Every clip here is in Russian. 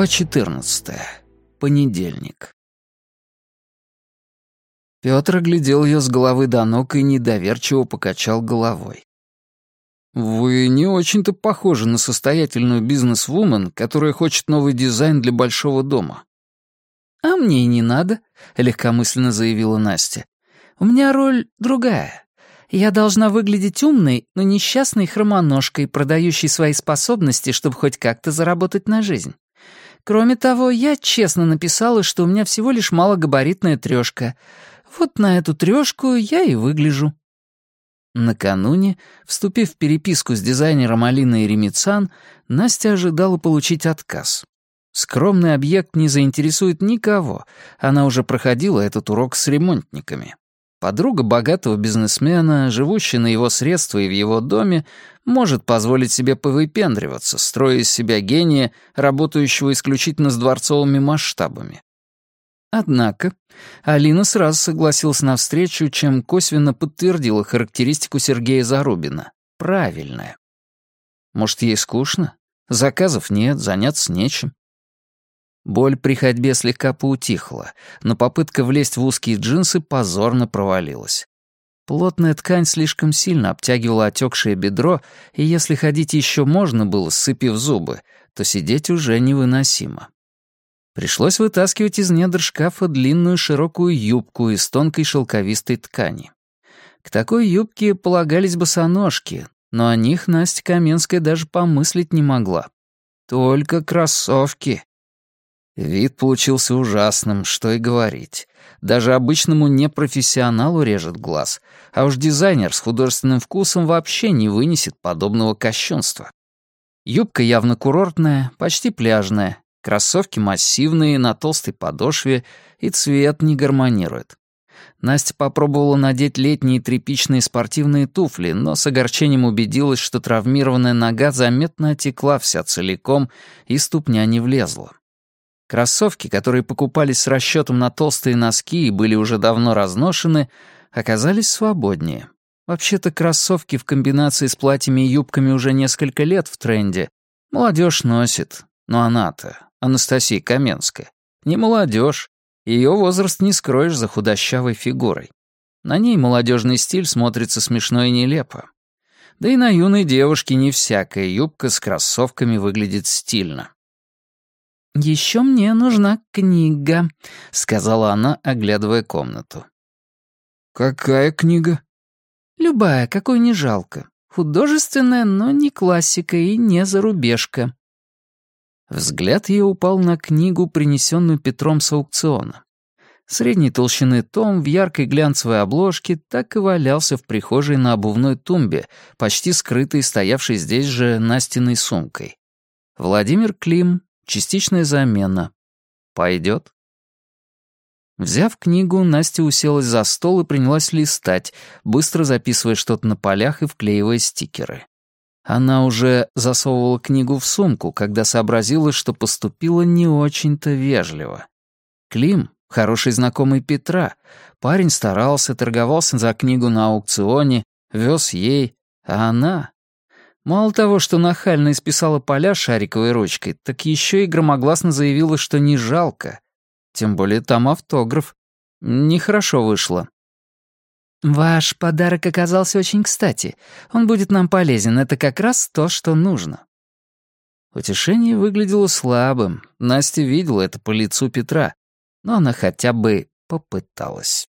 Глава 14. Понедельник. Пётр оглядел её с головы до ног и недоверчиво покачал головой. «Вы не очень-то похожи на состоятельную бизнес-вумен, которая хочет новый дизайн для большого дома». «А мне и не надо», — легкомысленно заявила Настя. «У меня роль другая. Я должна выглядеть умной, но несчастной хромоножкой, продающей свои способности, чтобы хоть как-то заработать на жизнь. Кроме того, я честно написала, что у меня всего лишь малогабаритная трёшка. Вот на эту трёшку я и выгляжу». Накануне, вступив в переписку с дизайнером Алиной Ремицан, Настя ожидала получить отказ. Скромный объект не заинтересует никого, она уже проходила этот урок с ремонтниками. Подруга богатого бизнесмена, живущая на его средства и в его доме, может позволить себе повыпендриваться, строя из себя гения, работающего исключительно с дворцовыми масштабами. Однако Алина сразу согласилась на встречу, чем косвенно подтвердила характеристику Сергея Зарубина. Правильная. Может, ей скучно? Заказов нет, заняться нечем. Боль при ходьбе слегка поутихла, но попытка влезть в узкие джинсы позорно провалилась. Плотная ткань слишком сильно обтягивала отекшее бедро, и если ходить еще можно было, сцепив зубы, то сидеть уже невыносимо. Пришлось вытаскивать из недр шкафа длинную широкую юбку из тонкой шелковистой ткани. К такой юбке полагались босоножки, но о них Настя Каменская даже помыслить не могла. Только кроссовки. Вид получился ужасным, что и говорить. Даже обычному непрофессионалу режет глаз, а уж дизайнер с художественным вкусом вообще не вынесет подобного кощунства. Юбка явно курортная, почти пляжная, кроссовки массивные, на толстой подошве, и цвет не гармонирует. Настя попробовала надеть летние тряпичные спортивные туфли, но с огорчением убедилась, что травмированная нога заметно отекла вся целиком, и ступня не влезла. Кроссовки, которые покупались с расчетом на толстые носки и были уже давно разношены, оказались свободнее. Вообще-то кроссовки в комбинации с платьями и юбками уже несколько лет в тренде. Молодежь носит. Но она-то, Анастасия Каменская, не молодежь. Ее возраст не скроешь за худощавой фигурой. На ней молодежный стиль смотрится смешно и нелепо. Да и на юной девушке не всякая юбка с кроссовками выглядит стильно. «Еще мне нужна книга», — сказала она, оглядывая комнату. «Какая книга?» «Любая, какой не жалко. Художественная, но не классика и не зарубежка». Взгляд ее упал на книгу, принесенную Петром с аукциона. Средней толщины том в яркой глянцевой обложке так и валялся в прихожей на обувной тумбе, почти скрытой стоявшей здесь же Настиной сумкой. Владимир Клим, Частичная замена. Пойдет? Взяв книгу, Настя уселась за стол и принялась листать, быстро записывая что-то на полях и вклеивая стикеры. Она уже засовывала книгу в сумку, когда сообразила, что поступила не очень-то вежливо. Клим — хороший знакомый Петра. Парень старался, торговался за книгу на аукционе, вез ей, а она Мало того, что нахально исписала поля шариковой ручкой, так еще и громогласно заявила, что не жалко. Тем более там автограф. Нехорошо вышло. «Ваш подарок оказался очень кстати. Он будет нам полезен. Это как раз то, что нужно». Утешение выглядело слабым. Настя видела это по лицу Петра. Но она хотя бы попыталась.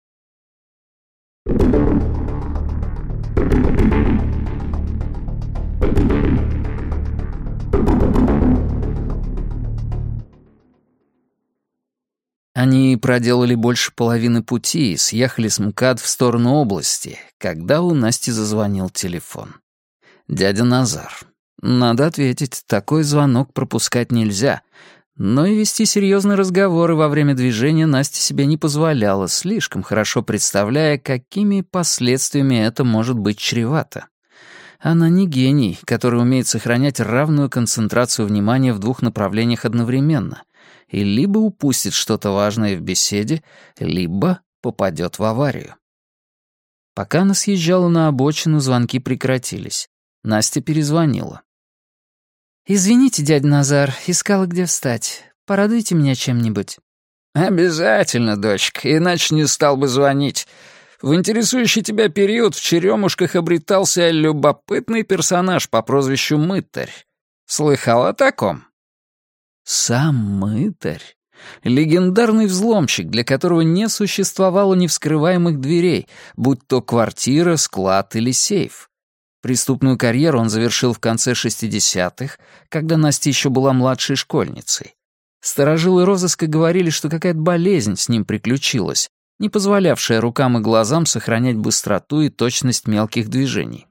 Они проделали больше половины пути и съехали с МКАД в сторону области, когда у Насти зазвонил телефон. Дядя Назар. Надо ответить, такой звонок пропускать нельзя. Но и вести серьезные разговоры во время движения Настя себе не позволяла, слишком хорошо представляя, какими последствиями это может быть чревато. Она не гений, который умеет сохранять равную концентрацию внимания в двух направлениях одновременно — и либо упустит что-то важное в беседе, либо попадет в аварию. Пока она съезжала на обочину, звонки прекратились. Настя перезвонила. «Извините, дядя Назар, искала, где встать. Порадуйте меня чем-нибудь». «Обязательно, дочка, иначе не стал бы звонить. В интересующий тебя период в Черемушках обретался любопытный персонаж по прозвищу Мытарь. Слыхал о таком?» Сам Мытарь. Легендарный взломщик, для которого не существовало невскрываемых дверей, будь то квартира, склад или сейф. Преступную карьеру он завершил в конце 60-х, когда Настя еще была младшей школьницей. Старожилы розыска говорили, что какая-то болезнь с ним приключилась, не позволявшая рукам и глазам сохранять быстроту и точность мелких движений.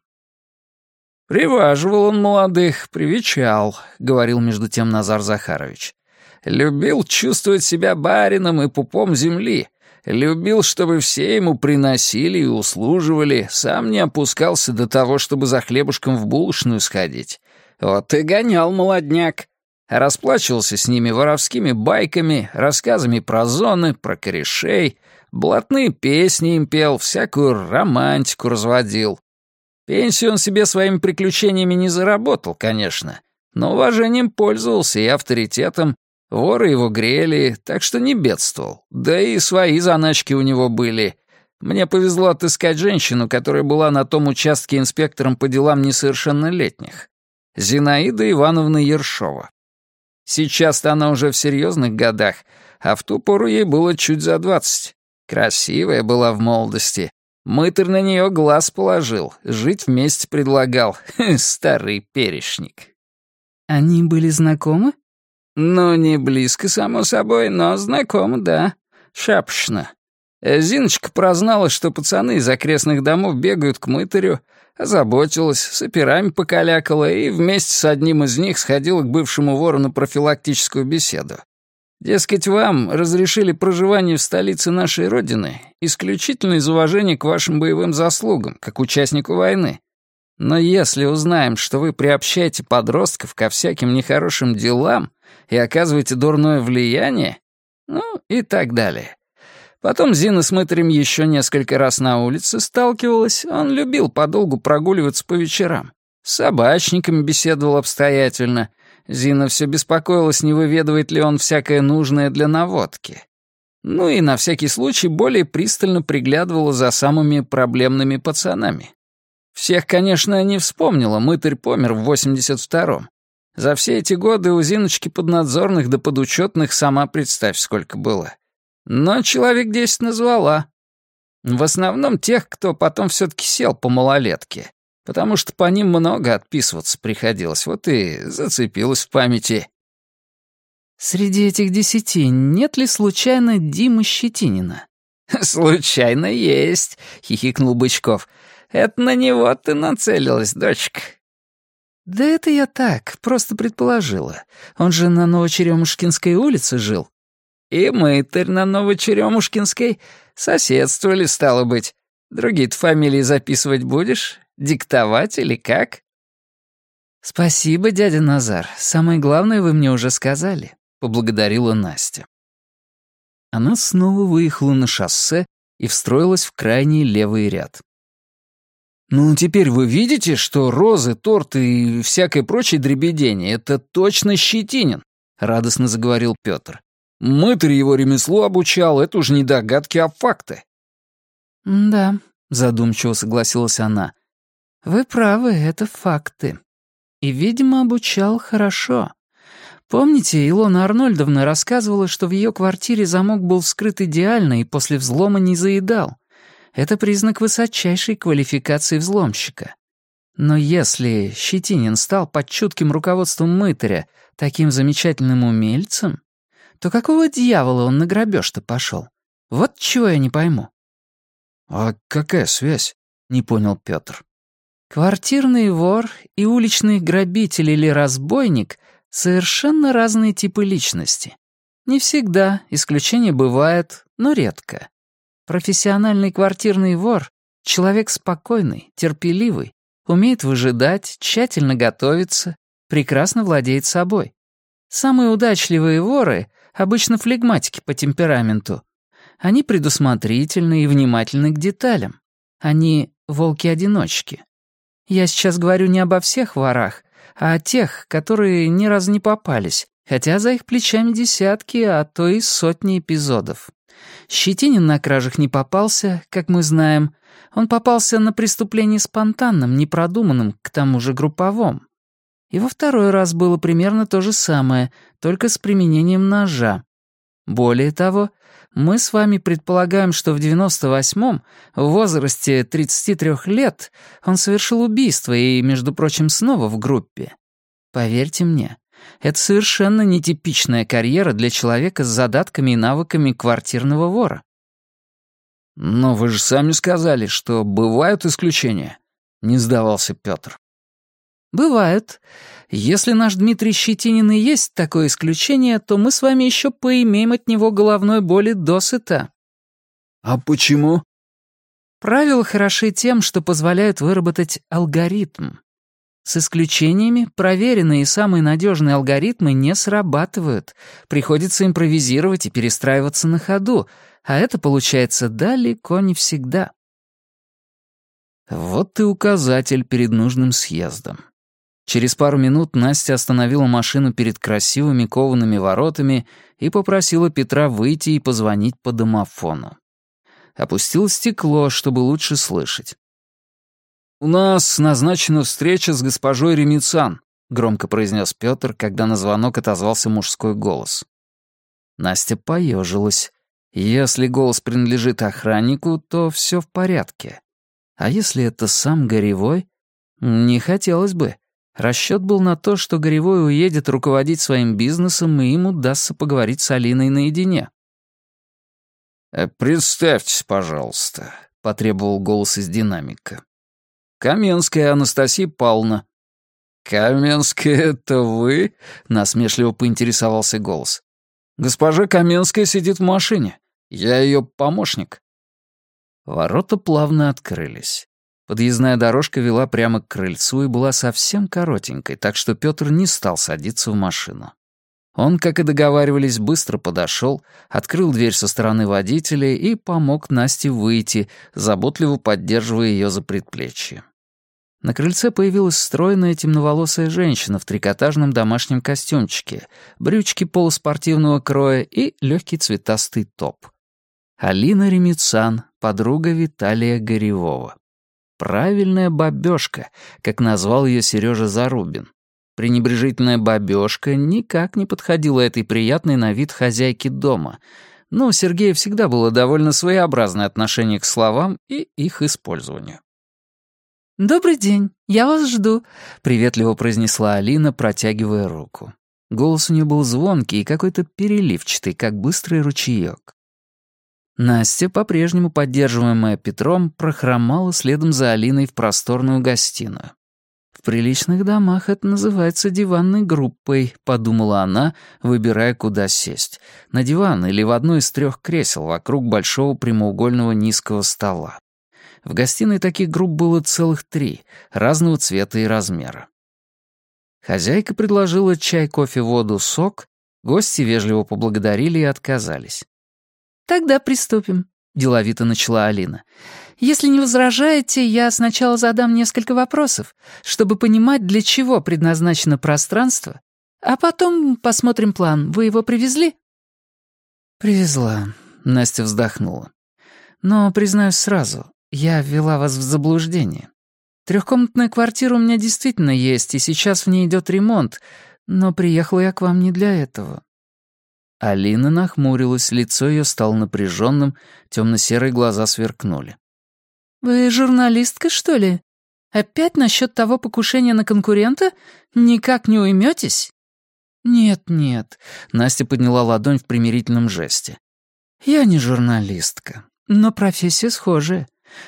«Приваживал он молодых, привечал», — говорил между тем Назар Захарович. «Любил чувствовать себя барином и пупом земли, любил, чтобы все ему приносили и услуживали, сам не опускался до того, чтобы за хлебушком в булочную сходить. Вот и гонял молодняк. Расплачивался с ними воровскими байками, рассказами про зоны, про корешей, блатные песни им пел, всякую романтику разводил. Пенсию он себе своими приключениями не заработал, конечно, но уважением пользовался и авторитетом. Воры его грели, так что не бедствовал. Да и свои заначки у него были. Мне повезло отыскать женщину, которая была на том участке инспектором по делам несовершеннолетних. Зинаида Ивановна Ершова. Сейчас-то она уже в серьезных годах, а в ту пору ей было чуть за двадцать. Красивая была в молодости. Мытарь на нее глаз положил, жить вместе предлагал. Старый перешник. Они были знакомы? Ну, не близко, само собой, но знакомы, да. Шапшно. Зиночка прознала, что пацаны из окрестных домов бегают к мытарю, озаботилась, с операми покалякала и вместе с одним из них сходила к бывшему вору на профилактическую беседу. Дескать, вам разрешили проживание в столице нашей Родины исключительно из уважения к вашим боевым заслугам, как участнику войны. Но если узнаем, что вы приобщаете подростков ко всяким нехорошим делам и оказываете дурное влияние, ну и так далее. Потом Зина с мытарем еще несколько раз на улице сталкивалась, он любил подолгу прогуливаться по вечерам. С собачниками беседовал обстоятельно — Зина все беспокоилась, не выведывает ли он всякое нужное для наводки. Ну и на всякий случай более пристально приглядывала за самыми проблемными пацанами. Всех, конечно, не вспомнила, мытарь помер в 82-м. За все эти годы у Зиночки поднадзорных да подучетных сама представь, сколько было. Но человек десять назвала. В основном тех, кто потом все-таки сел по малолетке потому что по ним много отписываться приходилось, вот и зацепилось в памяти. «Среди этих десяти нет ли случайно Димы Щетинина?» «Случайно есть», — хихикнул Бычков. «Это на него ты нацелилась, дочка». «Да это я так, просто предположила. Он же на Новочеремушкинской улице жил». «И мытарь на Новочеремушкинской. Соседствовали, стало быть. Другие-то фамилии записывать будешь? Диктовать или как?» «Спасибо, дядя Назар. Самое главное вы мне уже сказали», — поблагодарила Настя. Она снова выехала на шоссе и встроилась в крайний левый ряд. «Ну, теперь вы видите, что розы, торты и всякое прочее дребедение — это точно Щетинин», — радостно заговорил Пётр. «Мытарь его ремеслу обучал, это уж не догадки, а факты». «Да», — задумчиво согласилась она. «Вы правы, это факты. И, видимо, обучал хорошо. Помните, Илона Арнольдовна рассказывала, что в ее квартире замок был вскрыт идеально и после взлома не заедал. Это признак высочайшей квалификации взломщика. Но если Щетинин стал под чутким руководством мытаря таким замечательным умельцем, то какого дьявола он на грабеж-то пошел? Вот чего я не пойму. «А какая связь?» — не понял Петр. Квартирный вор и уличный грабитель или разбойник — совершенно разные типы личности. Не всегда, исключения бывает, но редко. Профессиональный квартирный вор — человек спокойный, терпеливый, умеет выжидать, тщательно готовится, прекрасно владеет собой. Самые удачливые воры — обычно флегматики по темпераменту. Они предусмотрительны и внимательны к деталям. Они — волки-одиночки. Я сейчас говорю не обо всех ворах, а тех, которые ни разу не попались, хотя за их плечами десятки, а то и сотни эпизодов. Щетинин на кражах не попался, как мы знаем. Он попался на преступлении спонтанном, непродуманном, к тому же групповом. И во второй раз было примерно то же самое, только с применением ножа. Более того, мы с вами предполагаем, что в 98-м, в возрасте 33 лет, он совершил убийство и, между прочим, снова в группе. Поверьте мне, это совершенно нетипичная карьера для человека с задатками и навыками квартирного вора. «Но вы же сами сказали, что бывают исключения», — не сдавался Петр. «Бывают. Если наш Дмитрий Щетинин и есть такое исключение, то мы с вами еще поимеем от него головной боли досыта». «А почему?» Правила хороши тем, что позволяют выработать алгоритм. С исключениями, проверенные и самые надежные алгоритмы не срабатывают. Приходится импровизировать и перестраиваться на ходу, а это получается далеко не всегда. Вот и указатель перед нужным съездом. Через пару минут Настя остановила машину перед красивыми коваными воротами и попросила Петра выйти и позвонить по домофону. Опустил стекло, чтобы лучше слышать. «У нас назначена встреча с госпожой Ремицан», — громко произнес Петр, когда на звонок отозвался мужской голос. Настя поежилась. Если голос принадлежит охраннику, то все в порядке. А если это сам Горевой? Не хотелось бы. Расчет был на то, что Горевой уедет руководить своим бизнесом, и ему удастся поговорить с Алиной наедине. «Э, «Представьтесь, пожалуйста», — потребовал голос из динамика. «Каменская Анастасия Павловна». «Каменская — это вы?» — насмешливо поинтересовался голос. «Госпожа Каменская сидит в машине. Я ее помощник». Ворота плавно открылись. Подъездная дорожка вела прямо к крыльцу и была совсем коротенькой, так что Петр не стал садиться в машину. Он, как и договаривались, быстро подошел, открыл дверь со стороны водителя и помог Насте выйти, заботливо поддерживая ее за предплечье. На крыльце появилась стройная темноволосая женщина в трикотажном домашнем костюмчике, брючки полуспортивного кроя и легкий цветастый топ. Алина Ремицан, подруга Виталия Горевого. Правильная бабёшка, как назвал ее Сережа Зарубин. Пренебрежительная бабёшка никак не подходила этой приятной на вид хозяйке дома, но у Сергея всегда было довольно своеобразное отношение к словам и их использованию. «Добрый день, я вас жду», — приветливо произнесла Алина, протягивая руку. Голос у нее был звонкий и какой-то переливчатый, как быстрый ручеёк. Настя, по-прежнему поддерживаемая Петром, прохромала следом за Алиной в просторную гостиную. «В приличных домах это называется диванной группой», — подумала она, выбирая, куда сесть. На диван или в одно из трех кресел вокруг большого прямоугольного низкого стола. В гостиной таких групп было целых три, разного цвета и размера. Хозяйка предложила чай, кофе, воду, сок. Гости вежливо поблагодарили и отказались. «Тогда приступим», — деловито начала Алина. «Если не возражаете, я сначала задам несколько вопросов, чтобы понимать, для чего предназначено пространство, а потом посмотрим план. Вы его привезли?» «Привезла», — Настя вздохнула. «Но, признаюсь сразу, я ввела вас в заблуждение. Трехкомнатная квартира у меня действительно есть, и сейчас в ней идет ремонт, но приехала я к вам не для этого. Алина нахмурилась, лицо ее стало напряженным, темно-серые глаза сверкнули. «Вы журналистка, что ли? Опять насчет того покушения на конкурента? Никак не уйметесь?» «Нет-нет», — Настя подняла ладонь в примирительном жесте. «Я не журналистка, но профессия схожая.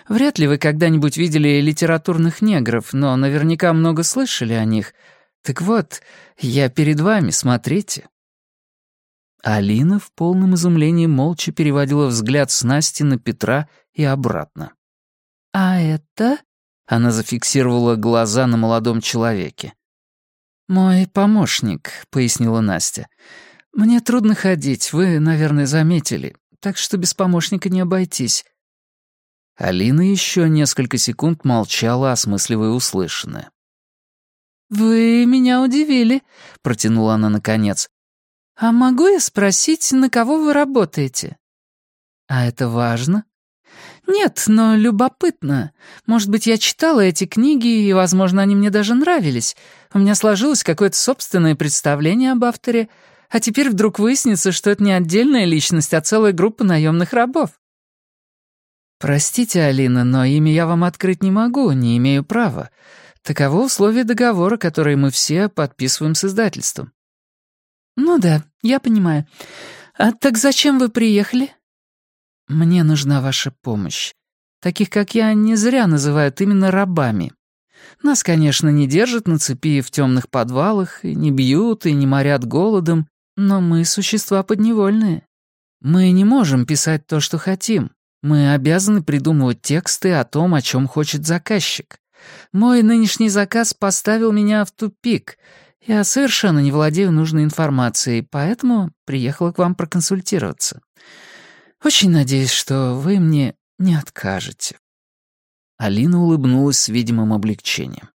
Вряд ли вы когда-нибудь видели литературных негров, но наверняка много слышали о них. Так вот, я перед вами, смотрите». Алина в полном изумлении молча переводила взгляд с Насти на Петра и обратно. «А это?» — она зафиксировала глаза на молодом человеке. «Мой помощник», — пояснила Настя. «Мне трудно ходить, вы, наверное, заметили, так что без помощника не обойтись». Алина еще несколько секунд молчала, осмысливая услышанное. «Вы меня удивили», — протянула она наконец. «А могу я спросить, на кого вы работаете?» «А это важно?» «Нет, но любопытно. Может быть, я читала эти книги, и, возможно, они мне даже нравились. У меня сложилось какое-то собственное представление об авторе, а теперь вдруг выяснится, что это не отдельная личность, а целая группа наемных рабов». «Простите, Алина, но имя я вам открыть не могу, не имею права. Таково условие договора, которое мы все подписываем с издательством». «Ну да, я понимаю. А так зачем вы приехали?» «Мне нужна ваша помощь. Таких, как я, не зря называют именно рабами. Нас, конечно, не держат на цепи в темных подвалах, и не бьют, и не морят голодом, но мы существа подневольные. Мы не можем писать то, что хотим. Мы обязаны придумывать тексты о том, о чем хочет заказчик. Мой нынешний заказ поставил меня в тупик. Я совершенно не владею нужной информацией, поэтому приехала к вам проконсультироваться. Очень надеюсь, что вы мне не откажете». Алина улыбнулась с видимым облегчением.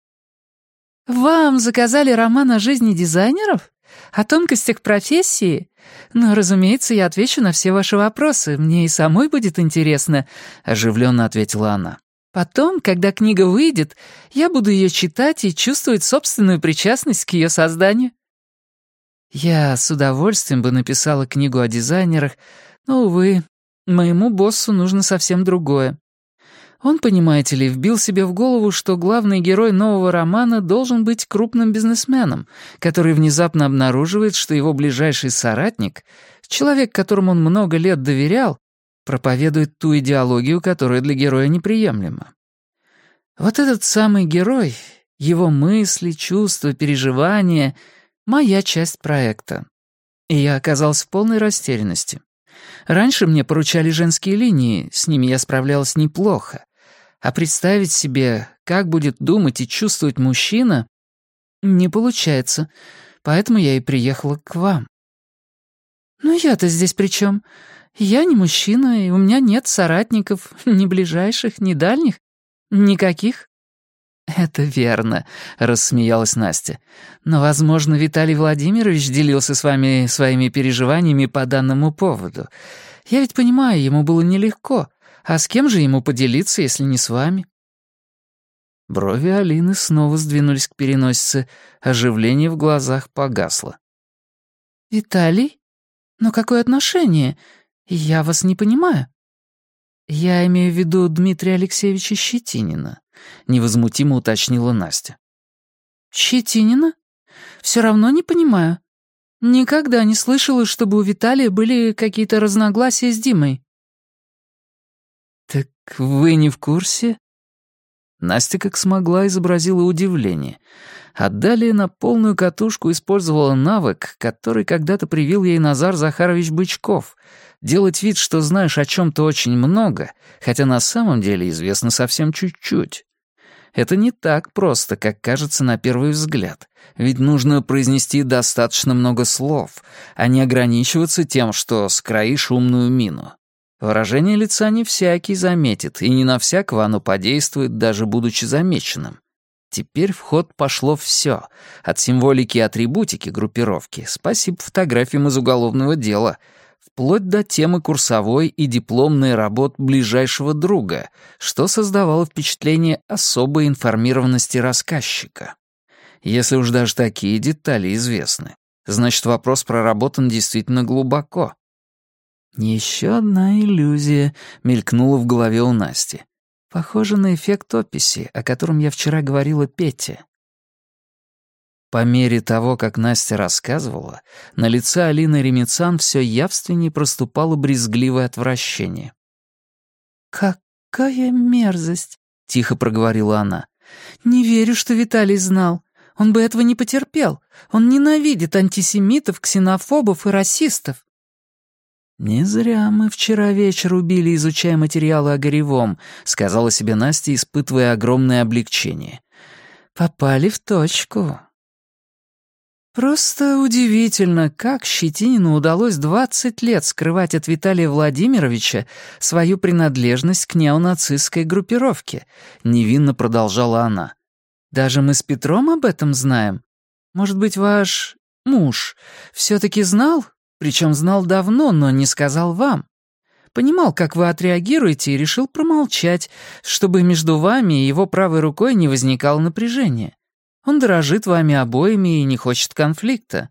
«Вам заказали роман о жизни дизайнеров? О тонкостях профессии? Ну, разумеется, я отвечу на все ваши вопросы. Мне и самой будет интересно», — оживленно ответила она. Потом, когда книга выйдет, я буду ее читать и чувствовать собственную причастность к ее созданию. Я с удовольствием бы написала книгу о дизайнерах, но, увы, моему боссу нужно совсем другое. Он, понимаете ли, вбил себе в голову, что главный герой нового романа должен быть крупным бизнесменом, который внезапно обнаруживает, что его ближайший соратник, человек, которому он много лет доверял, проповедует ту идеологию, которая для героя неприемлема. Вот этот самый герой, его мысли, чувства, переживания — моя часть проекта. И я оказался в полной растерянности. Раньше мне поручали женские линии, с ними я справлялась неплохо. А представить себе, как будет думать и чувствовать мужчина, не получается, поэтому я и приехала к вам. «Ну я-то здесь при чем? Я не мужчина, и у меня нет соратников, ни ближайших, ни дальних. Никаких. «Это верно», — рассмеялась Настя. «Но, возможно, Виталий Владимирович делился с вами своими переживаниями по данному поводу. Я ведь понимаю, ему было нелегко. А с кем же ему поделиться, если не с вами?» Брови Алины снова сдвинулись к переносице, оживление в глазах погасло. «Виталий? Но какое отношение? «Я вас не понимаю». «Я имею в виду Дмитрия Алексеевича Щетинина», — невозмутимо уточнила Настя. «Щетинина? Все равно не понимаю. Никогда не слышала, чтобы у Виталия были какие-то разногласия с Димой». «Так вы не в курсе?» Настя как смогла изобразила удивление, а далее на полную катушку использовала навык, который когда-то привил ей Назар Захарович Бычков — делать вид, что знаешь о чем-то очень много, хотя на самом деле известно совсем чуть-чуть. Это не так просто, как кажется на первый взгляд, ведь нужно произнести достаточно много слов, а не ограничиваться тем, что скроишь умную мину. Выражение лица не всякий заметит, и не на всякого оно подействует, даже будучи замеченным. Теперь в ход пошло все, от символики и атрибутики группировки, спасибо фотографиям из уголовного дела — вплоть до темы курсовой и дипломной работ ближайшего друга, что создавало впечатление особой информированности рассказчика. Если уж даже такие детали известны, значит, вопрос проработан действительно глубоко. Еще одна иллюзия мелькнула в голове у Насти. Похоже на эффект описи, о котором я вчера говорила Пете. По мере того, как Настя рассказывала, на лице Алины Ремицан все явственнее проступало брезгливое отвращение. «Какая мерзость!» — тихо проговорила она. «Не верю, что Виталий знал. Он бы этого не потерпел. Он ненавидит антисемитов, ксенофобов и расистов». «Не зря мы вчера вечер убили, изучая материалы о Горевом», — сказала себе Настя, испытывая огромное облегчение. «Попали в точку. Просто удивительно, как Щетинину удалось 20 лет скрывать от Виталия Владимировича свою принадлежность к неонацистской группировке, невинно продолжала она. Даже мы с Петром об этом знаем. Может быть, ваш муж все-таки знал, причем знал давно, но не сказал вам. Понимал, как вы отреагируете, и решил промолчать, чтобы между вами и его правой рукой не возникало напряжения. Он дорожит вами обоими и не хочет конфликта.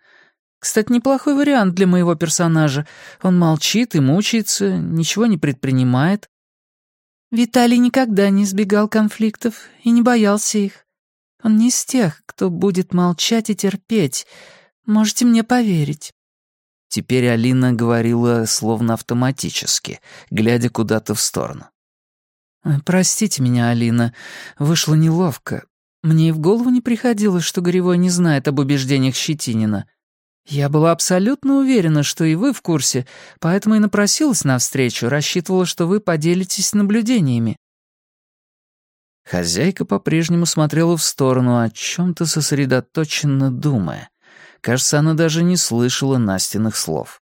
Кстати, неплохой вариант для моего персонажа. Он молчит и мучается, ничего не предпринимает. Виталий никогда не избегал конфликтов и не боялся их. Он не из тех, кто будет молчать и терпеть. Можете мне поверить. Теперь Алина говорила словно автоматически, глядя куда-то в сторону. «Простите меня, Алина, вышло неловко. Мне и в голову не приходило, что Горевой не знает об убеждениях Щетинина. Я была абсолютно уверена, что и вы в курсе, поэтому и напросилась навстречу, рассчитывала, что вы поделитесь наблюдениями». Хозяйка по-прежнему смотрела в сторону, о чем-то сосредоточенно думая. Кажется, она даже не слышала Настиных слов.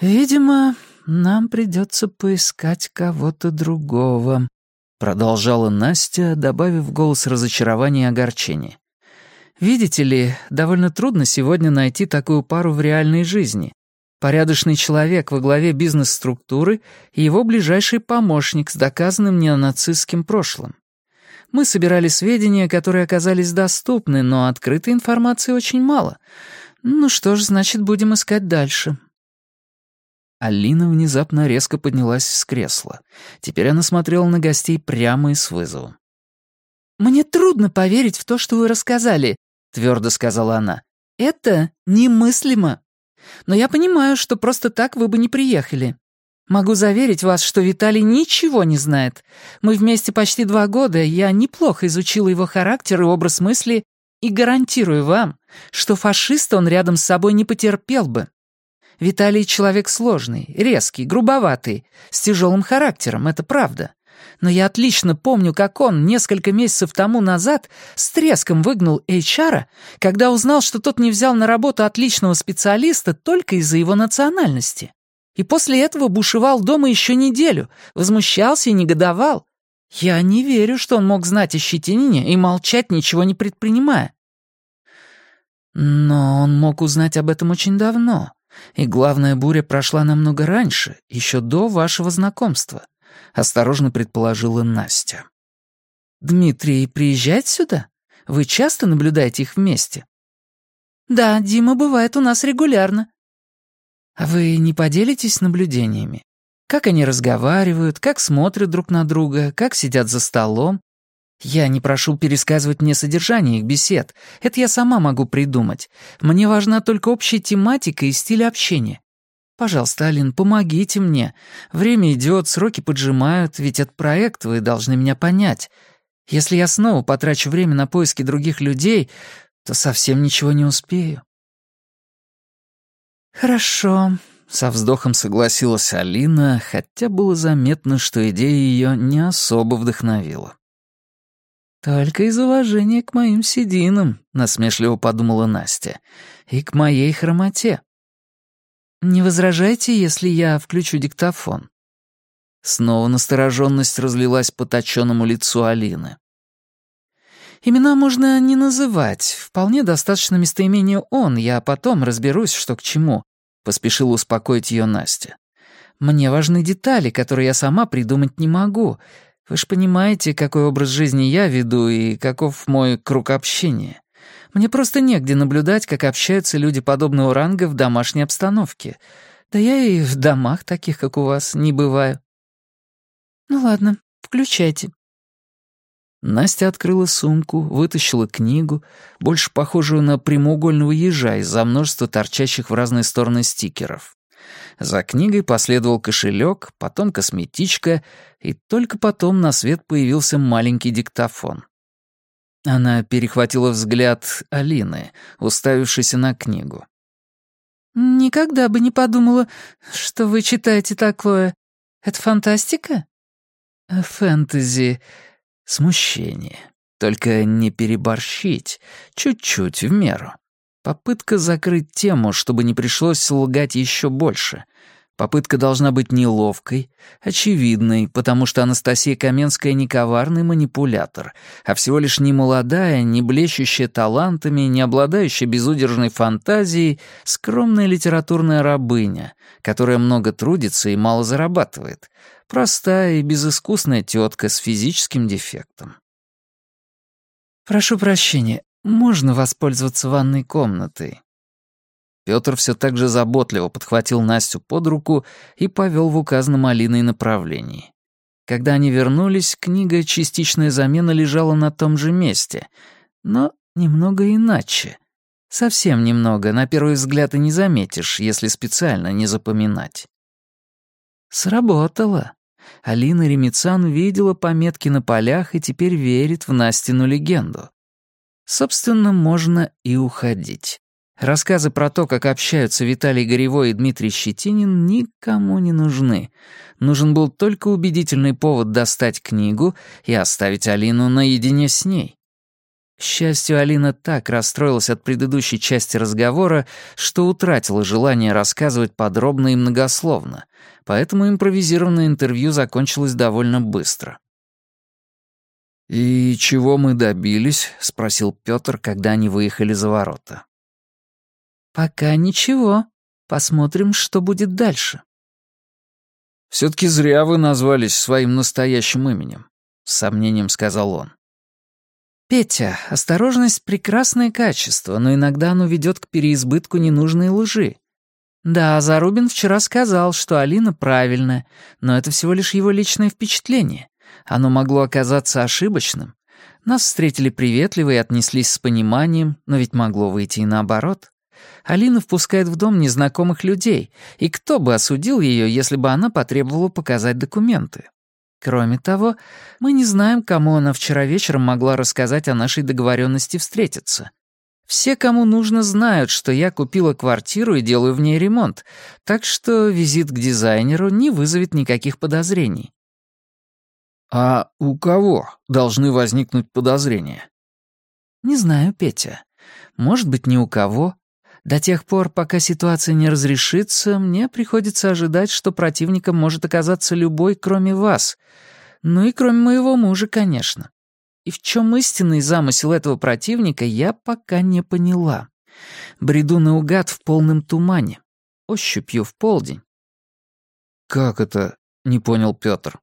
«Видимо, нам придется поискать кого-то другого», — продолжала Настя, добавив в голос разочарование и огорчение. «Видите ли, довольно трудно сегодня найти такую пару в реальной жизни. Порядочный человек во главе бизнес-структуры и его ближайший помощник с доказанным неонацистским прошлым. Мы собирали сведения, которые оказались доступны, но открытой информации очень мало. Ну что ж, значит, будем искать дальше». Алина внезапно резко поднялась с кресла. Теперь она смотрела на гостей прямо и с вызовом. «Мне трудно поверить в то, что вы рассказали», — твердо сказала она. «Это немыслимо. Но я понимаю, что просто так вы бы не приехали. Могу заверить вас, что Виталий ничего не знает. Мы вместе почти два года, я неплохо изучила его характер и образ мысли и гарантирую вам, что фашиста он рядом с собой не потерпел бы. Виталий человек сложный, резкий, грубоватый, с тяжелым характером, это правда. Но я отлично помню, как он несколько месяцев тому назад с треском выгнал HR, когда узнал, что тот не взял на работу отличного специалиста только из-за его национальности. И после этого бушевал дома еще неделю, возмущался и негодовал. Я не верю, что он мог знать о щетинине и молчать, ничего не предпринимая. Но он мог узнать об этом очень давно. И главная буря прошла намного раньше, еще до вашего знакомства, осторожно предположила Настя. Дмитрий приезжает сюда? Вы часто наблюдаете их вместе? Да, Дима бывает у нас регулярно. А вы не поделитесь наблюдениями? Как они разговаривают, как смотрят друг на друга, как сидят за столом? Я не прошу пересказывать мне содержание их бесед. Это я сама могу придумать. Мне важна только общая тематика и стиль общения. Пожалуйста, Алин, помогите мне. Время идет, сроки поджимают, ведь этот проект вы должны меня понять. Если я снова потрачу время на поиски других людей, то совсем ничего не успею. «Хорошо», — со вздохом согласилась Алина, хотя было заметно, что идея ее не особо вдохновила. «Только из уважения к моим сединам», — насмешливо подумала Настя, — «и к моей хромоте». «Не возражайте, если я включу диктофон?» Снова настороженность разлилась по точенному лицу Алины. «Имена можно не называть. Вполне достаточно местоимения «он», я потом разберусь, что к чему. Поспешила успокоить ее Настя. «Мне важны детали, которые я сама придумать не могу. Вы же понимаете, какой образ жизни я веду и каков мой круг общения. Мне просто негде наблюдать, как общаются люди подобного ранга в домашней обстановке. Да я и в домах таких, как у вас, не бываю». «Ну ладно, включайте», Настя открыла сумку, вытащила книгу, больше похожую на прямоугольного ежа из-за множества торчащих в разные стороны стикеров. За книгой последовал кошелек, потом косметичка, и только потом на свет появился маленький диктофон. Она перехватила взгляд Алины, уставившейся на книгу. «Никогда бы не подумала, что вы читаете такое. Это фантастика?» «Фэнтези», Смущение. Только не переборщить. Чуть-чуть, в меру. Попытка закрыть тему, чтобы не пришлось лгать еще больше. Попытка должна быть неловкой, очевидной, потому что Анастасия Каменская не коварный манипулятор, а всего лишь не молодая, не блещущая талантами, не обладающая безудержной фантазией, скромная литературная рабыня, которая много трудится и мало зарабатывает, простая и безыскусная тетка с физическим дефектом. «Прошу прощения, можно воспользоваться ванной комнатой?» Пётр все так же заботливо подхватил Настю под руку и повел в указанном Алиной направлении. Когда они вернулись, книга «Частичная замена» лежала на том же месте, но немного иначе. Совсем немного, на первый взгляд и не заметишь, если специально не запоминать. Сработало. Алина Ремицан видела пометки на полях и теперь верит в Настину легенду. Собственно, можно и уходить. Рассказы про то, как общаются Виталий Горевой и Дмитрий Щетинин, никому не нужны. Нужен был только убедительный повод достать книгу и оставить Алину наедине с ней. К счастью, Алина так расстроилась от предыдущей части разговора, что утратила желание рассказывать подробно и многословно, поэтому импровизированное интервью закончилось довольно быстро. «И чего мы добились?» — спросил Пётр, когда они выехали за ворота. «Пока ничего. Посмотрим, что будет дальше». «Все-таки зря вы назвались своим настоящим именем», — с сомнением сказал он. «Петя, осторожность — прекрасное качество, но иногда оно ведет к переизбытку ненужной лжи. Да, Зарубин вчера сказал, что Алина правильная, но это всего лишь его личное впечатление. Оно могло оказаться ошибочным. Нас встретили приветливо и отнеслись с пониманием, но ведь могло выйти и наоборот. Алина впускает в дом незнакомых людей, и кто бы осудил ее, если бы она потребовала показать документы? Кроме того, мы не знаем, кому она вчера вечером могла рассказать о нашей договоренности встретиться. Все, кому нужно, знают, что я купила квартиру и делаю в ней ремонт, так что визит к дизайнеру не вызовет никаких подозрений. А у кого должны возникнуть подозрения? Не знаю, Петя. Может быть, ни у кого, до тех пор, пока ситуация не разрешится, мне приходится ожидать, что противником может оказаться любой, кроме вас. Ну и кроме моего мужа, конечно. И в чем истинный замысел этого противника, я пока не поняла. Бреду наугад в полном тумане. Ощупью в полдень. «Как это?» — не понял Пётр.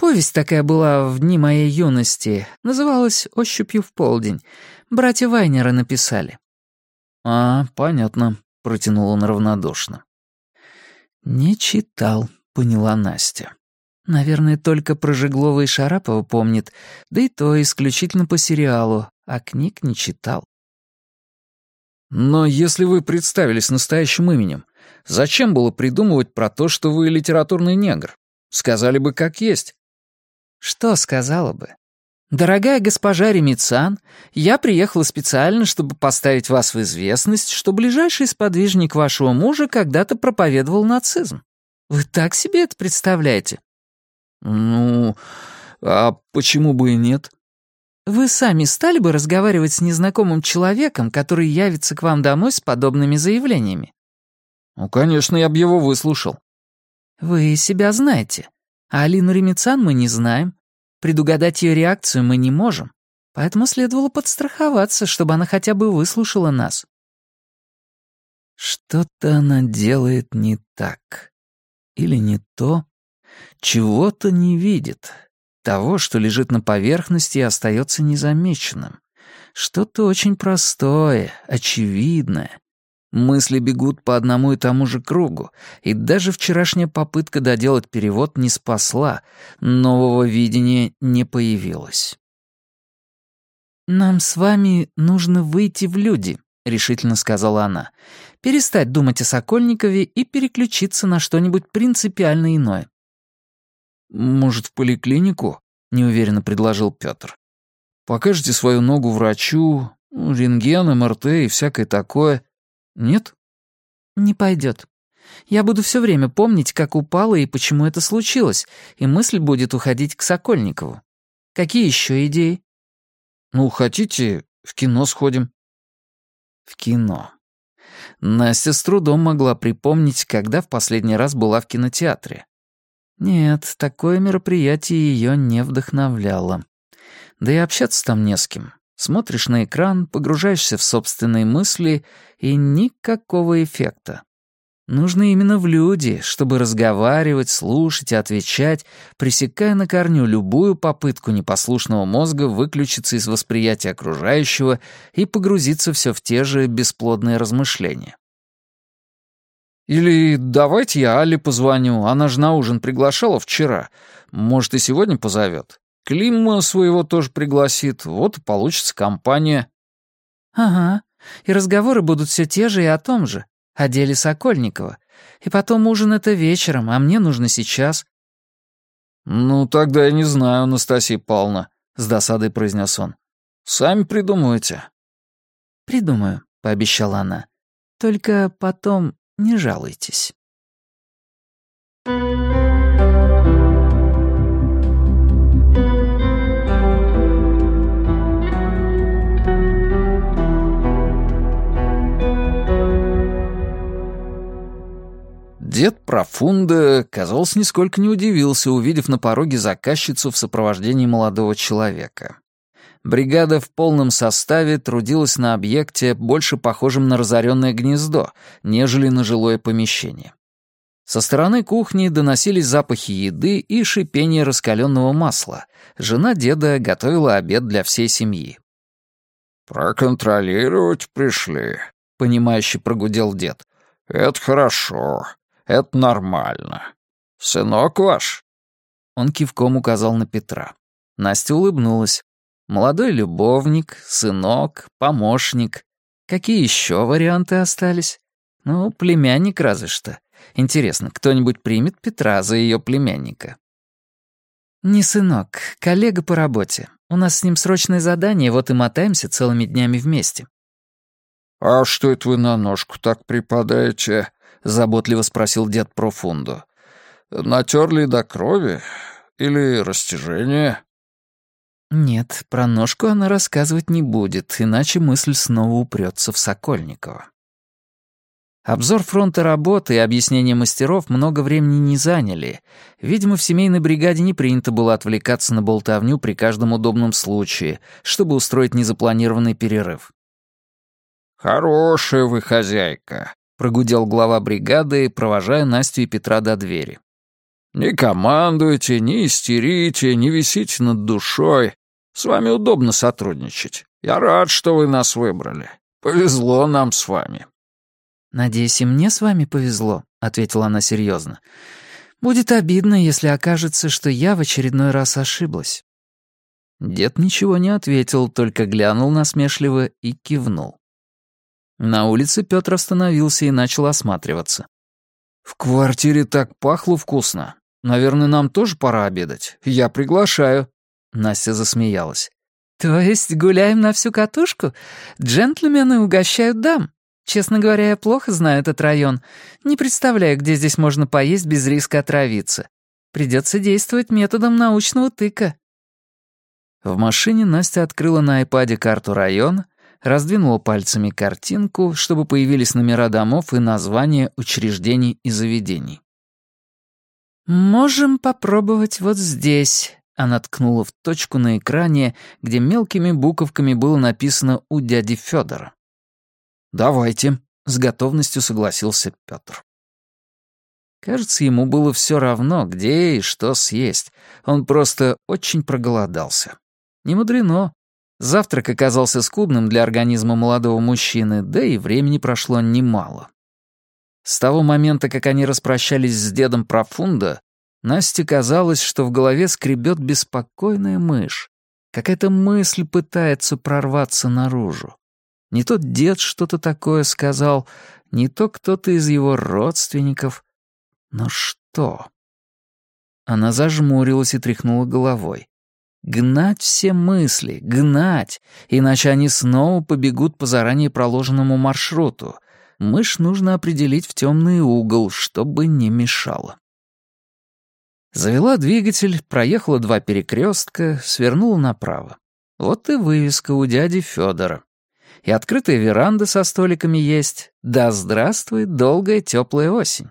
Повесть такая была в дни моей юности. Называлась «Ощупью в полдень». Братья Вайнера написали. «А, понятно», — протянул он равнодушно. «Не читал», — поняла Настя. «Наверное, только про Жеглова и Шарапова помнит, да и то исключительно по сериалу, а книг не читал». «Но если вы представились настоящим именем, зачем было придумывать про то, что вы литературный негр? Сказали бы как есть». «Что сказала бы? «Дорогая госпожа Ремицан, я приехала специально, чтобы поставить вас в известность, что ближайший сподвижник вашего мужа когда-то проповедовал нацизм. Вы так себе это представляете?» «Ну, а почему бы и нет?» «Вы сами стали бы разговаривать с незнакомым человеком, который явится к вам домой с подобными заявлениями?» «Ну, конечно, я бы его выслушал». «Вы себя знаете, а Алину Ремицан мы не знаем. Предугадать ее реакцию мы не можем, поэтому следовало подстраховаться, чтобы она хотя бы выслушала нас. Что-то она делает не так. Или не то. Чего-то не видит. Того, что лежит на поверхности и остается незамеченным. Что-то очень простое, очевидное, Мысли бегут по одному и тому же кругу, и даже вчерашняя попытка доделать перевод не спасла, нового видения не появилось. «Нам с вами нужно выйти в люди», — решительно сказала она. «Перестать думать о Сокольникове и переключиться на что-нибудь принципиально иное». «Может, в поликлинику?» — неуверенно предложил Пётр. «Покажете свою ногу врачу, рентген, МРТ и всякое такое». Нет? Не пойдет. Я буду все время помнить, как упала и почему это случилось, и мысль будет уходить к Сокольникову. Какие еще идеи? Ну, хотите, в кино сходим. В кино. Настя с трудом могла припомнить, когда в последний раз была в кинотеатре. Нет, такое мероприятие ее не вдохновляло. Да и общаться там не с кем. Смотришь на экран, погружаешься в собственные мысли, и никакого эффекта. Нужно именно в люди, чтобы разговаривать, слушать и отвечать, пресекая на корню любую попытку непослушного мозга выключиться из восприятия окружающего и погрузиться все в те же бесплодные размышления. Или давайте я Али позвоню, она же на ужин приглашала вчера. Может, и сегодня позовет. Клим своего тоже пригласит, вот и получится компания». «Ага, и разговоры будут все те же и о том же, о деле Сокольникова. И потом ужин это вечером, а мне нужно сейчас». «Ну, тогда я не знаю, Анастасия Павловна», — с досадой произнес он. «Сами придумывайте». «Придумаю», — пообещала она. «Только потом не жалуйтесь». Дед Профунда, казалось, нисколько не удивился, увидев на пороге заказчицу в сопровождении молодого человека. Бригада в полном составе трудилась на объекте, больше похожем на разоренное гнездо, нежели на жилое помещение. Со стороны кухни доносились запахи еды и шипение раскаленного масла. Жена деда готовила обед для всей семьи. «Проконтролировать пришли», — понимающе прогудел дед. «Это хорошо. Это нормально. Сынок ваш?» Он кивком указал на Петра. Настя улыбнулась. Молодой любовник, сынок, помощник. Какие еще варианты остались? Ну, племянник разве что. Интересно, кто-нибудь примет Петра за ее племянника? «Не сынок, коллега по работе. У нас с ним срочное задание, вот и мотаемся целыми днями вместе». «А что это вы на ножку так припадаете?» — заботливо спросил дед Профунду. «Натерли до крови? Или растяжение?» Нет, про ножку она рассказывать не будет, иначе мысль снова упрется в Сокольникова. Обзор фронта работы и объяснение мастеров много времени не заняли. Видимо, в семейной бригаде не принято было отвлекаться на болтовню при каждом удобном случае, чтобы устроить незапланированный перерыв. «Хорошая вы хозяйка», прогудел глава бригады, провожая Настю и Петра до двери. «Не командуйте, не истерите, не висите над душой. С вами удобно сотрудничать. Я рад, что вы нас выбрали. Повезло нам с вами». «Надеюсь, и мне с вами повезло», — ответила она серьезно. «Будет обидно, если окажется, что я в очередной раз ошиблась». Дед ничего не ответил, только глянул насмешливо и кивнул. На улице Петр остановился и начал осматриваться. «В квартире так пахло вкусно. Наверное, нам тоже пора обедать. Я приглашаю». Настя засмеялась. «То есть гуляем на всю катушку? Джентльмены угощают дам. Честно говоря, я плохо знаю этот район. Не представляю, где здесь можно поесть без риска отравиться. Придется действовать методом научного тыка». В машине Настя открыла на айпаде карту района, раздвинула пальцами картинку, чтобы появились номера домов и названия учреждений и заведений. «Можем попробовать вот здесь», — она ткнула в точку на экране, где мелкими буковками было написано «У дяди Федора». «Давайте», — с готовностью согласился Петр. Кажется, ему было все равно, где и что съесть. Он просто очень проголодался. Не мудрено. Завтрак оказался скудным для организма молодого мужчины, да и времени прошло немало. С того момента, как они распрощались с дедом Профунда, Насте казалось, что в голове скребет беспокойная мышь. Какая-то мысль пытается прорваться наружу. Не тот дед что-то такое сказал, не то кто-то из его родственников. Но что? Она зажмурилась и тряхнула головой. Гнать все мысли, гнать, иначе они снова побегут по заранее проложенному маршруту. Мышь нужно определить в темный угол, чтобы не мешало. Завела двигатель, проехала два перекрестка, свернула направо. Вот и вывеска у дяди Федора. И открытая веранда со столиками есть. Да здравствует долгая теплая осень.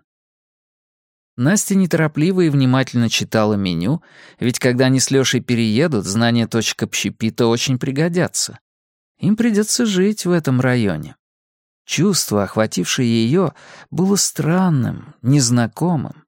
Настя неторопливо и внимательно читала меню, ведь когда они с Лёшей переедут, знания точек общепита очень пригодятся. Им придется жить в этом районе. Чувство, охватившее ее, было странным, незнакомым.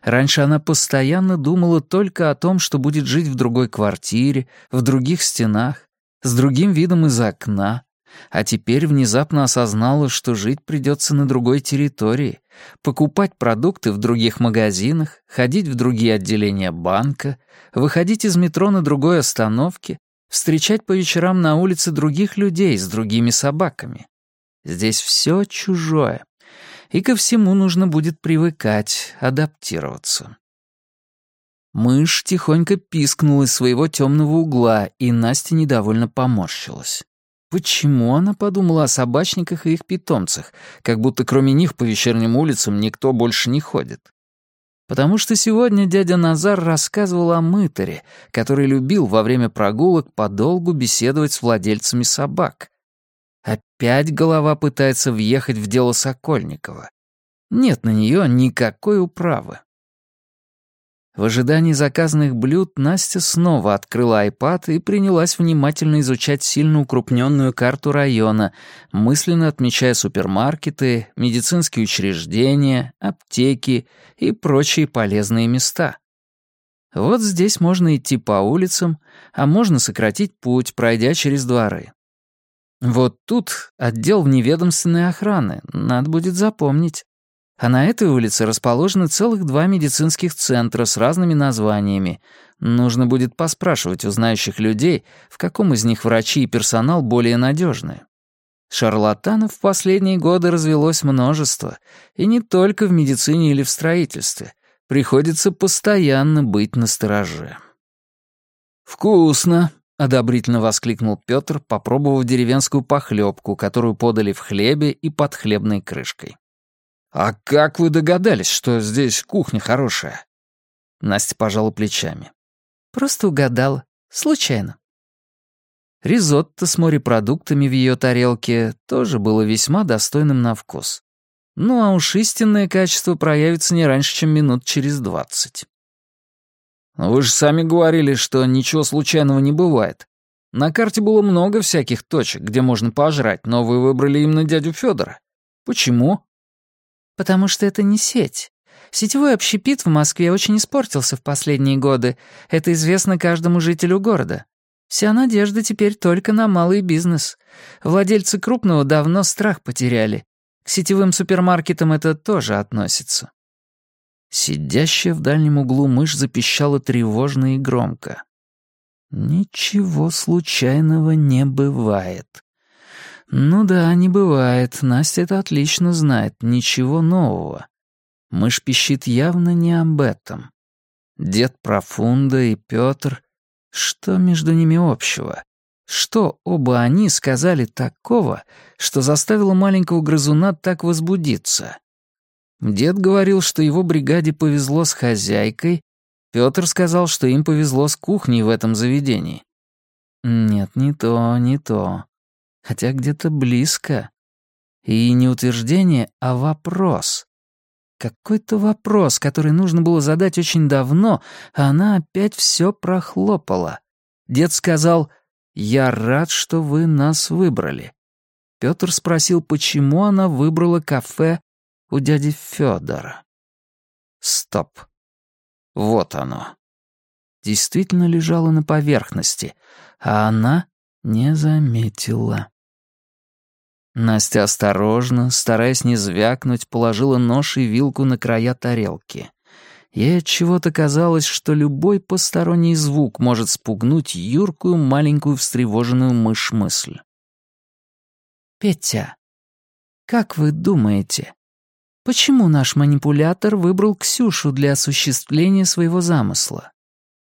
Раньше она постоянно думала только о том, что будет жить в другой квартире, в других стенах, с другим видом из окна, а теперь внезапно осознала, что жить придется на другой территории, покупать продукты в других магазинах, ходить в другие отделения банка, выходить из метро на другой остановке, встречать по вечерам на улице других людей с другими собаками. Здесь все чужое, и ко всему нужно будет привыкать, адаптироваться. Мышь тихонько пискнула из своего темного угла, и Настя недовольно поморщилась. Почему она подумала о собачниках и их питомцах, как будто кроме них по вечерним улицам никто больше не ходит? Потому что сегодня дядя Назар рассказывал о мытаре, который любил во время прогулок подолгу беседовать с владельцами собак, Опять голова пытается въехать в дело Сокольникова. Нет на нее никакой управы. В ожидании заказанных блюд Настя снова открыла iPad и принялась внимательно изучать сильно укрупненную карту района, мысленно отмечая супермаркеты, медицинские учреждения, аптеки и прочие полезные места. Вот здесь можно идти по улицам, а можно сократить путь, пройдя через дворы. Вот тут отдел вневедомственной охраны, надо будет запомнить. А на этой улице расположены целых два медицинских центра с разными названиями. Нужно будет поспрашивать у знающих людей, в каком из них врачи и персонал более надежные. Шарлатанов в последние годы развелось множество, и не только в медицине или в строительстве. Приходится постоянно быть настороже. «Вкусно», — одобрительно воскликнул Пётр, попробовав деревенскую похлебку, которую подали в хлебе и под хлебной крышкой. «А как вы догадались, что здесь кухня хорошая?» Настя пожала плечами. «Просто угадала. Случайно». Ризотто с морепродуктами в ее тарелке тоже было весьма достойным на вкус. Ну а уж истинное качество проявится не раньше, чем минут через двадцать. Вы же сами говорили, что ничего случайного не бывает. На карте было много всяких точек, где можно пожрать, но вы выбрали именно дядю Федора. Почему? Потому что это не сеть. Сетевой общепит в Москве очень испортился в последние годы. Это известно каждому жителю города. Вся надежда теперь только на малый бизнес. Владельцы крупного давно страх потеряли. К сетевым супермаркетам это тоже относится. Сидящая в дальнем углу мышь запищала тревожно и громко. Ничего случайного не бывает. Ну да, не бывает. Настя это отлично знает. Ничего нового. Мышь пищит явно не об этом. Дед Профунда и Петр. Что между ними общего? Что оба они сказали такого, что заставило маленького грызуна так возбудиться? Дед говорил, что его бригаде повезло с хозяйкой, Пётр сказал, что им повезло с кухней в этом заведении. Нет, не то, не то. Хотя где-то близко. И не утверждение, а вопрос. Какой-то вопрос, который нужно было задать очень давно, а она опять все прохлопала. Дед сказал, «Я рад, что вы нас выбрали». Пётр спросил, почему она выбрала кафе у дяди Федора. Стоп. Вот оно. Действительно лежало на поверхности, а она не заметила. Настя осторожно, стараясь не звякнуть, положила нож и вилку на края тарелки. Ей от чего-то казалось, что любой посторонний звук может спугнуть юркую маленькую встревоженную мышь-мысль. «Петя, как вы думаете, Почему наш манипулятор выбрал Ксюшу для осуществления своего замысла?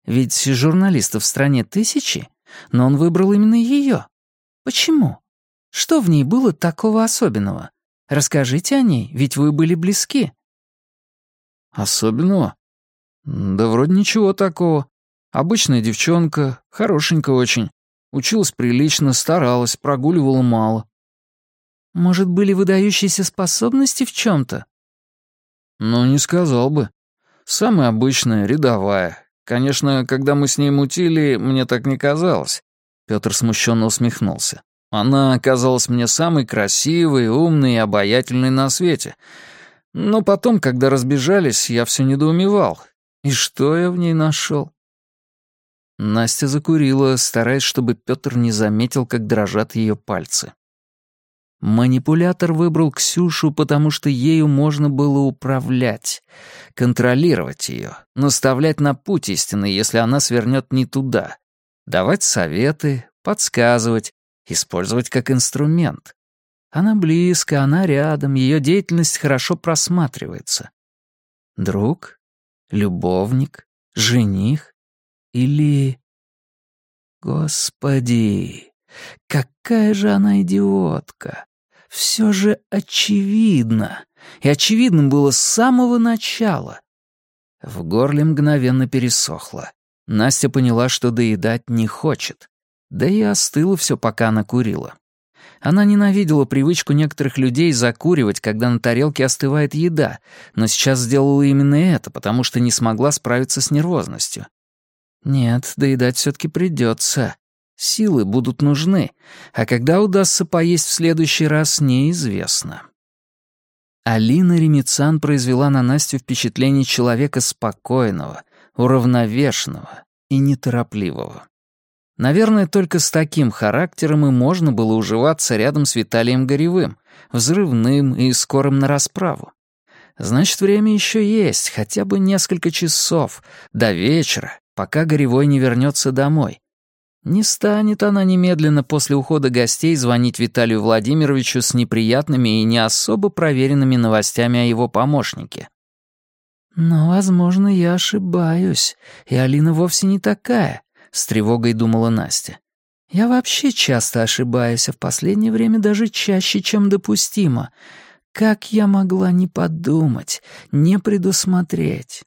Ведь журналистов в стране тысячи, но он выбрал именно ее. Почему? Что в ней было такого особенного? Расскажите о ней, ведь вы были близки. Особенного? Да вроде ничего такого. Обычная девчонка, хорошенькая очень. Училась прилично, старалась, прогуливала мало. Может, были выдающиеся способности в чем-то? Ну, не сказал бы. Самая обычная, рядовая. Конечно, когда мы с ней мутили, мне так не казалось. Петр смущенно усмехнулся. Она оказалась мне самой красивой, умной и обаятельной на свете. Но потом, когда разбежались, я все недоумевал. И что я в ней нашел? Настя закурила, стараясь, чтобы Петр не заметил, как дрожат ее пальцы. Манипулятор выбрал Ксюшу, потому что ею можно было управлять, контролировать ее, наставлять на путь истины, если она свернет не туда, давать советы, подсказывать, использовать как инструмент. Она близко, она рядом, ее деятельность хорошо просматривается. Друг? Любовник? Жених? Или... Господи, какая же она идиотка! Все же очевидно, и очевидным было с самого начала. В горле мгновенно пересохло. Настя поняла, что доедать не хочет. Да и остыло все, пока она курила. Она ненавидела привычку некоторых людей закуривать, когда на тарелке остывает еда, но сейчас сделала именно это, потому что не смогла справиться с нервозностью. Нет, доедать все-таки придется. Силы будут нужны, а когда удастся поесть в следующий раз, неизвестно. Алина Ремицан произвела на Настю впечатление человека спокойного, уравновешенного и неторопливого. Наверное, только с таким характером и можно было уживаться рядом с Виталием Горевым, взрывным и скорым на расправу. Значит, время еще есть, хотя бы несколько часов, до вечера, пока Горевой не вернется домой. Не станет она немедленно после ухода гостей звонить Виталию Владимировичу с неприятными и не особо проверенными новостями о его помощнике. Но, возможно, я ошибаюсь, и Алина вовсе не такая. — с тревогой думала Настя. «Я вообще часто ошибаюсь, а в последнее время даже чаще, чем допустимо. Как я могла не подумать, не предусмотреть?»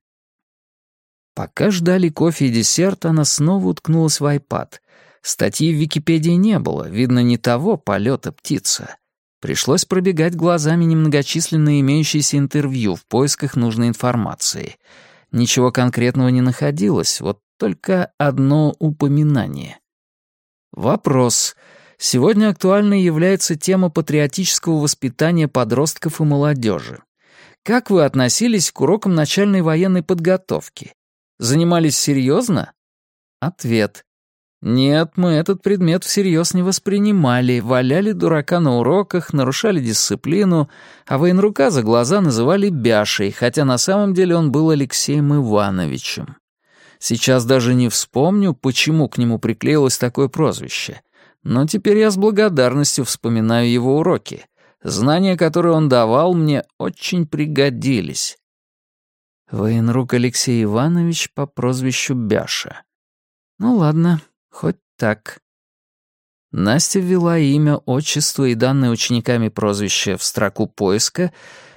Пока ждали кофе и десерт, она снова уткнулась в айпад. Статьи в Википедии не было, видно, не того полета птица. Пришлось пробегать глазами немногочисленные имеющиеся интервью в поисках нужной информации. Ничего конкретного не находилось, вот только одно упоминание. Вопрос. Сегодня актуальной является тема патриотического воспитания подростков и молодежи. Как вы относились к урокам начальной военной подготовки? Занимались серьезно? Ответ. Нет, мы этот предмет всерьез не воспринимали, валяли дурака на уроках, нарушали дисциплину, а военрука за глаза называли Бяшей, хотя на самом деле он был Алексеем Ивановичем. Сейчас даже не вспомню, почему к нему приклеилось такое прозвище. Но теперь я с благодарностью вспоминаю его уроки. Знания, которые он давал, мне очень пригодились. Военрук Алексей Иванович по прозвищу Бяша. Ну ладно, хоть так. Настя ввела имя, отчество и данные учениками прозвища в строку поиска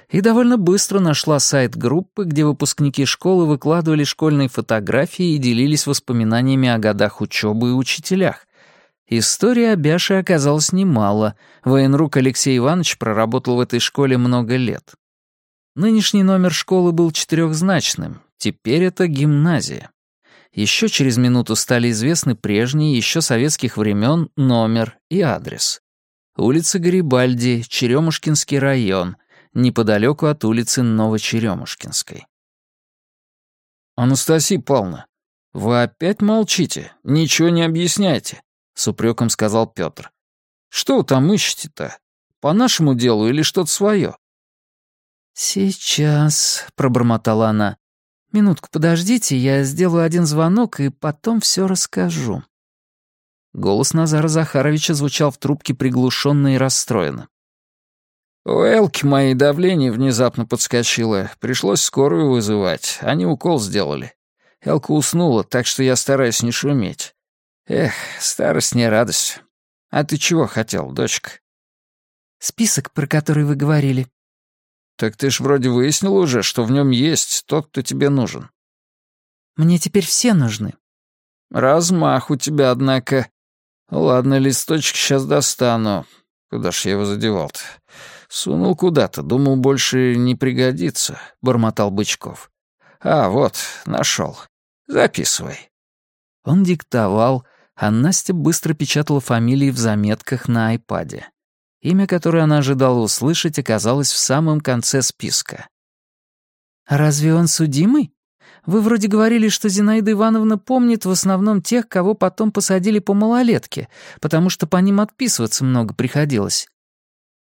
и довольно быстро нашла сайт группы, где выпускники школы выкладывали школьные фотографии и делились воспоминаниями о годах учебы и учителях. Истории о Бяше оказалось немало. Военрук Алексей Иванович проработал в этой школе много лет. Нынешний номер школы был четырехзначным. Теперь это гимназия. Еще через минуту стали известны прежние, еще советских времен, номер и адрес. Улица Гарибальди, Черемушкинский район, неподалеку от улицы Новочеремушкинской. «Анастасия Павловна, вы опять молчите, ничего не объясняете», — с упреком сказал Петр. «Что вы там ищете-то? По нашему делу или что-то свое?» «Сейчас», — пробормотала она. «Минутку подождите, я сделаю один звонок и потом все расскажу». Голос Назара Захаровича звучал в трубке приглушенно и расстроенно. У Элки моей давление внезапно подскочило. Пришлось скорую вызывать. Они укол сделали. Элка уснула, так что я стараюсь не шуметь. Эх, старость не радость. А ты чего хотел, дочка? Список, про который вы говорили. Так ты ж вроде выяснил уже, что в нем есть тот, кто тебе нужен. Мне теперь все нужны. Размах у тебя, однако. Ладно, листочек сейчас достану. Куда ж я его задевал-то? Сунул куда-то, думал, больше не пригодится, бормотал Бычков. А, вот, нашел. Записывай. Он диктовал, а Настя быстро печатала фамилии в заметках на айпаде. Имя, которое она ожидала услышать, оказалось в самом конце списка. «Разве он судимый? Вы вроде говорили, что Зинаида Ивановна помнит в основном тех, кого потом посадили по малолетке, потому что по ним отписываться много приходилось».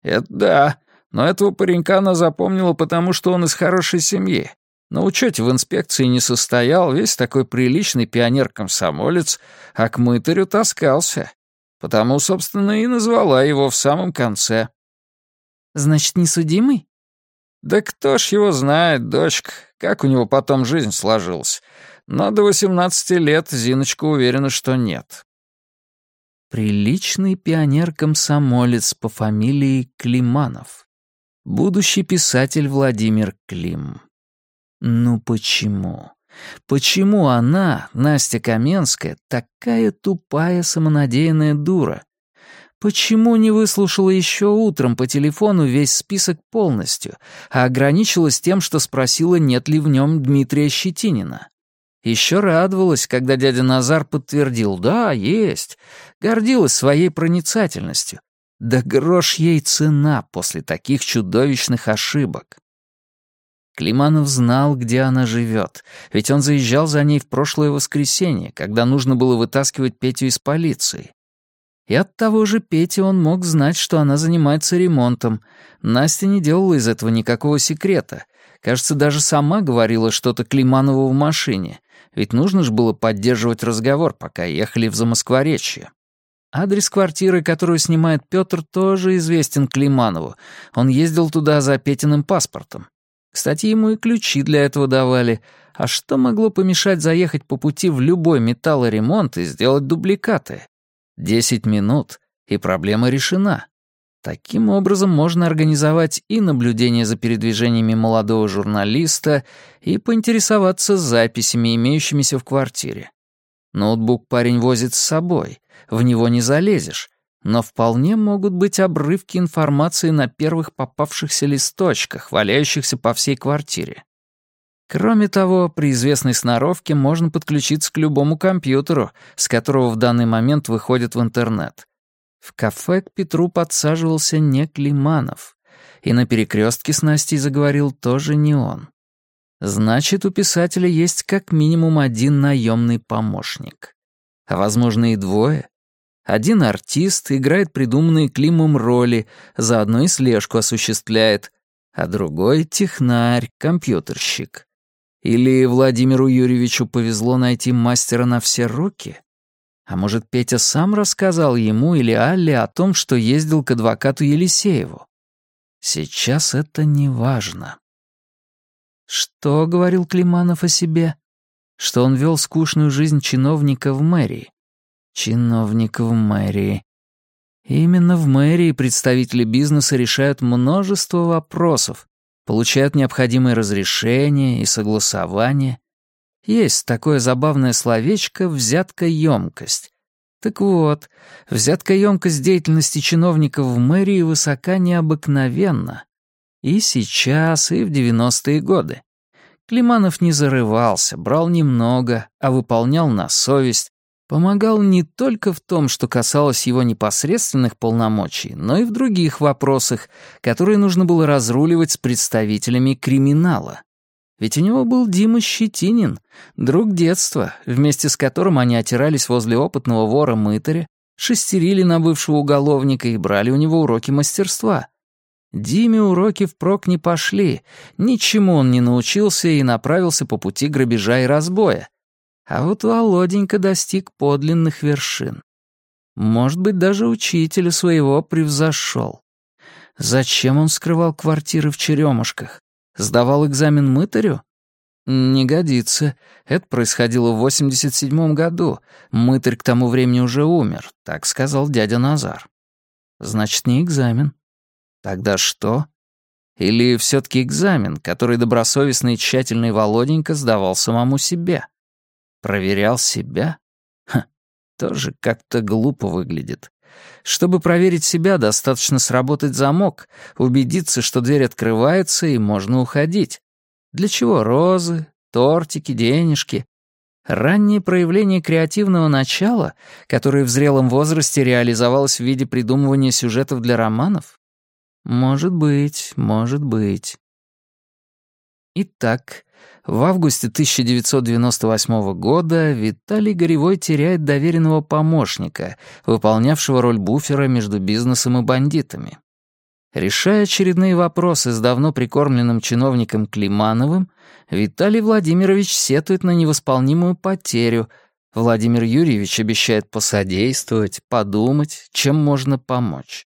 «Это да, но этого паренька она запомнила, потому что он из хорошей семьи. На учете в инспекции не состоял, весь такой приличный пионер-комсомолец, а к мытарю таскался. Потому, собственно, и назвала его в самом конце. «Значит, не судимый?» «Да кто ж его знает, дочка, как у него потом жизнь сложилась. Но до 18 лет Зиночка уверена, что нет». Приличный пионер-комсомолец по фамилии Климанов. Будущий писатель Владимир Клим. Ну почему? Почему она, Настя Каменская, такая тупая самонадеянная дура? Почему не выслушала еще утром по телефону весь список полностью, а ограничилась тем, что спросила, нет ли в нем Дмитрия Щетинина? Еще радовалась, когда дядя Назар подтвердил «да, есть», гордилась своей проницательностью. Да грош ей цена после таких чудовищных ошибок. Климанов знал, где она живет, ведь он заезжал за ней в прошлое воскресенье, когда нужно было вытаскивать Петю из полиции. И от того же Пети он мог знать, что она занимается ремонтом. Настя не делала из этого никакого секрета. Кажется, даже сама говорила что-то Климанову в машине, ведь нужно же было поддерживать разговор, пока ехали в Замоскворечье. Адрес квартиры, которую снимает Петр, тоже известен Климанову. Он ездил туда за Петиным паспортом. Кстати, ему и ключи для этого давали. А что могло помешать заехать по пути в любой металлоремонт и сделать дубликаты? Десять минут, и проблема решена. Таким образом можно организовать и наблюдение за передвижениями молодого журналиста, и поинтересоваться записями, имеющимися в квартире. Ноутбук парень возит с собой, в него не залезешь, но вполне могут быть обрывки информации на первых попавшихся листочках, валяющихся по всей квартире. Кроме того, при известной сноровке можно подключиться к любому компьютеру, с которого в данный момент выходит в интернет. В кафе к Петру подсаживался не Климанов, и на перекрестке с Настей заговорил тоже не он. Значит, у писателя есть как минимум один наемный помощник. А возможно и двое — один артист играет придуманные Климом роли, заодно и слежку осуществляет, а другой — технарь, компьютерщик. Или Владимиру Юрьевичу повезло найти мастера на все руки? А может, Петя сам рассказал ему или Алле о том, что ездил к адвокату Елисееву? Сейчас это не важно. Что говорил Климанов о себе? Что он вел скучную жизнь чиновника в мэрии. Чиновник в мэрии. Именно в мэрии представители бизнеса решают множество вопросов, получают необходимые разрешения и согласования. Есть такое забавное словечко «взятка-емкость». Так вот, взятка-емкость деятельности чиновников в мэрии высока необыкновенно. И сейчас, и в 90-е годы. Климанов не зарывался, брал немного, а выполнял на совесть, Помогал не только в том, что касалось его непосредственных полномочий, но и в других вопросах, которые нужно было разруливать с представителями криминала. Ведь у него был Дима Щетинин, друг детства, вместе с которым они отирались возле опытного вора-мытаря, шестерили на бывшего уголовника и брали у него уроки мастерства. Диме уроки впрок не пошли, ничему он не научился и направился по пути грабежа и разбоя, а вот Володенька достиг подлинных вершин. Может быть, даже учителя своего превзошел. Зачем он скрывал квартиры в Черемушках? Сдавал экзамен мытарю? Не годится. Это происходило в 87 году. Мытарь к тому времени уже умер, так сказал дядя Назар. Значит, не экзамен. Тогда что? Или все-таки экзамен, который добросовестный и тщательный Володенька сдавал самому себе? Проверял себя? Ха, тоже как-то глупо выглядит. Чтобы проверить себя, достаточно сработать замок, убедиться, что дверь открывается и можно уходить. Для чего розы, тортики, денежки? Раннее проявление креативного начала, которое в зрелом возрасте реализовалось в виде придумывания сюжетов для романов? Может быть, может быть. Итак, в августе 1998 года Виталий Горевой теряет доверенного помощника, выполнявшего роль буфера между бизнесом и бандитами. Решая очередные вопросы с давно прикормленным чиновником Климановым, Виталий Владимирович сетует на невосполнимую потерю. Владимир Юрьевич обещает посодействовать, подумать, чем можно помочь.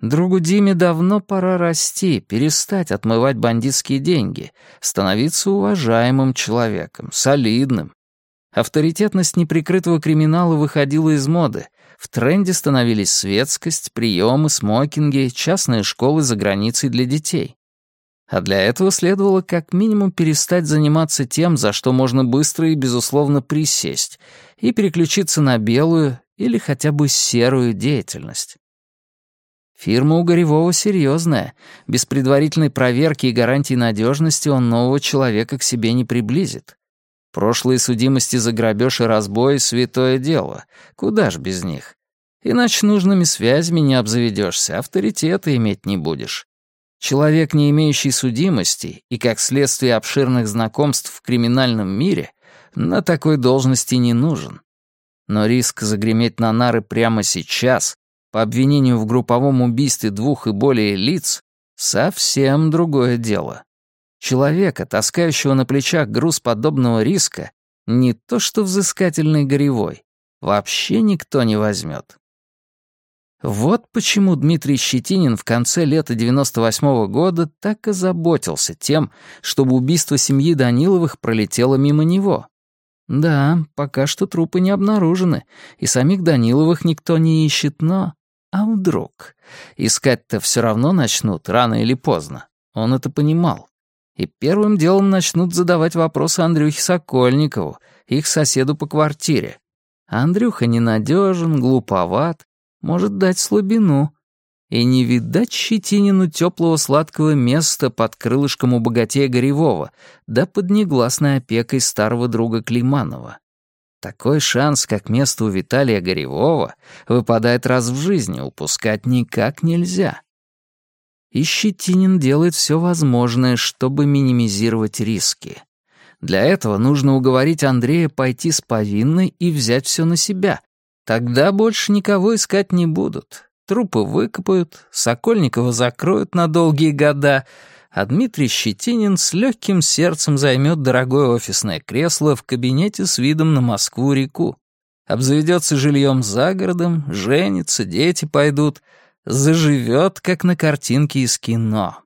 Другу Диме давно пора расти, перестать отмывать бандитские деньги, становиться уважаемым человеком, солидным. Авторитетность неприкрытого криминала выходила из моды. В тренде становились светскость, приемы, смокинги, частные школы за границей для детей. А для этого следовало как минимум перестать заниматься тем, за что можно быстро и безусловно присесть, и переключиться на белую или хотя бы серую деятельность. Фирма у Горевого серьезная. Без предварительной проверки и гарантии надежности он нового человека к себе не приблизит. Прошлые судимости за грабеж и разбой — святое дело. Куда ж без них? Иначе нужными связями не обзаведешься, авторитета иметь не будешь. Человек, не имеющий судимости и, как следствие обширных знакомств в криминальном мире, на такой должности не нужен. Но риск загреметь на нары прямо сейчас по обвинению в групповом убийстве двух и более лиц — совсем другое дело. Человека, таскающего на плечах груз подобного риска, не то что взыскательный горевой, вообще никто не возьмет. Вот почему Дмитрий Щетинин в конце лета 98 -го года так и заботился тем, чтобы убийство семьи Даниловых пролетело мимо него. Да, пока что трупы не обнаружены, и самих Даниловых никто не ищет, но... А вдруг? Искать-то все равно начнут, рано или поздно. Он это понимал. И первым делом начнут задавать вопросы Андрюхе Сокольникову, их соседу по квартире. Андрюха ненадежен, глуповат, может дать слабину. И не видать Щетинину теплого сладкого места под крылышком у богатея Горевого, да под негласной опекой старого друга Климанова. Такой шанс, как место у Виталия Горевого, выпадает раз в жизни, упускать никак нельзя. И Щетинин делает все возможное, чтобы минимизировать риски. Для этого нужно уговорить Андрея пойти с повинной и взять все на себя. Тогда больше никого искать не будут. Трупы выкопают, Сокольникова закроют на долгие года — а Дмитрий Щетинин с легким сердцем займет дорогое офисное кресло в кабинете с видом на Москву-реку. Обзаведется жильем за городом, женится, дети пойдут, заживет, как на картинке из кино.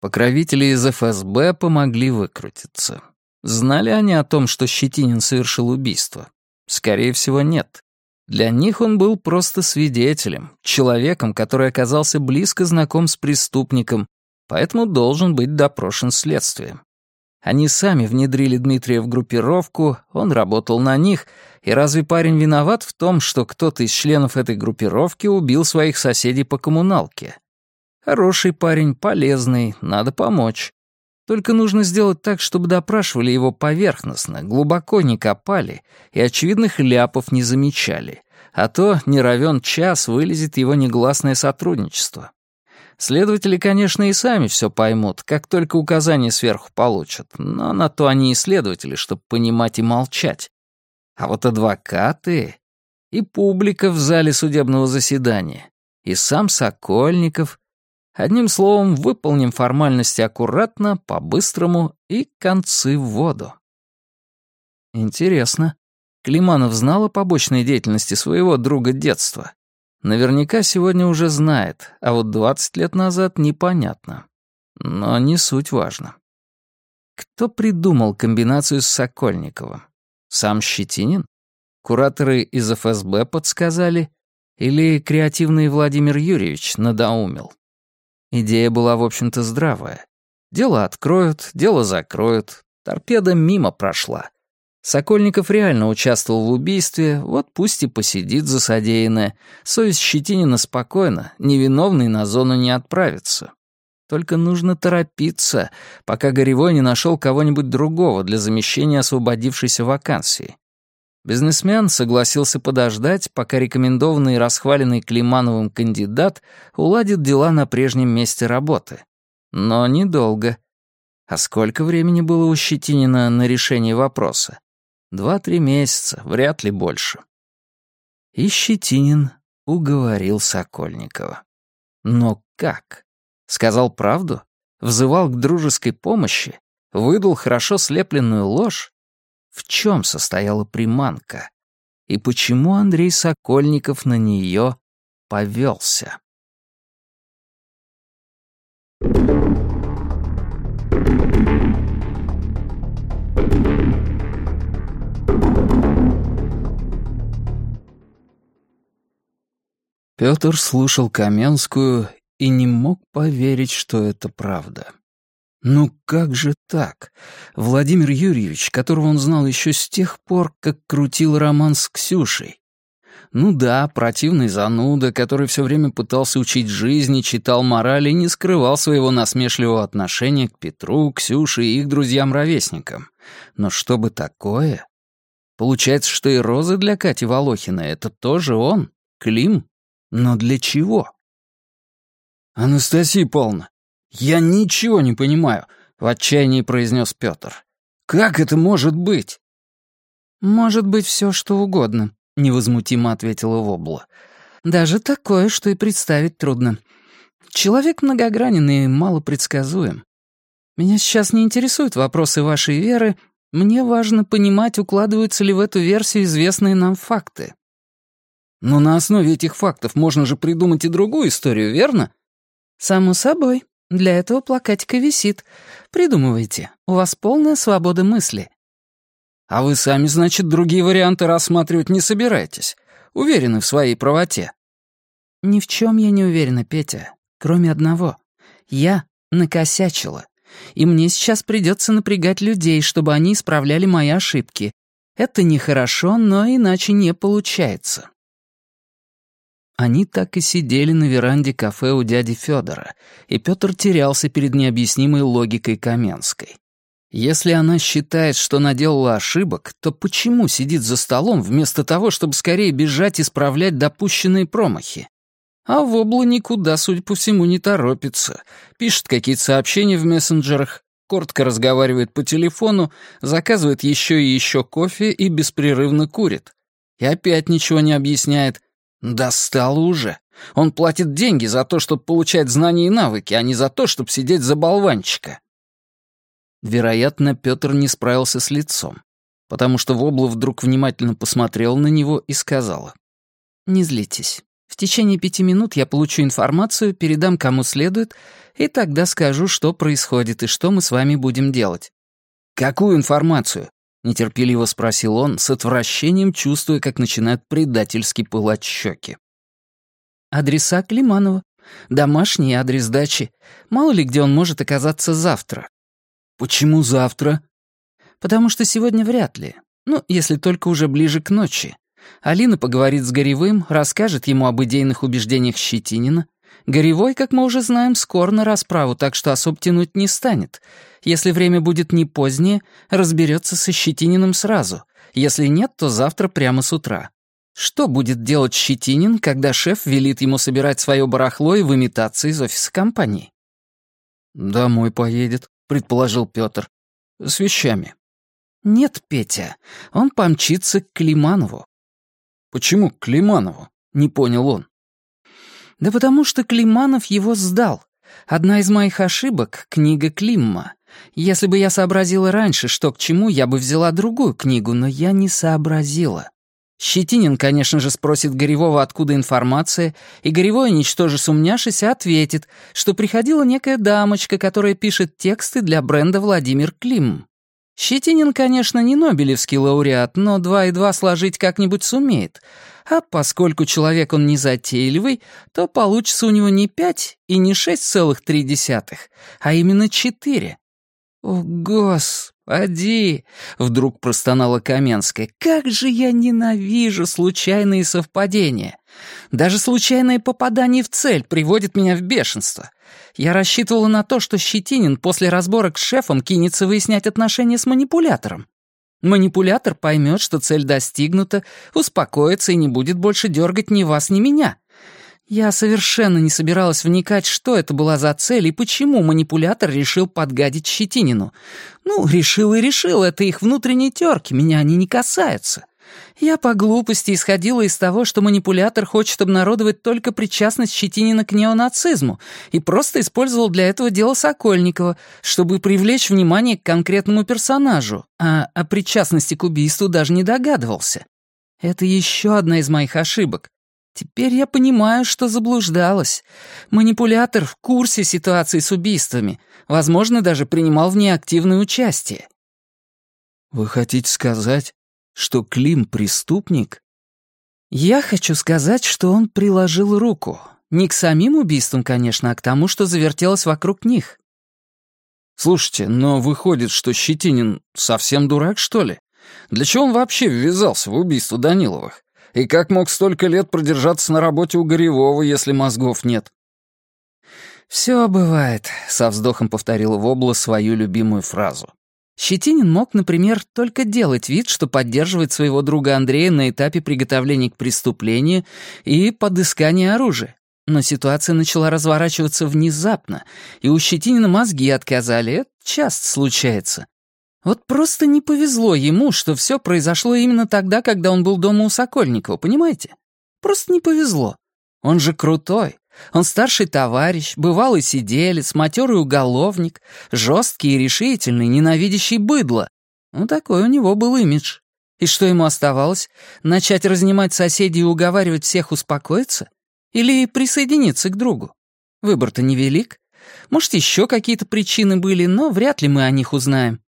Покровители из ФСБ помогли выкрутиться. Знали они о том, что Щетинин совершил убийство? Скорее всего, нет. Для них он был просто свидетелем, человеком, который оказался близко знаком с преступником, поэтому должен быть допрошен следствием. Они сами внедрили Дмитрия в группировку, он работал на них, и разве парень виноват в том, что кто-то из членов этой группировки убил своих соседей по коммуналке? Хороший парень, полезный, надо помочь. Только нужно сделать так, чтобы допрашивали его поверхностно, глубоко не копали и очевидных ляпов не замечали, а то не равен час вылезет его негласное сотрудничество. Следователи, конечно, и сами все поймут, как только указания сверху получат, но на то они и следователи, чтобы понимать и молчать. А вот адвокаты и публика в зале судебного заседания, и сам Сокольников. Одним словом, выполним формальности аккуратно, по-быстрому и концы в воду. Интересно, Климанов знал о побочной деятельности своего друга детства? Наверняка сегодня уже знает, а вот 20 лет назад непонятно. Но не суть важно. Кто придумал комбинацию с Сокольниковым? Сам Щетинин? Кураторы из ФСБ подсказали? Или креативный Владимир Юрьевич надоумил? Идея была, в общем-то, здравая. Дело откроют, дело закроют. Торпеда мимо прошла. Сокольников реально участвовал в убийстве, вот пусть и посидит за содеянное. Совесть Щетинина спокойна, невиновный на зону не отправится. Только нужно торопиться, пока Горевой не нашел кого-нибудь другого для замещения освободившейся вакансии. Бизнесмен согласился подождать, пока рекомендованный и расхваленный Климановым кандидат уладит дела на прежнем месте работы. Но недолго. А сколько времени было у Щетинина на решение вопроса? Два-три месяца, вряд ли больше. И Щетинин уговорил Сокольникова. Но как? Сказал правду? Взывал к дружеской помощи? Выдал хорошо слепленную ложь? В чем состояла приманка? И почему Андрей Сокольников на нее повелся? Петр слушал Каменскую и не мог поверить, что это правда. Ну как же так? Владимир Юрьевич, которого он знал еще с тех пор, как крутил роман с Ксюшей. Ну да, противный зануда, который все время пытался учить жизни, читал морали и не скрывал своего насмешливого отношения к Петру, Ксюше и их друзьям-ровесникам. Но что бы такое? Получается, что и розы для Кати Волохина — это тоже он, Клим, но для чего? «Анастасия Павловна, я ничего не понимаю», — в отчаянии произнес Петр. «Как это может быть?» «Может быть все, что угодно», — невозмутимо ответила Вобла. «Даже такое, что и представить трудно. Человек многогранен и малопредсказуем. Меня сейчас не интересуют вопросы вашей веры, мне важно понимать, укладываются ли в эту версию известные нам факты. Но на основе этих фактов можно же придумать и другую историю, верно? Само собой. Для этого плакатик и висит. Придумывайте. У вас полная свобода мысли. А вы сами, значит, другие варианты рассматривать не собираетесь. Уверены в своей правоте. Ни в чем я не уверена, Петя. Кроме одного. Я накосячила. И мне сейчас придется напрягать людей, чтобы они исправляли мои ошибки. Это нехорошо, но иначе не получается. Они так и сидели на веранде кафе у дяди Федора, и Петр терялся перед необъяснимой логикой Каменской. Если она считает, что наделала ошибок, то почему сидит за столом вместо того, чтобы скорее бежать исправлять допущенные промахи? А в Вобла никуда, судя по всему, не торопится. Пишет какие-то сообщения в мессенджерах, коротко разговаривает по телефону, заказывает еще и еще кофе и беспрерывно курит. И опять ничего не объясняет, Достало уже. Он платит деньги за то, чтобы получать знания и навыки, а не за то, чтобы сидеть за болванчика. Вероятно, Петр не справился с лицом, потому что Вобла вдруг внимательно посмотрел на него и сказала. «Не злитесь. В течение пяти минут я получу информацию, передам кому следует, и тогда скажу, что происходит и что мы с вами будем делать». «Какую информацию?» — нетерпеливо спросил он, с отвращением чувствуя, как начинают предательски пылать щеки. «Адреса Климанова. Домашний адрес дачи. Мало ли где он может оказаться завтра». «Почему завтра?» «Потому что сегодня вряд ли. Ну, если только уже ближе к ночи. Алина поговорит с Горевым, расскажет ему об идейных убеждениях Щетинина, Горевой, как мы уже знаем, скоро на расправу, так что особо тянуть не станет. Если время будет не позднее, разберется со Щетининым сразу. Если нет, то завтра прямо с утра. Что будет делать Щетинин, когда шеф велит ему собирать свое барахло и выметаться из офиса компании? «Домой поедет», — предположил Петр. «С вещами». «Нет, Петя, он помчится к Климанову». «Почему к Климанову?» — не понял он. Да потому что Климанов его сдал. Одна из моих ошибок — книга Климма. Если бы я сообразила раньше, что к чему, я бы взяла другую книгу, но я не сообразила. Щетинин, конечно же, спросит Горевого, откуда информация, и Горевой, ничтоже сумняшись, ответит, что приходила некая дамочка, которая пишет тексты для бренда «Владимир Клим». Щетинин, конечно, не Нобелевский лауреат, но два и два сложить как-нибудь сумеет — а поскольку человек он не затейливый, то получится у него не пять и не шесть целых три десятых, а именно четыре. «О, господи!» — вдруг простонала Каменская. «Как же я ненавижу случайные совпадения! Даже случайное попадание в цель приводит меня в бешенство. Я рассчитывала на то, что Щетинин после разборок с шефом кинется выяснять отношения с манипулятором. Манипулятор поймет, что цель достигнута, успокоится и не будет больше дергать ни вас, ни меня. Я совершенно не собиралась вникать, что это была за цель и почему манипулятор решил подгадить Щетинину. Ну, решил и решил, это их внутренние терки, меня они не касаются. Я по глупости исходила из того, что манипулятор хочет обнародовать только причастность Щетинина к неонацизму и просто использовал для этого дело Сокольникова, чтобы привлечь внимание к конкретному персонажу, а о причастности к убийству даже не догадывался. Это еще одна из моих ошибок. Теперь я понимаю, что заблуждалась. Манипулятор в курсе ситуации с убийствами, возможно, даже принимал в ней активное участие. Вы хотите сказать, что Клим преступник? Я хочу сказать, что он приложил руку. Не к самим убийствам, конечно, а к тому, что завертелось вокруг них. Слушайте, но выходит, что Щетинин совсем дурак, что ли? Для чего он вообще ввязался в убийство Даниловых? И как мог столько лет продержаться на работе у Горевого, если мозгов нет? «Все бывает», — со вздохом повторила Вобла свою любимую фразу. Щетинин мог, например, только делать вид, что поддерживает своего друга Андрея на этапе приготовления к преступлению и подыскания оружия. Но ситуация начала разворачиваться внезапно, и у Щетинина мозги отказали. Это часто случается. Вот просто не повезло ему, что все произошло именно тогда, когда он был дома у Сокольникова, понимаете? Просто не повезло. Он же крутой. Он старший товарищ, бывалый сиделец, матерый уголовник, жесткий и решительный, ненавидящий быдло. Ну, такой у него был имидж. И что ему оставалось? Начать разнимать соседей и уговаривать всех успокоиться? Или присоединиться к другу? Выбор-то невелик. Может, еще какие-то причины были, но вряд ли мы о них узнаем.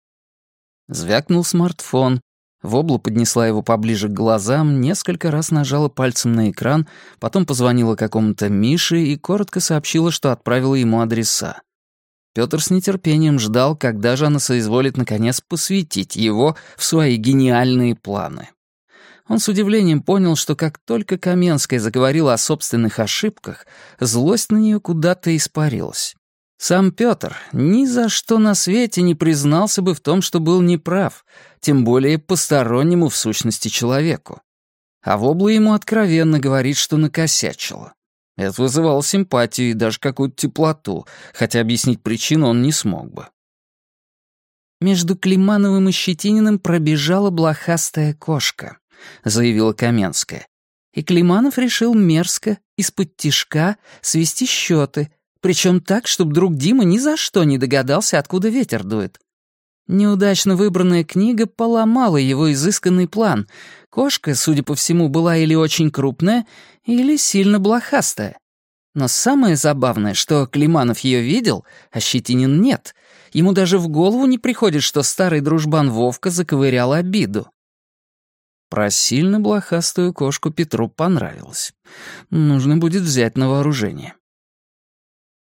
Звякнул смартфон. Вобла поднесла его поближе к глазам, несколько раз нажала пальцем на экран, потом позвонила какому-то Мише и коротко сообщила, что отправила ему адреса. Пётр с нетерпением ждал, когда же она соизволит наконец посвятить его в свои гениальные планы. Он с удивлением понял, что как только Каменская заговорила о собственных ошибках, злость на нее куда-то испарилась. Сам Петр ни за что на свете не признался бы в том, что был неправ, тем более постороннему в сущности человеку. А Вобла ему откровенно говорит, что накосячила. Это вызывало симпатию и даже какую-то теплоту, хотя объяснить причину он не смог бы. «Между Климановым и Щетининым пробежала блохастая кошка», — заявила Каменская. И Климанов решил мерзко, из-под тишка, свести счеты — причем так, чтобы друг Дима ни за что не догадался, откуда ветер дует. Неудачно выбранная книга поломала его изысканный план. Кошка, судя по всему, была или очень крупная, или сильно блохастая. Но самое забавное, что Климанов ее видел, а Щетинин нет. Ему даже в голову не приходит, что старый дружбан Вовка заковырял обиду. Про сильно блохастую кошку Петру понравилось. Нужно будет взять на вооружение.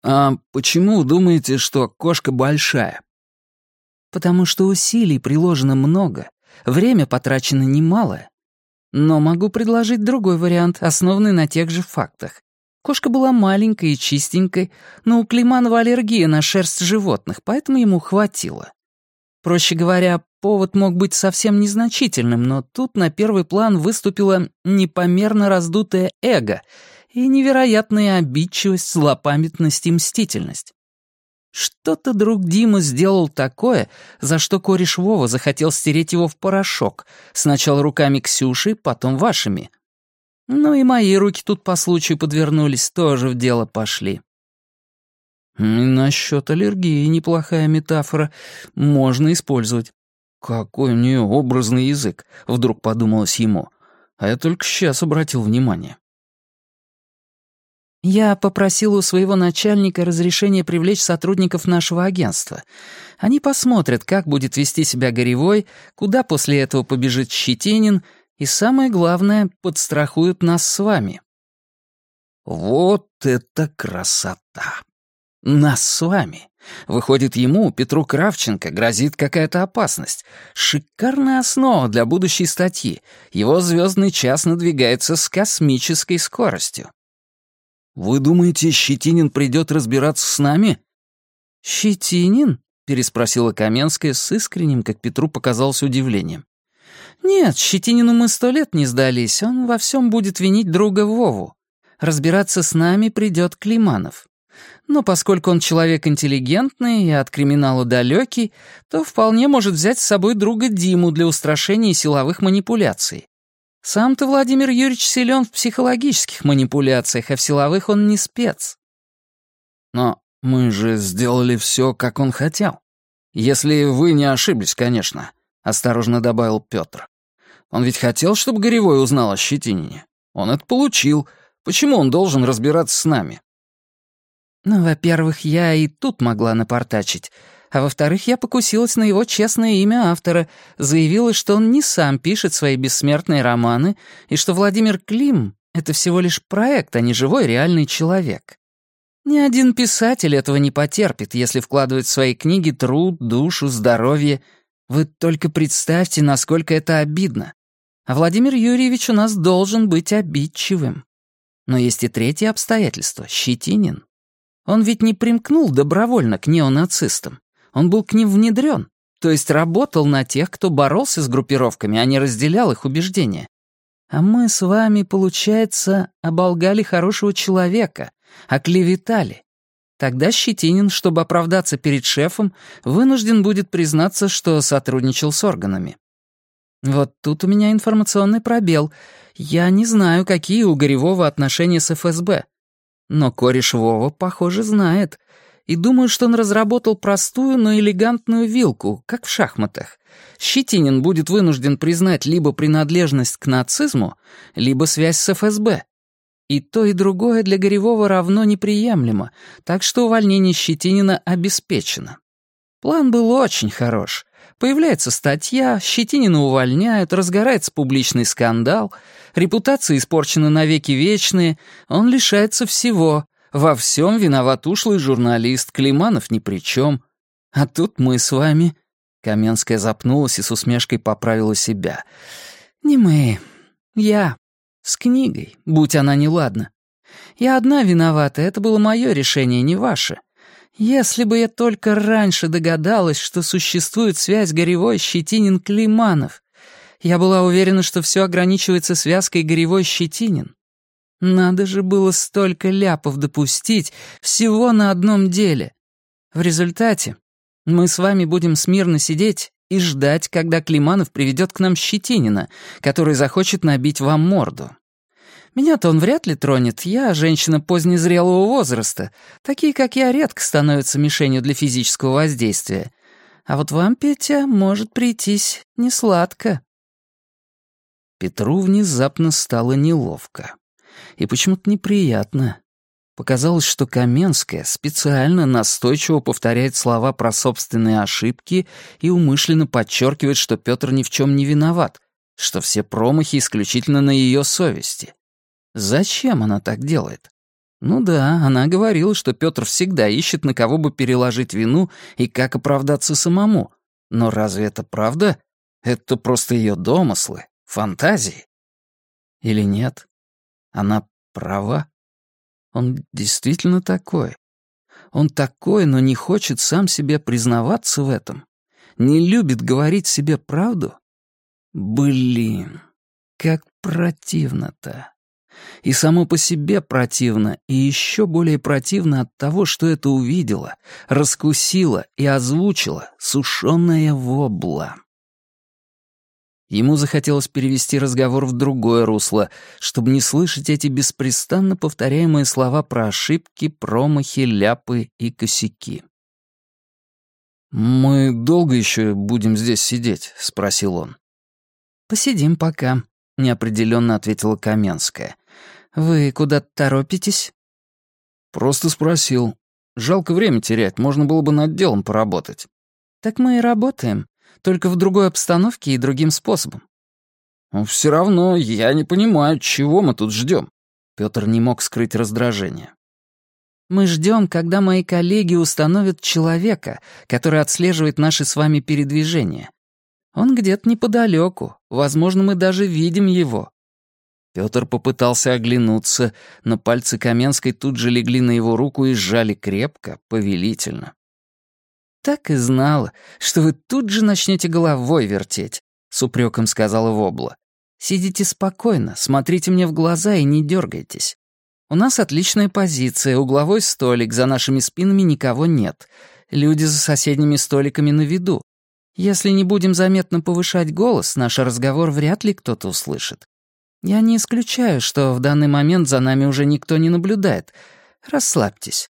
«А почему думаете, что кошка большая?» «Потому что усилий приложено много, время потрачено немалое. Но могу предложить другой вариант, основанный на тех же фактах. Кошка была маленькой и чистенькой, но у Климанова аллергия на шерсть животных, поэтому ему хватило. Проще говоря, повод мог быть совсем незначительным, но тут на первый план выступило непомерно раздутое эго — и невероятная обидчивость, злопамятность и мстительность. Что-то друг Дима сделал такое, за что кореш Вова захотел стереть его в порошок, сначала руками Ксюши, потом вашими. Ну и мои руки тут по случаю подвернулись, тоже в дело пошли. И насчет аллергии неплохая метафора. Можно использовать. Какой у нее образный язык, вдруг подумалось ему. А я только сейчас обратил внимание. Я попросил у своего начальника разрешения привлечь сотрудников нашего агентства. Они посмотрят, как будет вести себя Горевой, куда после этого побежит Щетинин, и самое главное, подстрахуют нас с вами. Вот это красота! Нас с вами. Выходит, ему, Петру Кравченко, грозит какая-то опасность. Шикарная основа для будущей статьи. Его звездный час надвигается с космической скоростью. «Вы думаете, Щетинин придет разбираться с нами?» «Щетинин?» — переспросила Каменская с искренним, как Петру показалось, удивлением. «Нет, Щетинину мы сто лет не сдались, он во всем будет винить друга Вову. Разбираться с нами придет Климанов. Но поскольку он человек интеллигентный и от криминала далекий, то вполне может взять с собой друга Диму для устрашения силовых манипуляций. Сам-то Владимир Юрьевич силен в психологических манипуляциях, а в силовых он не спец. Но мы же сделали все, как он хотел. Если вы не ошиблись, конечно, — осторожно добавил Петр. Он ведь хотел, чтобы Горевой узнал о Щетинине. Он это получил. Почему он должен разбираться с нами? Ну, во-первых, я и тут могла напортачить. А во-вторых, я покусилась на его честное имя автора, заявила, что он не сам пишет свои бессмертные романы, и что Владимир Клим — это всего лишь проект, а не живой реальный человек. Ни один писатель этого не потерпит, если вкладывает в свои книги труд, душу, здоровье. Вы только представьте, насколько это обидно. А Владимир Юрьевич у нас должен быть обидчивым. Но есть и третье обстоятельство — Щетинин. Он ведь не примкнул добровольно к неонацистам. Он был к ним внедрен, то есть работал на тех, кто боролся с группировками, а не разделял их убеждения. А мы с вами, получается, оболгали хорошего человека, оклеветали. Тогда Щетинин, чтобы оправдаться перед шефом, вынужден будет признаться, что сотрудничал с органами. Вот тут у меня информационный пробел. Я не знаю, какие у Горевого отношения с ФСБ. Но кореш Вова, похоже, знает. И думаю, что он разработал простую, но элегантную вилку, как в шахматах. Щетинин будет вынужден признать либо принадлежность к нацизму, либо связь с ФСБ. И то, и другое для Горевого равно неприемлемо, так что увольнение Щетинина обеспечено. План был очень хорош. Появляется статья, Щетинина увольняют, разгорается публичный скандал, репутация испорчена навеки вечные, он лишается всего. Во всем виноват ушлый журналист, Климанов ни при чем. А тут мы с вами... Каменская запнулась и с усмешкой поправила себя. «Не мы. Я. С книгой, будь она неладна. Я одна виновата, это было мое решение, не ваше. Если бы я только раньше догадалась, что существует связь Горевой Щетинин-Климанов. Я была уверена, что все ограничивается связкой Горевой-Щетинин. Надо же было столько ляпов допустить всего на одном деле. В результате мы с вами будем смирно сидеть и ждать, когда Климанов приведет к нам Щетинина, который захочет набить вам морду. Меня-то он вряд ли тронет, я женщина позднезрелого возраста. Такие, как я, редко становятся мишенью для физического воздействия. А вот вам, Петя, может прийтись несладко». Петру внезапно стало неловко. И почему-то неприятно. Показалось, что Каменская специально настойчиво повторяет слова про собственные ошибки и умышленно подчеркивает, что Петр ни в чем не виноват, что все промахи исключительно на ее совести. Зачем она так делает? Ну да, она говорила, что Петр всегда ищет, на кого бы переложить вину и как оправдаться самому. Но разве это правда? Это просто ее домыслы, фантазии. Или нет? Она права. Он действительно такой. Он такой, но не хочет сам себе признаваться в этом. Не любит говорить себе правду. Блин, как противно-то. И само по себе противно, и еще более противно от того, что это увидела, раскусила и озвучила сушеная вобла. Ему захотелось перевести разговор в другое русло, чтобы не слышать эти беспрестанно повторяемые слова про ошибки, промахи, ляпы и косяки. «Мы долго еще будем здесь сидеть?» — спросил он. «Посидим пока», — неопределенно ответила Каменская. «Вы куда-то торопитесь?» «Просто спросил. Жалко время терять, можно было бы над делом поработать». «Так мы и работаем, только в другой обстановке и другим способом». «Но все равно я не понимаю, чего мы тут ждем. Петр не мог скрыть раздражение. Мы ждем, когда мои коллеги установят человека, который отслеживает наши с вами передвижения. Он где-то неподалеку, возможно, мы даже видим его». Пётр попытался оглянуться, но пальцы Каменской тут же легли на его руку и сжали крепко, повелительно. «Так и знала, что вы тут же начнете головой вертеть», — с упреком сказала Вобла. «Сидите спокойно, смотрите мне в глаза и не дергайтесь. У нас отличная позиция, угловой столик, за нашими спинами никого нет. Люди за соседними столиками на виду. Если не будем заметно повышать голос, наш разговор вряд ли кто-то услышит. Я не исключаю, что в данный момент за нами уже никто не наблюдает. Расслабьтесь.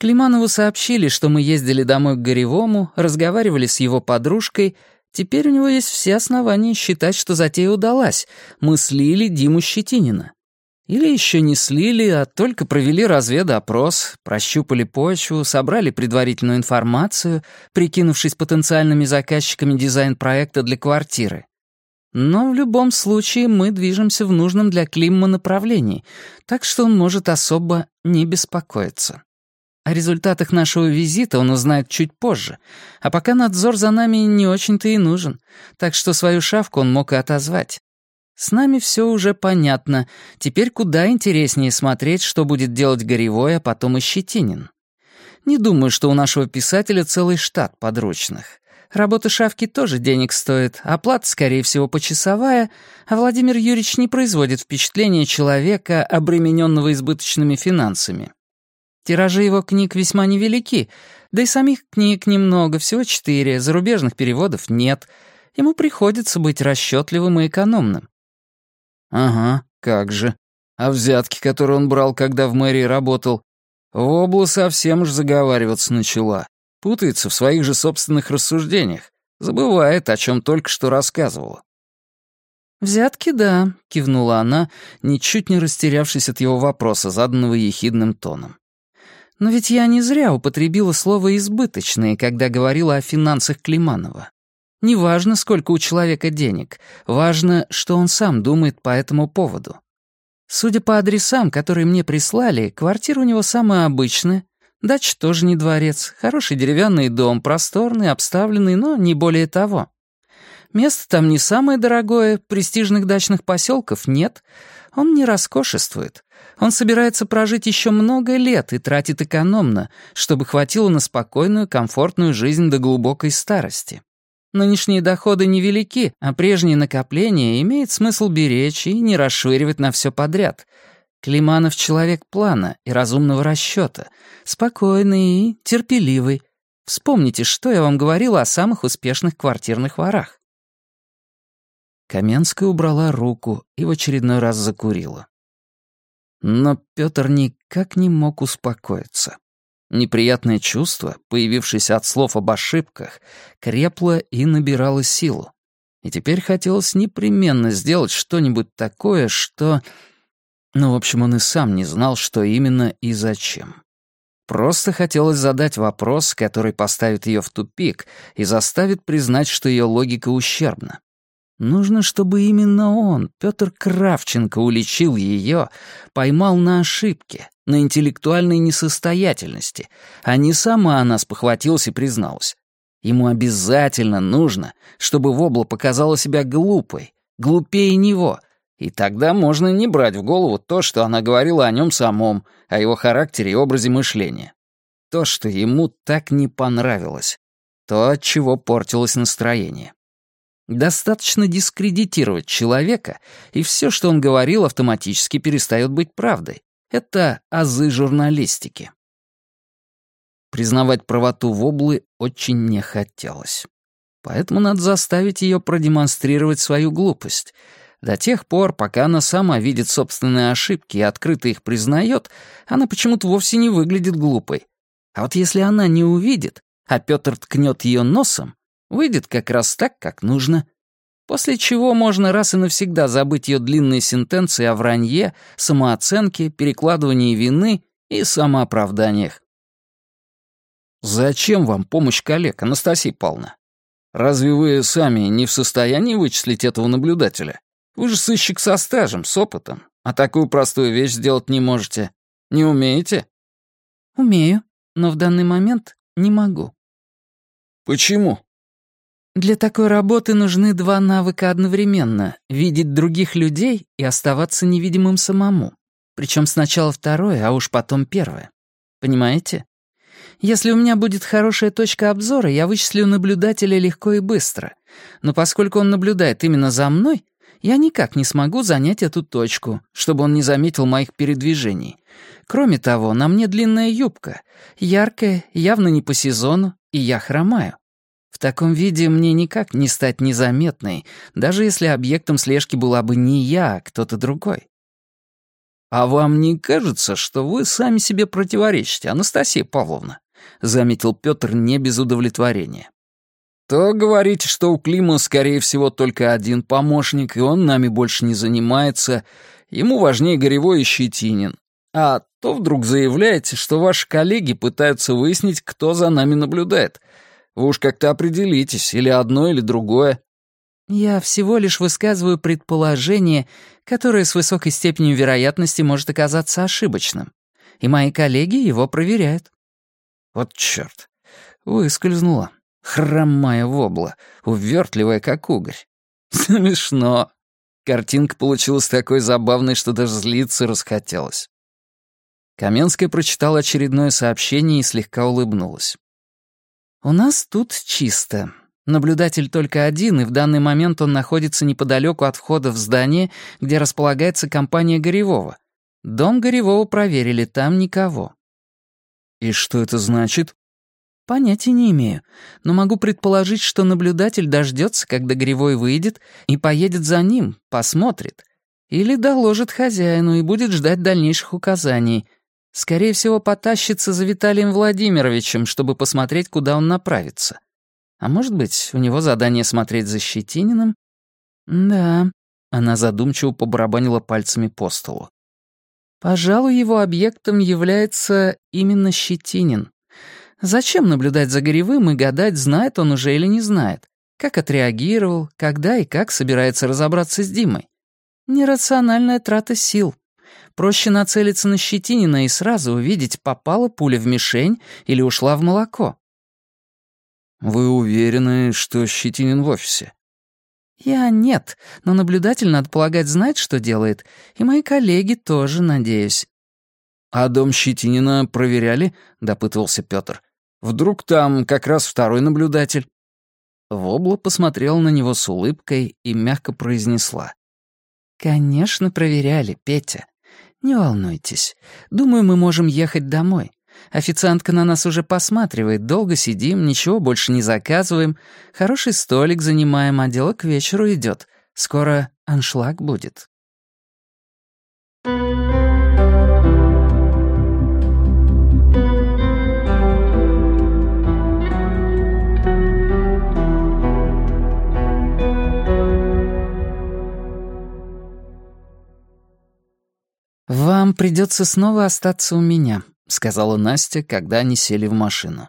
Климанову сообщили, что мы ездили домой к Горевому, разговаривали с его подружкой. Теперь у него есть все основания считать, что затея удалась. Мы слили Диму Щетинина. Или еще не слили, а только провели разведопрос, прощупали почву, собрали предварительную информацию, прикинувшись потенциальными заказчиками дизайн-проекта для квартиры. Но в любом случае мы движемся в нужном для Климма направлении, так что он может особо не беспокоиться. О результатах нашего визита он узнает чуть позже, а пока надзор за нами не очень-то и нужен, так что свою шавку он мог и отозвать. С нами все уже понятно. Теперь куда интереснее смотреть, что будет делать Горевой, а потом и Щетинин. Не думаю, что у нашего писателя целый штат подручных. Работа шавки тоже денег стоит, оплата, скорее всего, почасовая, а Владимир Юрьевич не производит впечатления человека, обремененного избыточными финансами. Тиражи его книг весьма невелики, да и самих книг немного, всего четыре, зарубежных переводов нет. Ему приходится быть расчетливым и экономным. Ага, как же. А взятки, которые он брал, когда в мэрии работал, Вобла совсем уж заговариваться начала. Путается в своих же собственных рассуждениях. Забывает, о чем только что рассказывала. «Взятки, да», — кивнула она, ничуть не растерявшись от его вопроса, заданного ехидным тоном. «Но ведь я не зря употребила слово «избыточные», когда говорила о финансах Климанова. Не важно, сколько у человека денег, важно, что он сам думает по этому поводу. Судя по адресам, которые мне прислали, квартира у него самая обычная, дача тоже не дворец, хороший деревянный дом, просторный, обставленный, но не более того. Место там не самое дорогое, престижных дачных поселков нет, он не роскошествует. Он собирается прожить еще много лет и тратит экономно, чтобы хватило на спокойную, комфортную жизнь до глубокой старости. Нынешние доходы невелики, а прежние накопления имеет смысл беречь и не расшвыривать на все подряд. Климанов человек плана и разумного расчета, спокойный и терпеливый. Вспомните, что я вам говорил о самых успешных квартирных ворах. Каменская убрала руку и в очередной раз закурила. Но Пётр никак не мог успокоиться. Неприятное чувство, появившееся от слов об ошибках, крепло и набирало силу. И теперь хотелось непременно сделать что-нибудь такое, что... Ну, в общем, он и сам не знал, что именно и зачем. Просто хотелось задать вопрос, который поставит ее в тупик и заставит признать, что ее логика ущербна. Нужно, чтобы именно он, Петр Кравченко, уличил ее, поймал на ошибке, на интеллектуальной несостоятельности, а не сама она спохватилась и призналась. Ему обязательно нужно, чтобы Вобла показала себя глупой, глупее него, и тогда можно не брать в голову то, что она говорила о нем самом, о его характере и образе мышления. То, что ему так не понравилось, то, от чего портилось настроение. Достаточно дискредитировать человека, и все, что он говорил, автоматически перестает быть правдой. Это азы журналистики. Признавать правоту Воблы очень не хотелось. Поэтому надо заставить ее продемонстрировать свою глупость. До тех пор, пока она сама видит собственные ошибки и открыто их признает, она почему-то вовсе не выглядит глупой. А вот если она не увидит, а Петр ткнет ее носом, Выйдет как раз так, как нужно. После чего можно раз и навсегда забыть ее длинные сентенции о вранье, самооценке, перекладывании вины и самооправданиях. «Зачем вам помощь коллег, Анастасия Павловна? Разве вы сами не в состоянии вычислить этого наблюдателя? Вы же сыщик со стажем, с опытом, а такую простую вещь сделать не можете. Не умеете?» «Умею, но в данный момент не могу». «Почему?» «Для такой работы нужны два навыка одновременно — видеть других людей и оставаться невидимым самому. Причем сначала второе, а уж потом первое. Понимаете? Если у меня будет хорошая точка обзора, я вычислю наблюдателя легко и быстро. Но поскольку он наблюдает именно за мной, я никак не смогу занять эту точку, чтобы он не заметил моих передвижений. Кроме того, на мне длинная юбка, яркая, явно не по сезону, и я хромаю. В таком виде мне никак не стать незаметной, даже если объектом слежки была бы не я, а кто-то другой. «А вам не кажется, что вы сами себе противоречите, Анастасия Павловна?» — заметил Петр не без удовлетворения. «То говорите, что у Клима, скорее всего, только один помощник, и он нами больше не занимается, ему важнее Горевой и Щетинин. А то вдруг заявляете, что ваши коллеги пытаются выяснить, кто за нами наблюдает. Вы уж как-то определитесь, или одно, или другое». «Я всего лишь высказываю предположение, которое с высокой степенью вероятности может оказаться ошибочным. И мои коллеги его проверяют». «Вот чёрт. Выскользнула. Хромая вобла, увертливая, как угорь. Смешно. Картинка получилась такой забавной, что даже злиться расхотелось. Каменская прочитала очередное сообщение и слегка улыбнулась. «У нас тут чисто. Наблюдатель только один, и в данный момент он находится неподалеку от входа в здание, где располагается компания Горевого. Дом Горевого проверили, там никого». «И что это значит?» «Понятия не имею, но могу предположить, что наблюдатель дождется, когда Горевой выйдет, и поедет за ним, посмотрит. Или доложит хозяину и будет ждать дальнейших указаний». Скорее всего, потащится за Виталием Владимировичем, чтобы посмотреть, куда он направится. А может быть, у него задание смотреть за Щетининым? Да, она задумчиво побарабанила пальцами по столу. Пожалуй, его объектом является именно Щетинин. Зачем наблюдать за Горевым и гадать, знает он уже или не знает? Как отреагировал, когда и как собирается разобраться с Димой? Нерациональная трата сил. Проще нацелиться на Щетинина и сразу увидеть, попала пуля в мишень или ушла в молоко. «Вы уверены, что Щетинин в офисе?» «Я нет, но наблюдатель, надо полагать, знает, что делает, и мои коллеги тоже, надеюсь». «А дом Щетинина проверяли?» — допытывался Пётр. «Вдруг там как раз второй наблюдатель?» Вобла посмотрела на него с улыбкой и мягко произнесла. «Конечно, проверяли, Петя. «Не волнуйтесь. Думаю, мы можем ехать домой. Официантка на нас уже посматривает, долго сидим, ничего больше не заказываем. Хороший столик занимаем, а дело к вечеру идет. Скоро аншлаг будет». «Вам придется снова остаться у меня», — сказала Настя, когда они сели в машину.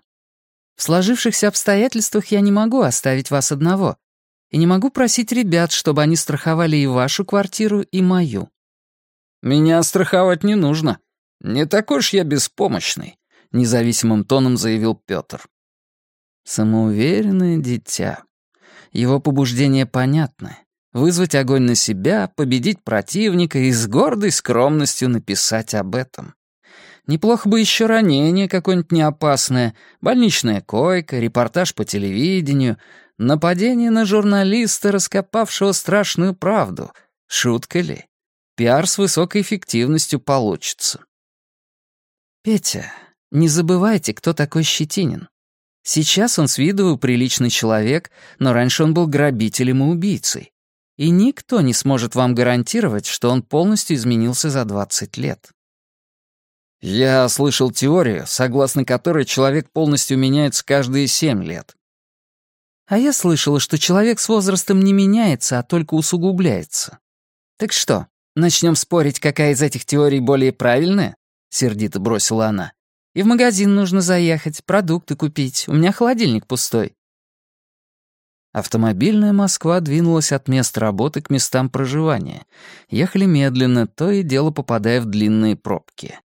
«В сложившихся обстоятельствах я не могу оставить вас одного, и не могу просить ребят, чтобы они страховали и вашу квартиру, и мою». «Меня страховать не нужно. Не такой уж я беспомощный», — независимым тоном заявил Пётр. Самоуверенное дитя. Его побуждения понятны вызвать огонь на себя, победить противника и с гордой скромностью написать об этом. Неплохо бы еще ранение какое-нибудь неопасное, больничная койка, репортаж по телевидению, нападение на журналиста, раскопавшего страшную правду. Шутка ли? Пиар с высокой эффективностью получится. Петя, не забывайте, кто такой Щетинин. Сейчас он с виду приличный человек, но раньше он был грабителем и убийцей и никто не сможет вам гарантировать, что он полностью изменился за 20 лет. Я слышал теорию, согласно которой человек полностью меняется каждые 7 лет. А я слышала, что человек с возрастом не меняется, а только усугубляется. Так что, начнем спорить, какая из этих теорий более правильная? Сердито бросила она. И в магазин нужно заехать, продукты купить. У меня холодильник пустой. Автомобильная Москва двинулась от мест работы к местам проживания. Ехали медленно, то и дело попадая в длинные пробки.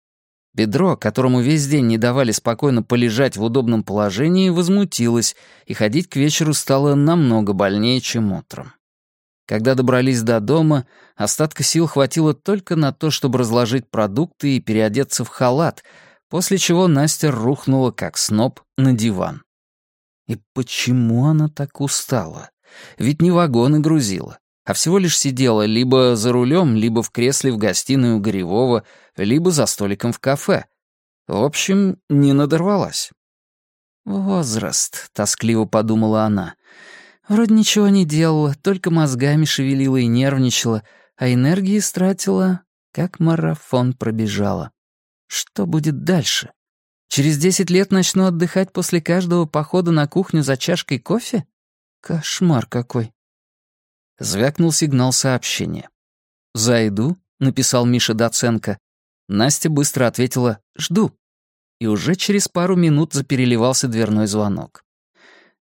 Бедро, которому весь день не давали спокойно полежать в удобном положении, возмутилось, и ходить к вечеру стало намного больнее, чем утром. Когда добрались до дома, остатка сил хватило только на то, чтобы разложить продукты и переодеться в халат, после чего Настя рухнула, как сноб, на диван. И почему она так устала? Ведь не вагоны грузила, а всего лишь сидела либо за рулем, либо в кресле в гостиной у Горевого, либо за столиком в кафе. В общем, не надорвалась. «Возраст», — тоскливо подумала она. «Вроде ничего не делала, только мозгами шевелила и нервничала, а энергии стратила, как марафон пробежала. Что будет дальше? Через десять лет начну отдыхать после каждого похода на кухню за чашкой кофе? Кошмар какой!» Звякнул сигнал сообщения. «Зайду», — написал Миша Доценко. Настя быстро ответила «Жду». И уже через пару минут запереливался дверной звонок.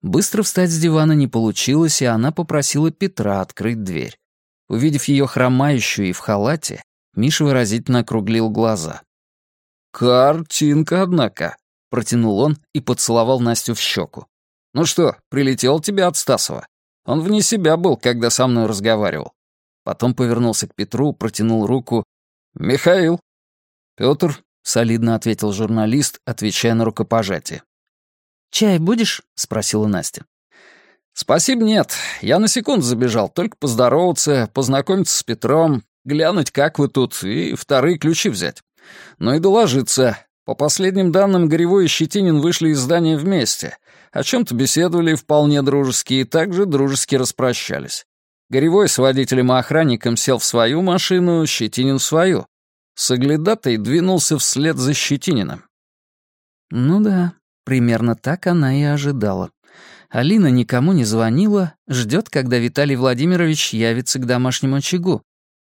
Быстро встать с дивана не получилось, и она попросила Петра открыть дверь. Увидев ее хромающую и в халате, Миша выразительно округлил глаза. «Картинка, однако», — протянул он и поцеловал Настю в щеку. «Ну что, прилетел тебе от Стасова? Он вне себя был, когда со мной разговаривал». Потом повернулся к Петру, протянул руку. «Михаил». «Пётр», — солидно ответил журналист, отвечая на рукопожатие. «Чай будешь?» — спросила Настя. «Спасибо, нет. Я на секунду забежал, только поздороваться, познакомиться с Петром, глянуть, как вы тут, и вторые ключи взять. Ну и доложиться. По последним данным, Горевой и Щетинин вышли из здания вместе. О чем-то беседовали вполне дружески и также дружески распрощались. Горевой с водителем и охранником сел в свою машину, Щетинин в свою. Соглядатый двинулся вслед за Щетининым. Ну да, примерно так она и ожидала. Алина никому не звонила, ждет, когда Виталий Владимирович явится к домашнему очагу.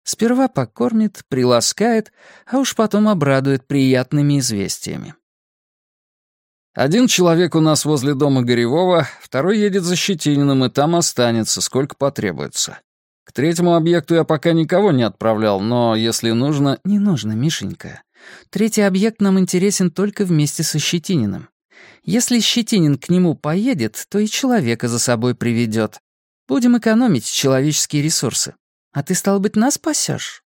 Сперва покормит, приласкает, а уж потом обрадует приятными известиями. Один человек у нас возле дома Горевого, второй едет за Щетининым и там останется, сколько потребуется. К третьему объекту я пока никого не отправлял, но если нужно... Не нужно, Мишенька. Третий объект нам интересен только вместе со Щетининым. Если Щетинин к нему поедет, то и человека за собой приведет. Будем экономить человеческие ресурсы. А ты, стал быть, нас пасешь?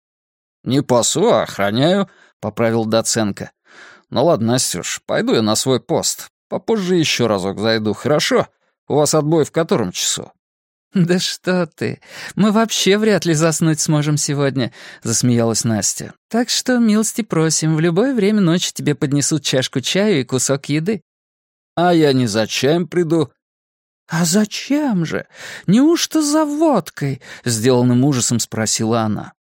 «Не пасу, а охраняю», — поправил Доценко. «Ну ладно, Настюш, пойду я на свой пост. Попозже еще разок зайду, хорошо? У вас отбой в котором часу?» «Да что ты! Мы вообще вряд ли заснуть сможем сегодня», — засмеялась Настя. «Так что, милости просим, в любое время ночи тебе поднесут чашку чаю и кусок еды». «А я не за чаем приду, «А зачем же? Неужто за водкой?» — сделанным ужасом спросила она.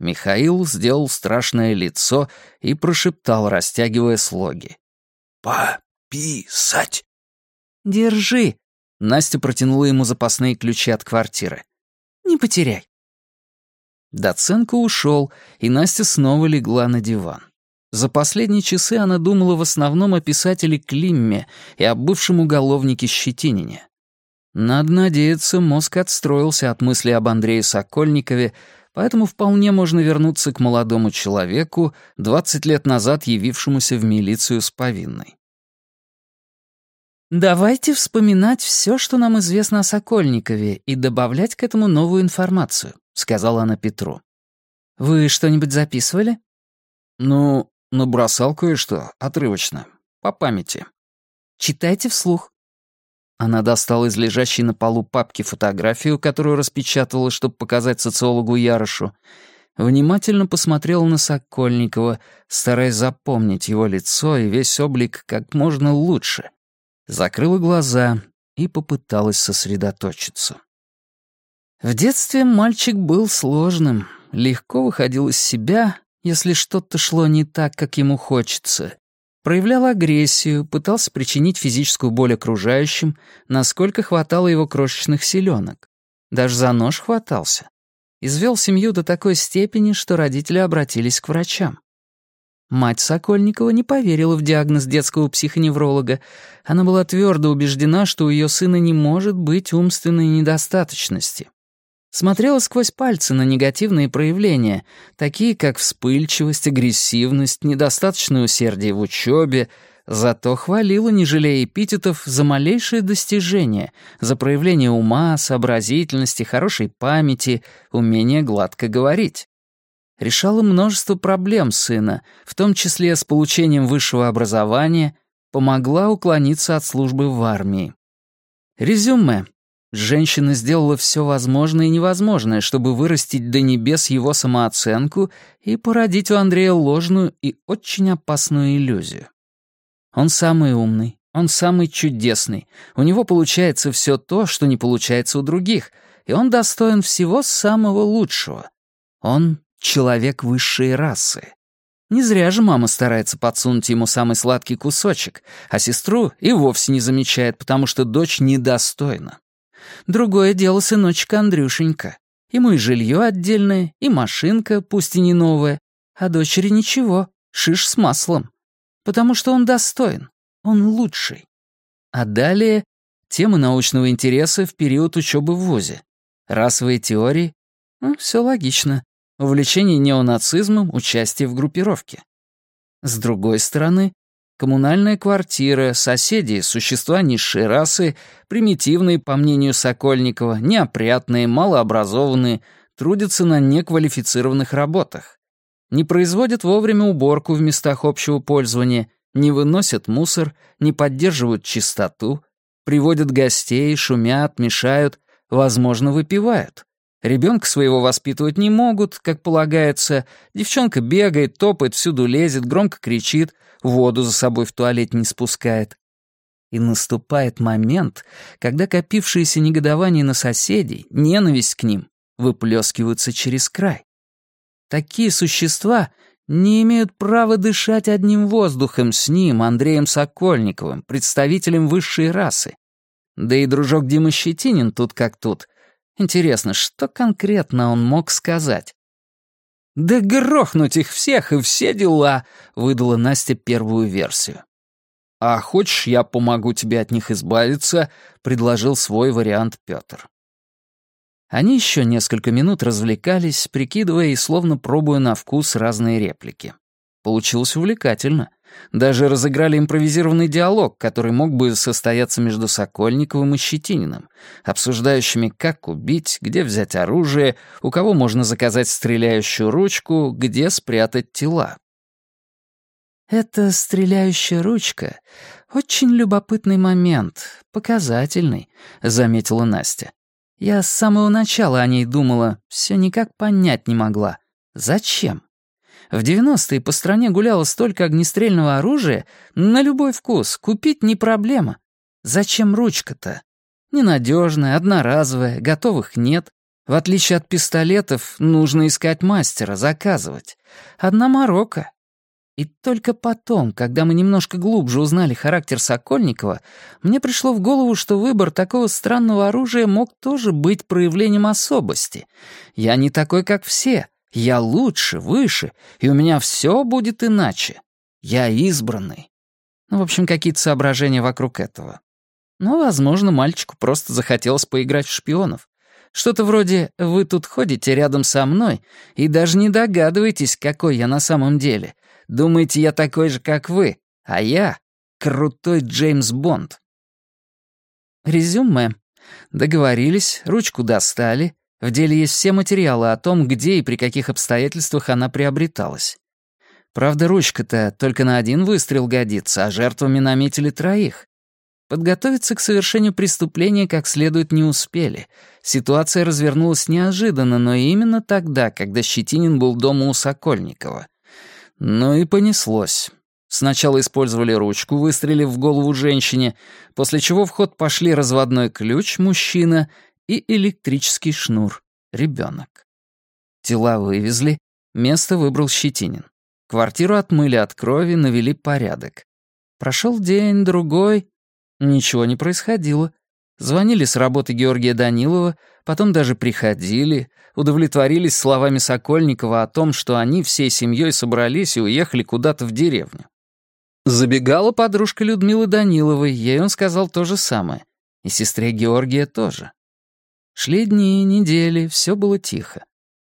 Михаил сделал страшное лицо и прошептал, растягивая слоги. «Пописать!» «Держи!» — Настя протянула ему запасные ключи от квартиры. «Не потеряй!» Доценко ушел, и Настя снова легла на диван. За последние часы она думала в основном о писателе Климме и о бывшем уголовнике Щетинине. Надо надеяться, мозг отстроился от мысли об Андрее Сокольникове, поэтому вполне можно вернуться к молодому человеку, 20 лет назад явившемуся в милицию с повинной. Давайте вспоминать все, что нам известно о Сокольникове, и добавлять к этому новую информацию, сказала она Петру. Вы что-нибудь записывали? Ну, набросал кое-что, отрывочно, по памяти. Читайте вслух. Она достала из лежащей на полу папки фотографию, которую распечатала, чтобы показать социологу Ярошу, внимательно посмотрела на Сокольникова, стараясь запомнить его лицо и весь облик как можно лучше. Закрыла глаза и попыталась сосредоточиться. В детстве мальчик был сложным, легко выходил из себя, если что-то шло не так, как ему хочется, проявлял агрессию, пытался причинить физическую боль окружающим, насколько хватало его крошечных силёнок. Даже за нож хватался. Извел семью до такой степени, что родители обратились к врачам. Мать Сокольникова не поверила в диагноз детского психоневролога. Она была твердо убеждена, что у ее сына не может быть умственной недостаточности. Смотрела сквозь пальцы на негативные проявления, такие как вспыльчивость, агрессивность, недостаточное усердие в учебе, зато хвалила, не жалея эпитетов, за малейшие достижения, за проявление ума, сообразительности, хорошей памяти, умение гладко говорить. Решала множество проблем сына, в том числе с получением высшего образования, помогла уклониться от службы в армии. Резюме. Женщина сделала все возможное и невозможное, чтобы вырастить до небес его самооценку и породить у Андрея ложную и очень опасную иллюзию. Он самый умный, он самый чудесный, у него получается все то, что не получается у других, и он достоин всего самого лучшего. Он — человек высшей расы. Не зря же мама старается подсунуть ему самый сладкий кусочек, а сестру и вовсе не замечает, потому что дочь недостойна. Другое дело сыночек Андрюшенька. Ему и жилье отдельное, и машинка, пусть и не новая, а дочери ничего, шиш с маслом. Потому что он достоин, он лучший. А далее темы научного интереса в период учебы в ВУЗе. Расовые теории. Ну, все логично. Увлечение неонацизмом, участие в группировке. С другой стороны, Коммунальная квартира, соседи, существа низшей расы, примитивные, по мнению Сокольникова, неопрятные, малообразованные, трудятся на неквалифицированных работах. Не производят вовремя уборку в местах общего пользования, не выносят мусор, не поддерживают чистоту, приводят гостей, шумят, мешают, возможно, выпивают. Ребенка своего воспитывать не могут, как полагается. Девчонка бегает, топает, всюду лезет, громко кричит, воду за собой в туалет не спускает. И наступает момент, когда копившееся негодование на соседей, ненависть к ним, выплескиваются через край. Такие существа не имеют права дышать одним воздухом с ним, Андреем Сокольниковым, представителем высшей расы. Да и дружок Дима Щетинин тут как тут. Интересно, что конкретно он мог сказать? «Да грохнуть их всех и все дела!» — выдала Настя первую версию. «А хочешь, я помогу тебе от них избавиться?» — предложил свой вариант Пётр. Они еще несколько минут развлекались, прикидывая и словно пробуя на вкус разные реплики. Получилось увлекательно. Даже разыграли импровизированный диалог, который мог бы состояться между Сокольниковым и Щетининым, обсуждающими, как убить, где взять оружие, у кого можно заказать стреляющую ручку, где спрятать тела. «Эта стреляющая ручка — очень любопытный момент, показательный», — заметила Настя. «Я с самого начала о ней думала, все никак понять не могла. Зачем?» В 90-е по стране гуляло столько огнестрельного оружия, на любой вкус, купить не проблема. Зачем ручка-то? Ненадежная, одноразовая, готовых нет. В отличие от пистолетов, нужно искать мастера, заказывать. Одна морока. И только потом, когда мы немножко глубже узнали характер Сокольникова, мне пришло в голову, что выбор такого странного оружия мог тоже быть проявлением особости. Я не такой, как все, я лучше, выше, и у меня все будет иначе. Я избранный. Ну, в общем, какие-то соображения вокруг этого. Ну, возможно, мальчику просто захотелось поиграть в шпионов. Что-то вроде «вы тут ходите рядом со мной и даже не догадываетесь, какой я на самом деле. Думаете, я такой же, как вы, а я — крутой Джеймс Бонд». Резюме. Договорились, ручку достали, в деле есть все материалы о том, где и при каких обстоятельствах она приобреталась. Правда, ручка-то только на один выстрел годится, а жертвами наметили троих. Подготовиться к совершению преступления как следует не успели. Ситуация развернулась неожиданно, но именно тогда, когда Щетинин был дома у Сокольникова. Ну и понеслось. Сначала использовали ручку, выстрелив в голову женщине, после чего в ход пошли разводной ключ, мужчина, и электрический шнур, ребенок. Тела вывезли, место выбрал Щетинин. Квартиру отмыли от крови, навели порядок. Прошел день, другой. Ничего не происходило. Звонили с работы Георгия Данилова, потом даже приходили, удовлетворились словами Сокольникова о том, что они всей семьей собрались и уехали куда-то в деревню. Забегала подружка Людмилы Даниловой, ей он сказал то же самое. И сестре Георгия тоже. Шли дни, недели, все было тихо.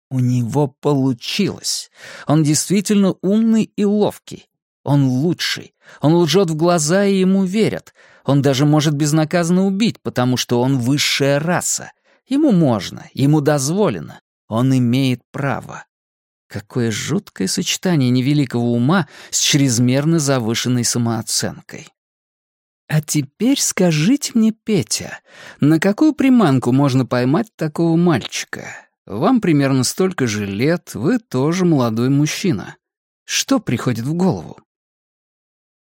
У него получилось. Он действительно умный и ловкий. Он лучший. Он лжет в глаза, и ему верят. Он даже может безнаказанно убить, потому что он высшая раса. Ему можно, ему дозволено. Он имеет право. Какое жуткое сочетание невеликого ума с чрезмерно завышенной самооценкой. А теперь скажите мне, Петя, на какую приманку можно поймать такого мальчика? Вам примерно столько же лет, вы тоже молодой мужчина. Что приходит в голову?»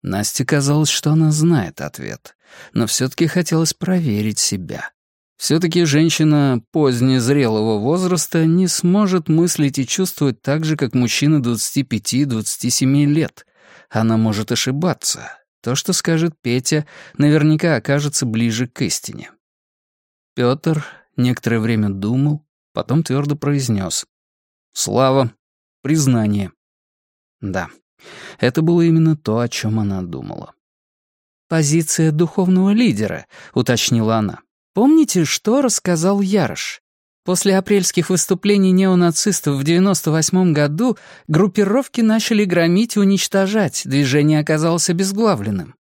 Насте казалось, что она знает ответ, но все-таки хотелось проверить себя. Все-таки женщина позднезрелого возраста не сможет мыслить и чувствовать так же, как мужчина 25-27 лет. Она может ошибаться. То, что скажет Петя, наверняка окажется ближе к истине. Петр некоторое время думал, Потом твердо произнес. «Слава. Признание». Да, это было именно то, о чем она думала. «Позиция духовного лидера», — уточнила она. «Помните, что рассказал Ярош? После апрельских выступлений неонацистов в 98 году группировки начали громить и уничтожать, движение оказалось обезглавленным.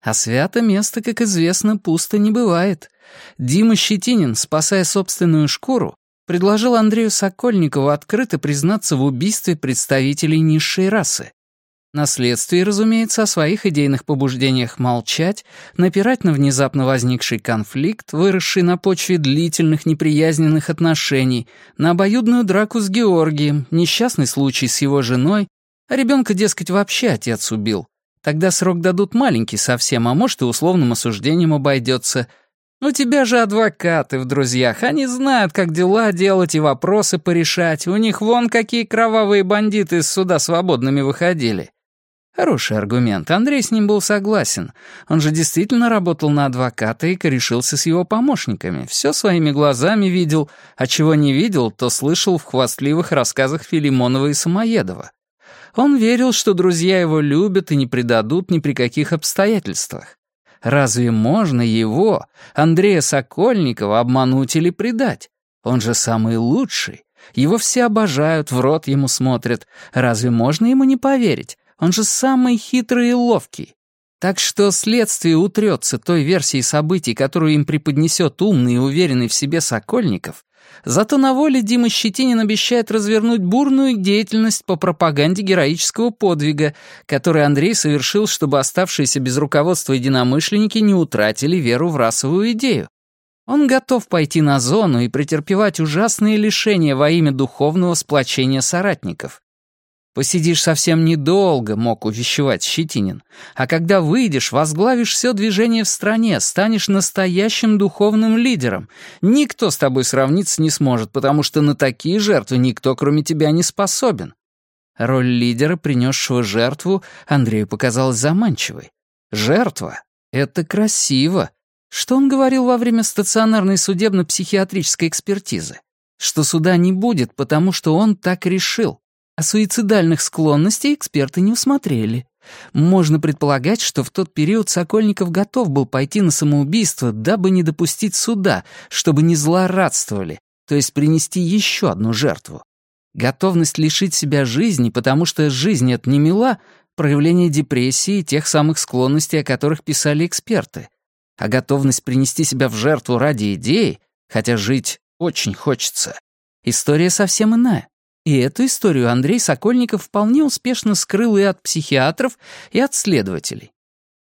А свято место, как известно, пусто не бывает. Дима Щетинин, спасая собственную шкуру, предложил Андрею Сокольникову открыто признаться в убийстве представителей низшей расы. На следствии, разумеется, о своих идейных побуждениях молчать, напирать на внезапно возникший конфликт, выросший на почве длительных неприязненных отношений, на обоюдную драку с Георгием, несчастный случай с его женой, а ребенка, дескать, вообще отец убил. Тогда срок дадут маленький совсем, а может и условным осуждением обойдется — у тебя же адвокаты в друзьях, они знают, как дела делать и вопросы порешать. У них вон какие кровавые бандиты из суда свободными выходили. Хороший аргумент, Андрей с ним был согласен. Он же действительно работал на адвоката и корешился с его помощниками. Все своими глазами видел, а чего не видел, то слышал в хвастливых рассказах Филимонова и Самоедова. Он верил, что друзья его любят и не предадут ни при каких обстоятельствах. Разве можно его, Андрея Сокольникова, обмануть или предать? Он же самый лучший. Его все обожают, в рот ему смотрят. Разве можно ему не поверить? Он же самый хитрый и ловкий. Так что следствие утрется той версией событий, которую им преподнесет умный и уверенный в себе Сокольников, Зато на воле Дима Щетинин обещает развернуть бурную деятельность по пропаганде героического подвига, который Андрей совершил, чтобы оставшиеся без руководства единомышленники не утратили веру в расовую идею. Он готов пойти на зону и претерпевать ужасные лишения во имя духовного сплочения соратников. Посидишь совсем недолго, мог увещевать Щетинин. А когда выйдешь, возглавишь все движение в стране, станешь настоящим духовным лидером. Никто с тобой сравниться не сможет, потому что на такие жертвы никто, кроме тебя, не способен. Роль лидера, принесшего жертву, Андрею показалась заманчивой. Жертва — это красиво. Что он говорил во время стационарной судебно-психиатрической экспертизы? Что суда не будет, потому что он так решил. А суицидальных склонностей эксперты не усмотрели. Можно предполагать, что в тот период Сокольников готов был пойти на самоубийство, дабы не допустить суда, чтобы не злорадствовали, то есть принести еще одну жертву. Готовность лишить себя жизни, потому что жизнь — это не мила, проявление депрессии и тех самых склонностей, о которых писали эксперты. А готовность принести себя в жертву ради идеи, хотя жить очень хочется, история совсем иная. И эту историю Андрей Сокольников вполне успешно скрыл и от психиатров, и от следователей.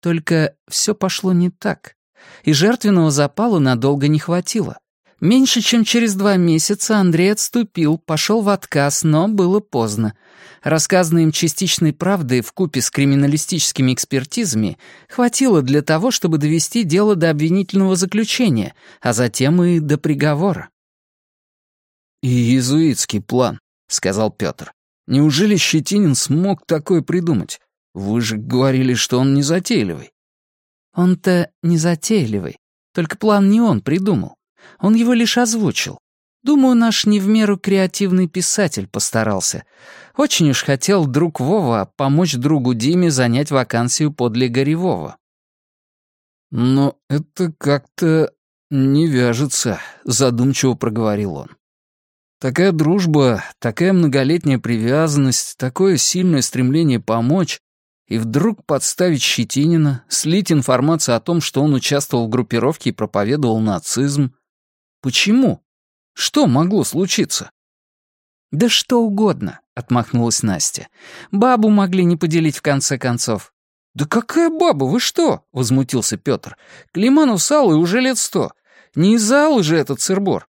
Только все пошло не так. И жертвенного запала надолго не хватило. Меньше чем через два месяца Андрей отступил, пошел в отказ, но было поздно. Рассказанной им частичной правды в купе с криминалистическими экспертизами хватило для того, чтобы довести дело до обвинительного заключения, а затем и до приговора. И иезуитский план. — сказал Петр. «Неужели Щетинин смог такое придумать? Вы же говорили, что он не затейливый». «Он-то не затейливый. Только план не он придумал. Он его лишь озвучил. Думаю, наш не в меру креативный писатель постарался. Очень уж хотел друг Вова помочь другу Диме занять вакансию подле Горевого». «Но это как-то «Не вяжется», — задумчиво проговорил он. «Такая дружба, такая многолетняя привязанность, такое сильное стремление помочь, и вдруг подставить Щетинина, слить информацию о том, что он участвовал в группировке и проповедовал нацизм. Почему? Что могло случиться? «Да что угодно», — отмахнулась Настя. «Бабу могли не поделить в конце концов». «Да какая баба, вы что?» — возмутился Петр. «Климанов с Аллой уже лет сто. Не из-за Аллы же этот сырбор».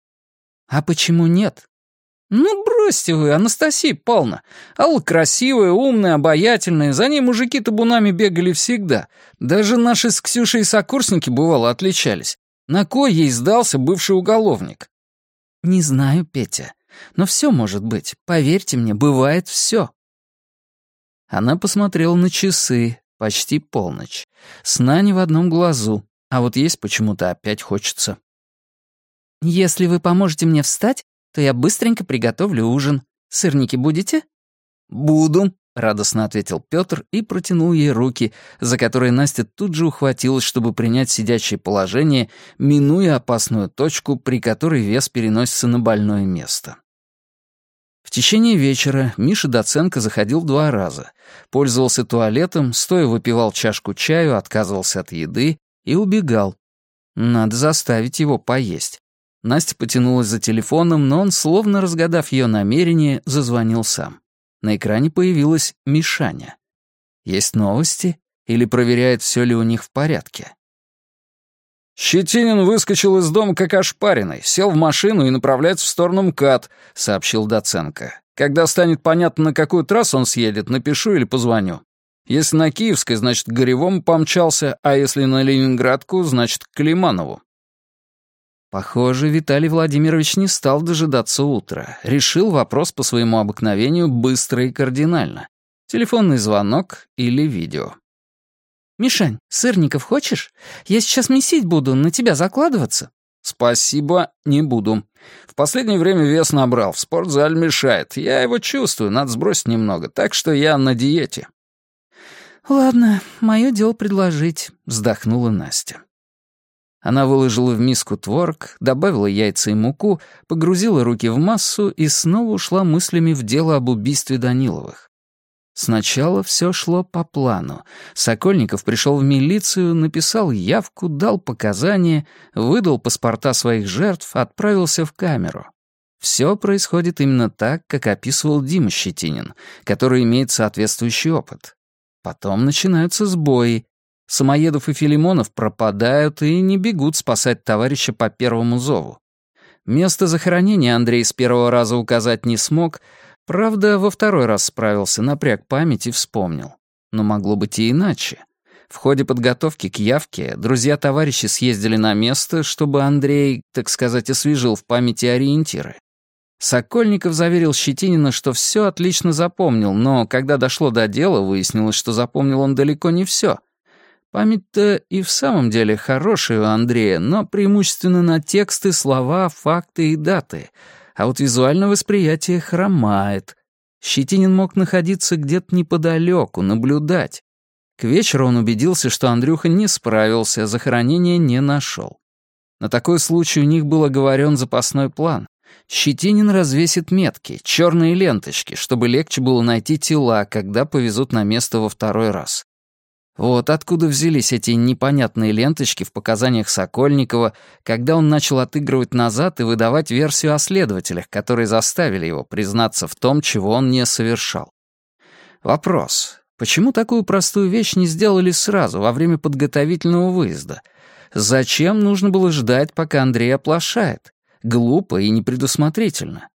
«А почему нет?» «Ну, бросьте вы, Анастасия Павловна. Алла красивая, умная, обаятельная. За ней мужики табунами бегали всегда. Даже наши с Ксюшей сокурсники, бывало, отличались. На кой ей сдался бывший уголовник?» «Не знаю, Петя. Но все может быть. Поверьте мне, бывает все». Она посмотрела на часы, Почти полночь. Сна не в одном глазу, а вот есть почему-то опять хочется. «Если вы поможете мне встать, то я быстренько приготовлю ужин. Сырники будете?» «Буду», — радостно ответил Пётр и протянул ей руки, за которые Настя тут же ухватилась, чтобы принять сидячее положение, минуя опасную точку, при которой вес переносится на больное место. В течение вечера Миша Доценко заходил два раза. Пользовался туалетом, стоя выпивал чашку чаю, отказывался от еды и убегал. Надо заставить его поесть. Настя потянулась за телефоном, но он, словно разгадав ее намерение, зазвонил сам. На экране появилась Мишаня. Есть новости? Или проверяет, все ли у них в порядке? «Щетинин выскочил из дома как ошпаренный, сел в машину и направляется в сторону МКАД», — сообщил Доценко. «Когда станет понятно, на какую трассу он съедет, напишу или позвоню. Если на Киевской, значит, к Горевому помчался, а если на Ленинградку, значит, к Климанову». Похоже, Виталий Владимирович не стал дожидаться утра. Решил вопрос по своему обыкновению быстро и кардинально. Телефонный звонок или видео. «Мишань, сырников хочешь? Я сейчас месить буду, на тебя закладываться». «Спасибо, не буду. В последнее время вес набрал, в спортзале мешает. Я его чувствую, надо сбросить немного, так что я на диете». «Ладно, мое дело предложить», — вздохнула Настя. Она выложила в миску творог, добавила яйца и муку, погрузила руки в массу и снова ушла мыслями в дело об убийстве Даниловых. Сначала все шло по плану. Сокольников пришел в милицию, написал явку, дал показания, выдал паспорта своих жертв, отправился в камеру. Все происходит именно так, как описывал Дима Щетинин, который имеет соответствующий опыт. Потом начинаются сбои. Самоедов и Филимонов пропадают и не бегут спасать товарища по первому зову. Место захоронения Андрей с первого раза указать не смог, Правда, во второй раз справился, напряг память и вспомнил. Но могло быть и иначе. В ходе подготовки к явке друзья-товарищи съездили на место, чтобы Андрей, так сказать, освежил в памяти ориентиры. Сокольников заверил Щетинина, что все отлично запомнил, но когда дошло до дела, выяснилось, что запомнил он далеко не все. Память-то и в самом деле хорошая у Андрея, но преимущественно на тексты, слова, факты и даты — а вот визуальное восприятие хромает. Щетинин мог находиться где-то неподалеку, наблюдать. К вечеру он убедился, что Андрюха не справился, захоронения не нашел. На такой случай у них был оговорен запасной план. Щетинин развесит метки, черные ленточки, чтобы легче было найти тела, когда повезут на место во второй раз. Вот откуда взялись эти непонятные ленточки в показаниях Сокольникова, когда он начал отыгрывать назад и выдавать версию о следователях, которые заставили его признаться в том, чего он не совершал. Вопрос. Почему такую простую вещь не сделали сразу, во время подготовительного выезда? Зачем нужно было ждать, пока Андрей оплошает? Глупо и непредусмотрительно.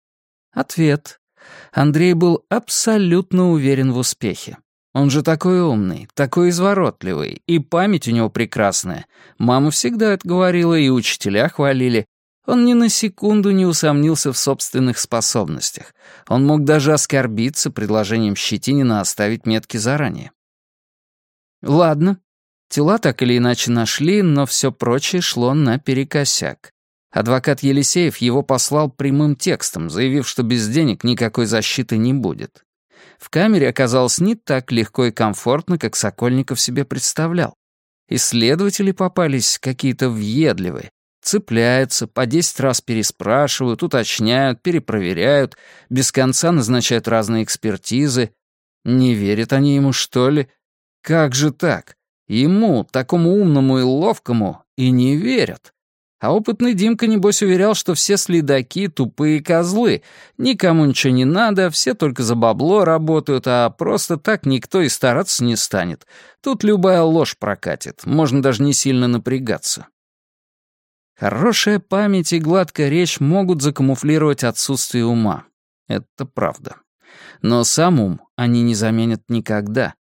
Ответ. Андрей был абсолютно уверен в успехе. Он же такой умный, такой изворотливый, и память у него прекрасная. Мама всегда это говорила, и учителя хвалили. Он ни на секунду не усомнился в собственных способностях. Он мог даже оскорбиться предложением Щетинина оставить метки заранее. Ладно, тела так или иначе нашли, но все прочее шло наперекосяк. Адвокат Елисеев его послал прямым текстом, заявив, что без денег никакой защиты не будет. В камере оказалось не так легко и комфортно, как Сокольников себе представлял. Исследователи попались какие-то въедливые. Цепляются, по десять раз переспрашивают, уточняют, перепроверяют, без конца назначают разные экспертизы. Не верят они ему, что ли? Как же так? Ему, такому умному и ловкому, и не верят. А опытный Димка, небось, уверял, что все следаки — тупые козлы. Никому ничего не надо, все только за бабло работают, а просто так никто и стараться не станет. Тут любая ложь прокатит, можно даже не сильно напрягаться. Хорошая память и гладкая речь могут закамуфлировать отсутствие ума. Это правда. Но сам ум они не заменят никогда.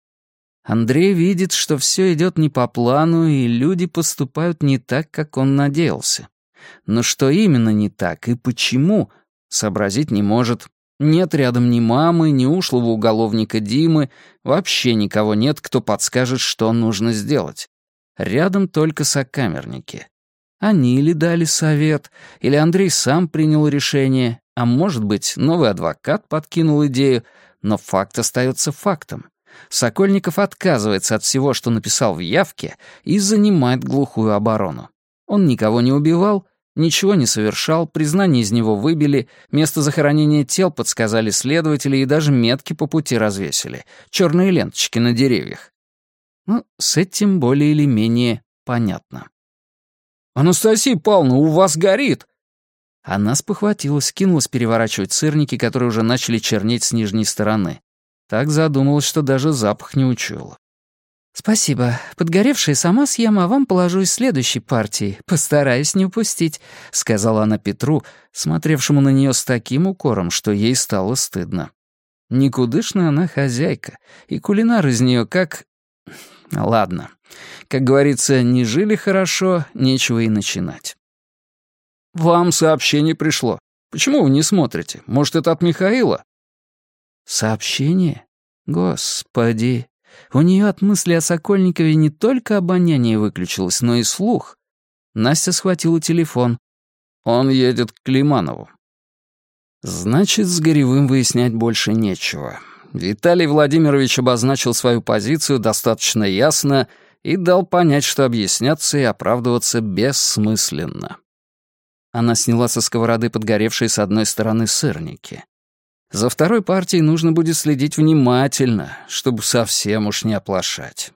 Андрей видит, что все идет не по плану, и люди поступают не так, как он надеялся. Но что именно не так и почему, сообразить не может. Нет рядом ни мамы, ни ушлого уголовника Димы, вообще никого нет, кто подскажет, что нужно сделать. Рядом только сокамерники. Они ли дали совет, или Андрей сам принял решение, а может быть, новый адвокат подкинул идею, но факт остается фактом. Сокольников отказывается от всего, что написал в явке, и занимает глухую оборону. Он никого не убивал, ничего не совершал, признание из него выбили, место захоронения тел подсказали следователи и даже метки по пути развесили, черные ленточки на деревьях. Ну, с этим более или менее понятно. «Анастасия Павловна, у вас горит!» Она спохватилась, кинулась переворачивать сырники, которые уже начали чернеть с нижней стороны. Так задумалась, что даже запах не учуяла. «Спасибо. Подгоревшие сама съем, а вам положу из следующей партии. Постараюсь не упустить», — сказала она Петру, смотревшему на нее с таким укором, что ей стало стыдно. Никудышная она хозяйка, и кулинар из нее как... Ладно. Как говорится, не жили хорошо, нечего и начинать. «Вам сообщение пришло. Почему вы не смотрите? Может, это от Михаила?» Сообщение? Господи. У нее от мысли о Сокольникове не только обоняние выключилось, но и слух. Настя схватила телефон. Он едет к Климанову. Значит, с Горевым выяснять больше нечего. Виталий Владимирович обозначил свою позицию достаточно ясно и дал понять, что объясняться и оправдываться бессмысленно. Она сняла со сковороды подгоревшие с одной стороны сырники. За второй партией нужно будет следить внимательно, чтобы совсем уж не оплошать.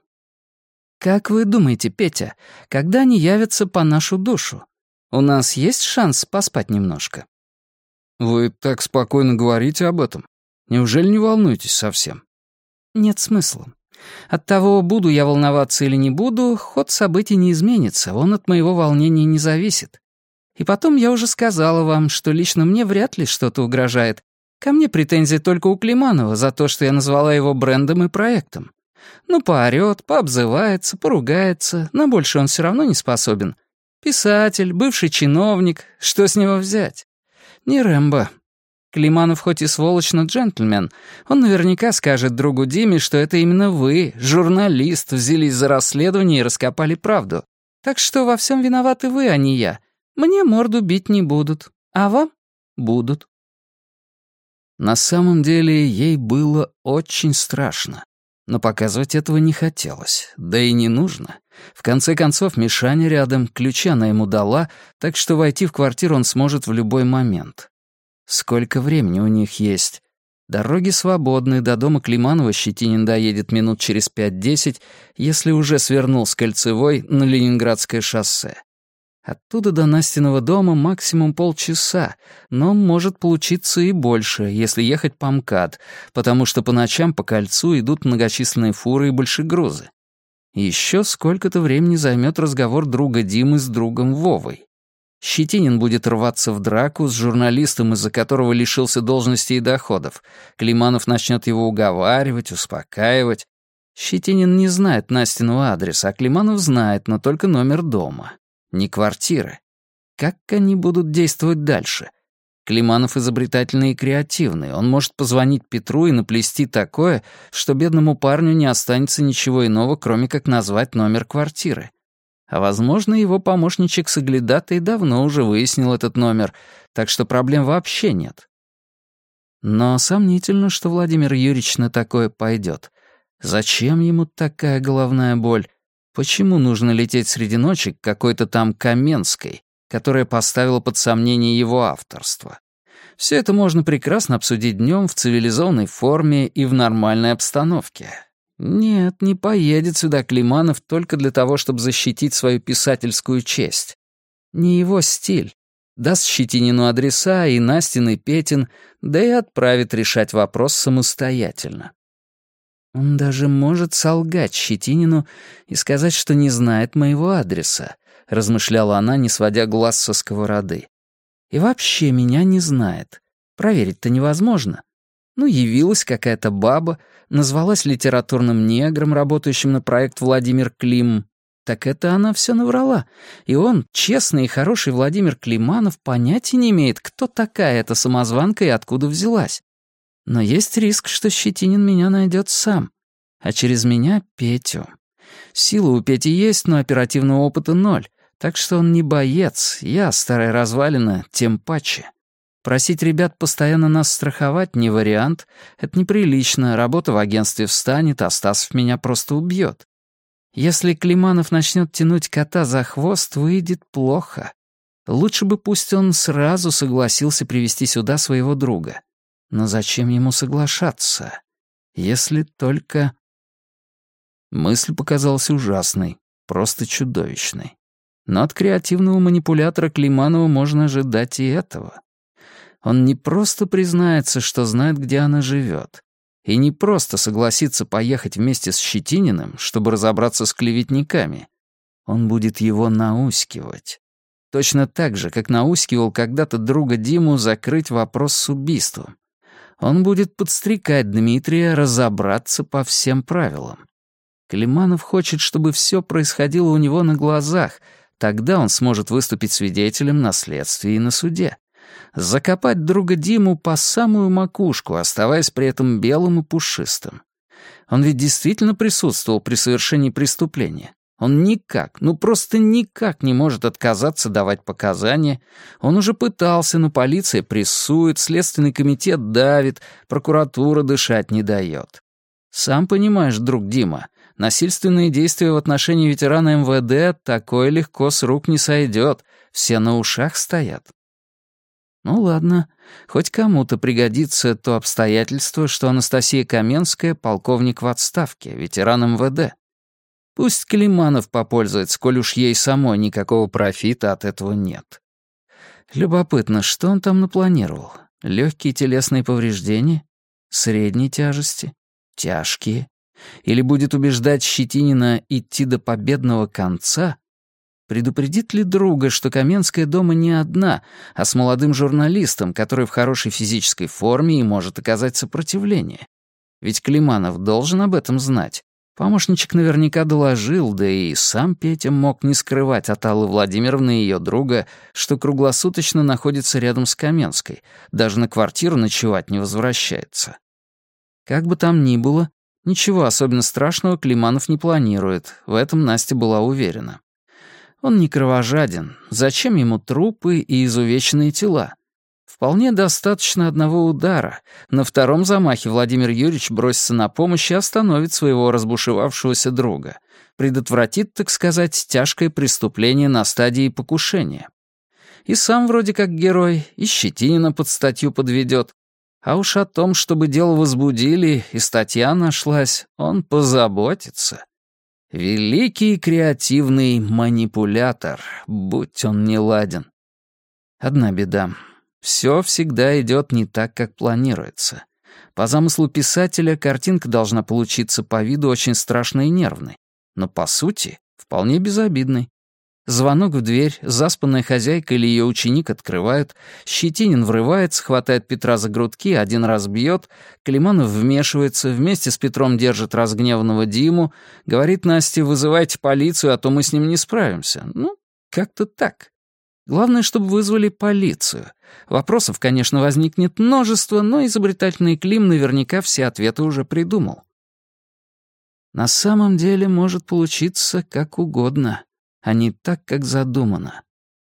«Как вы думаете, Петя, когда они явятся по нашу душу? У нас есть шанс поспать немножко?» «Вы так спокойно говорите об этом. Неужели не волнуетесь совсем?» «Нет смысла. От того, буду я волноваться или не буду, ход событий не изменится, он от моего волнения не зависит. И потом я уже сказала вам, что лично мне вряд ли что-то угрожает, Ко мне претензии только у Климанова за то, что я назвала его брендом и проектом. Ну, поорёт, пообзывается, поругается, на больше он все равно не способен. Писатель, бывший чиновник, что с него взять? Не Рэмбо. Климанов хоть и сволочь, но джентльмен, он наверняка скажет другу Диме, что это именно вы, журналист, взялись за расследование и раскопали правду. Так что во всем виноваты вы, а не я. Мне морду бить не будут, а вам — будут. На самом деле ей было очень страшно. Но показывать этого не хотелось, да и не нужно. В конце концов, Мишаня рядом, ключи она ему дала, так что войти в квартиру он сможет в любой момент. Сколько времени у них есть? Дороги свободны, до дома Климанова Щетинин доедет минут через пять-десять, если уже свернул с Кольцевой на Ленинградское шоссе. Оттуда до Настиного дома максимум полчаса, но может получиться и больше, если ехать по МКАД, потому что по ночам по кольцу идут многочисленные фуры и большегрузы. Еще сколько-то времени займет разговор друга Димы с другом Вовой. Щетинин будет рваться в драку с журналистом, из-за которого лишился должности и доходов. Климанов начнет его уговаривать, успокаивать. Щетинин не знает Настиного адреса, а Климанов знает, но только номер дома не квартиры. Как они будут действовать дальше? Климанов изобретательный и креативный. Он может позвонить Петру и наплести такое, что бедному парню не останется ничего иного, кроме как назвать номер квартиры. А возможно, его помощничек Саглядатый давно уже выяснил этот номер, так что проблем вообще нет. Но сомнительно, что Владимир Юрьевич на такое пойдет. Зачем ему такая головная боль? Почему нужно лететь среди ночи к какой-то там Каменской, которая поставила под сомнение его авторство. Все это можно прекрасно обсудить днем в цивилизованной форме и в нормальной обстановке. Нет, не поедет сюда Климанов только для того, чтобы защитить свою писательскую честь. Не его стиль. Даст Щетинину адреса и Настин и Петин, да и отправит решать вопрос самостоятельно. Он даже может солгать Щетинину и сказать, что не знает моего адреса, размышляла она, не сводя глаз со сковороды. И вообще меня не знает. Проверить-то невозможно. Ну, явилась какая-то баба, назвалась литературным негром, работающим на проект Владимир Клим. Так это она все наврала. И он, честный и хороший Владимир Климанов, понятия не имеет, кто такая эта самозванка и откуда взялась. Но есть риск, что Щетинин меня найдет сам. А через меня — Петю. Сила у Пети есть, но оперативного опыта ноль. Так что он не боец, я, старая развалина, тем паче. Просить ребят постоянно нас страховать не вариант. Это неприлично, работа в агентстве встанет, а Стасов меня просто убьет. Если Климанов начнет тянуть кота за хвост, выйдет плохо. Лучше бы пусть он сразу согласился привести сюда своего друга. Но зачем ему соглашаться? Если только... Мысль показалась ужасной, просто чудовищной. Но от креативного манипулятора Климанова можно ожидать и этого. Он не просто признается, что знает, где она живет, и не просто согласится поехать вместе с Щетининым, чтобы разобраться с клеветниками. Он будет его наускивать. Точно так же, как наускивал когда-то друга Диму закрыть вопрос с убийством. Он будет подстрекать Дмитрия разобраться по всем правилам. Климанов хочет, чтобы все происходило у него на глазах — Тогда он сможет выступить свидетелем на следствии и на суде. Закопать друга Диму по самую макушку, оставаясь при этом белым и пушистым. Он ведь действительно присутствовал при совершении преступления. Он никак, ну просто никак не может отказаться давать показания. Он уже пытался, но полиция прессует, следственный комитет давит, прокуратура дышать не дает. Сам понимаешь, друг Дима, насильственные действия в отношении ветерана МВД такое легко с рук не сойдет, все на ушах стоят. Ну ладно, хоть кому-то пригодится то обстоятельство, что Анастасия Каменская — полковник в отставке, ветеран МВД. Пусть Климанов попользуется, коль уж ей самой никакого профита от этого нет. Любопытно, что он там напланировал? Легкие телесные повреждения? Средней тяжести? Тяжкие? Или будет убеждать Щетинина идти до победного конца? Предупредит ли друга, что Каменская дома не одна, а с молодым журналистом, который в хорошей физической форме и может оказать сопротивление? Ведь Климанов должен об этом знать. Помощничек наверняка доложил, да и сам Петя мог не скрывать от Аллы Владимировны и ее друга, что круглосуточно находится рядом с Каменской, даже на квартиру ночевать не возвращается. Как бы там ни было, Ничего особенно страшного Климанов не планирует, в этом Настя была уверена. Он не кровожаден, зачем ему трупы и изувеченные тела? Вполне достаточно одного удара. На втором замахе Владимир Юрьевич бросится на помощь и остановит своего разбушевавшегося друга. Предотвратит, так сказать, тяжкое преступление на стадии покушения. И сам вроде как герой, и Щетинина под статью подведет, а уж о том, чтобы дело возбудили и статья нашлась, он позаботится. Великий креативный манипулятор, будь он не ладен. Одна беда. Все всегда идет не так, как планируется. По замыслу писателя картинка должна получиться по виду очень страшной и нервной, но по сути вполне безобидной. Звонок в дверь, заспанная хозяйка или ее ученик открывают, Щетинин врывается, хватает Петра за грудки, один раз бьет, Климанов вмешивается, вместе с Петром держит разгневанного Диму, говорит Насте «вызывайте полицию, а то мы с ним не справимся». Ну, как-то так. Главное, чтобы вызвали полицию. Вопросов, конечно, возникнет множество, но изобретательный Клим наверняка все ответы уже придумал. На самом деле может получиться как угодно а не так, как задумано.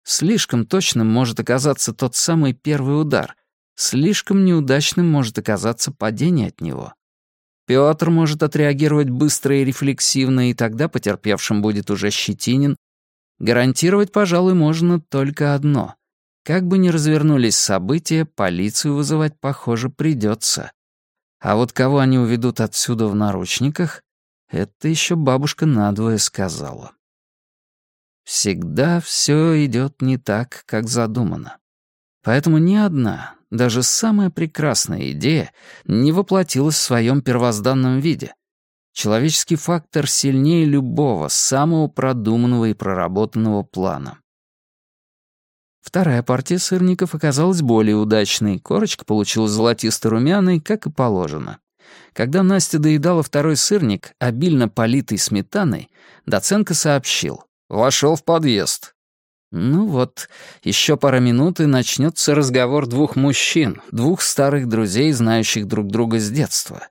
Слишком точным может оказаться тот самый первый удар, слишком неудачным может оказаться падение от него. Пётр может отреагировать быстро и рефлексивно, и тогда потерпевшим будет уже Щетинин. Гарантировать, пожалуй, можно только одно. Как бы ни развернулись события, полицию вызывать, похоже, придется. А вот кого они уведут отсюда в наручниках, это еще бабушка надвое сказала. Всегда все идет не так, как задумано. Поэтому ни одна, даже самая прекрасная идея не воплотилась в своем первозданном виде. Человеческий фактор сильнее любого, самого продуманного и проработанного плана. Вторая партия сырников оказалась более удачной, корочка получилась золотисто-румяной, как и положено. Когда Настя доедала второй сырник, обильно политый сметаной, Доценко сообщил. «Вошел в подъезд». Ну вот, еще пара минут и начнется разговор двух мужчин, двух старых друзей, знающих друг друга с детства.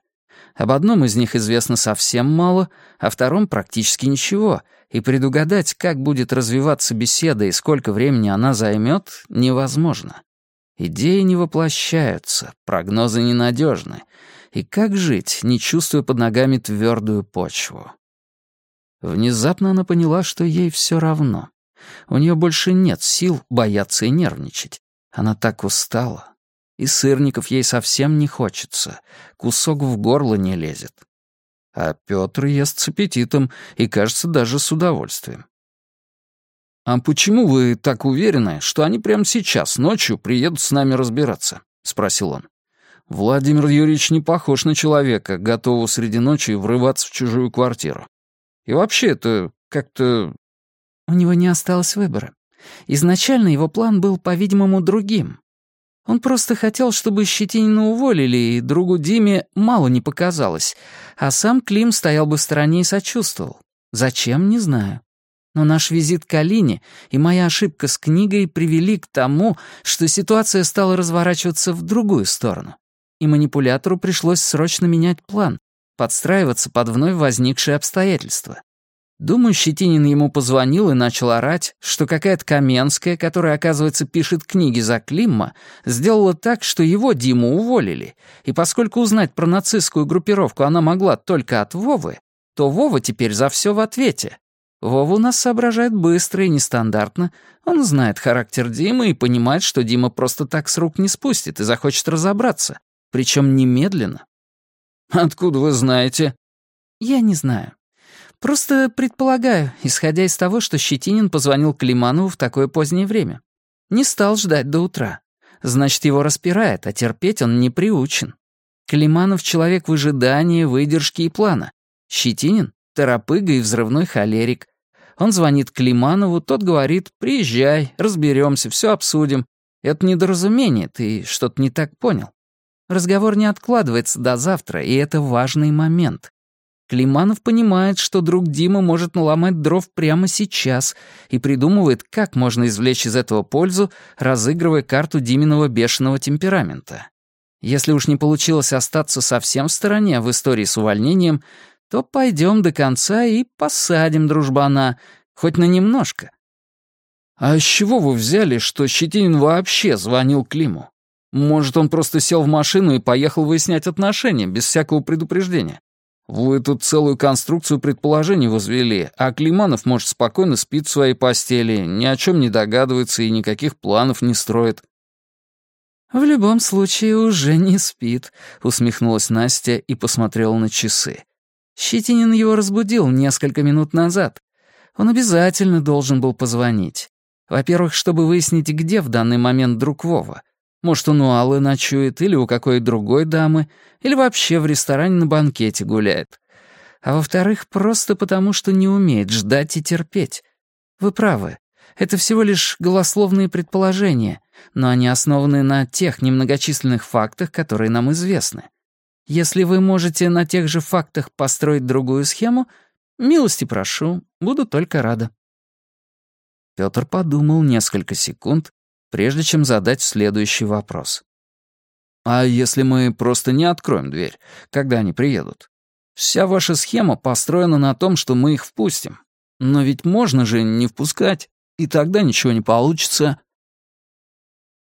Об одном из них известно совсем мало, о втором практически ничего, и предугадать, как будет развиваться беседа и сколько времени она займет, невозможно. Идеи не воплощаются, прогнозы ненадежны. И как жить, не чувствуя под ногами твердую почву? Внезапно она поняла, что ей все равно. У нее больше нет сил бояться и нервничать. Она так устала. И сырников ей совсем не хочется. Кусок в горло не лезет. А Петр ест с аппетитом и, кажется, даже с удовольствием. «А почему вы так уверены, что они прямо сейчас, ночью, приедут с нами разбираться?» — спросил он. «Владимир Юрьевич не похож на человека, готового среди ночи врываться в чужую квартиру. И вообще это как-то у него не осталось выбора. Изначально его план был, по-видимому, другим. Он просто хотел, чтобы Щетинина уволили, и другу Диме мало не показалось, а сам Клим стоял бы в стороне и сочувствовал. Зачем, не знаю. Но наш визит к Алине и моя ошибка с книгой привели к тому, что ситуация стала разворачиваться в другую сторону. И манипулятору пришлось срочно менять план, подстраиваться под вновь возникшие обстоятельства. Думаю, Щетинин ему позвонил и начал орать, что какая-то Каменская, которая, оказывается, пишет книги за Климма, сделала так, что его Диму уволили, и поскольку узнать про нацистскую группировку она могла только от Вовы, то Вова теперь за все в ответе. Вова у нас соображает быстро и нестандартно, он знает характер Димы и понимает, что Дима просто так с рук не спустит и захочет разобраться, причем немедленно. «Откуда вы знаете?» «Я не знаю. Просто предполагаю, исходя из того, что Щетинин позвонил Климанову в такое позднее время. Не стал ждать до утра. Значит, его распирает, а терпеть он не приучен. Климанов — человек выжидания, выдержки и плана. Щетинин — торопыга и взрывной холерик. Он звонит Климанову, тот говорит «Приезжай, разберемся, все обсудим». Это недоразумение, ты что-то не так понял. Разговор не откладывается до завтра, и это важный момент. Климанов понимает, что друг Дима может наломать дров прямо сейчас и придумывает, как можно извлечь из этого пользу, разыгрывая карту Диминого бешеного темперамента. Если уж не получилось остаться совсем в стороне в истории с увольнением, то пойдем до конца и посадим дружбана, хоть на немножко. «А с чего вы взяли, что Щетинин вообще звонил Климу? Может, он просто сел в машину и поехал выяснять отношения, без всякого предупреждения? Вы тут целую конструкцию предположений возвели, а Климанов может спокойно спит в своей постели, ни о чем не догадывается и никаких планов не строит». «В любом случае уже не спит», — усмехнулась Настя и посмотрела на часы. Щетинин его разбудил несколько минут назад. Он обязательно должен был позвонить. Во-первых, чтобы выяснить, где в данный момент друг Вова, может, он у Аллы ночует, или у какой другой дамы, или вообще в ресторане на банкете гуляет. А во-вторых, просто потому, что не умеет ждать и терпеть. Вы правы. Это всего лишь голословные предположения, но они основаны на тех немногочисленных фактах, которые нам известны. Если вы можете на тех же фактах построить другую схему, милости прошу, буду только рада. Пётр подумал несколько секунд, прежде чем задать следующий вопрос. «А если мы просто не откроем дверь, когда они приедут? Вся ваша схема построена на том, что мы их впустим. Но ведь можно же не впускать, и тогда ничего не получится».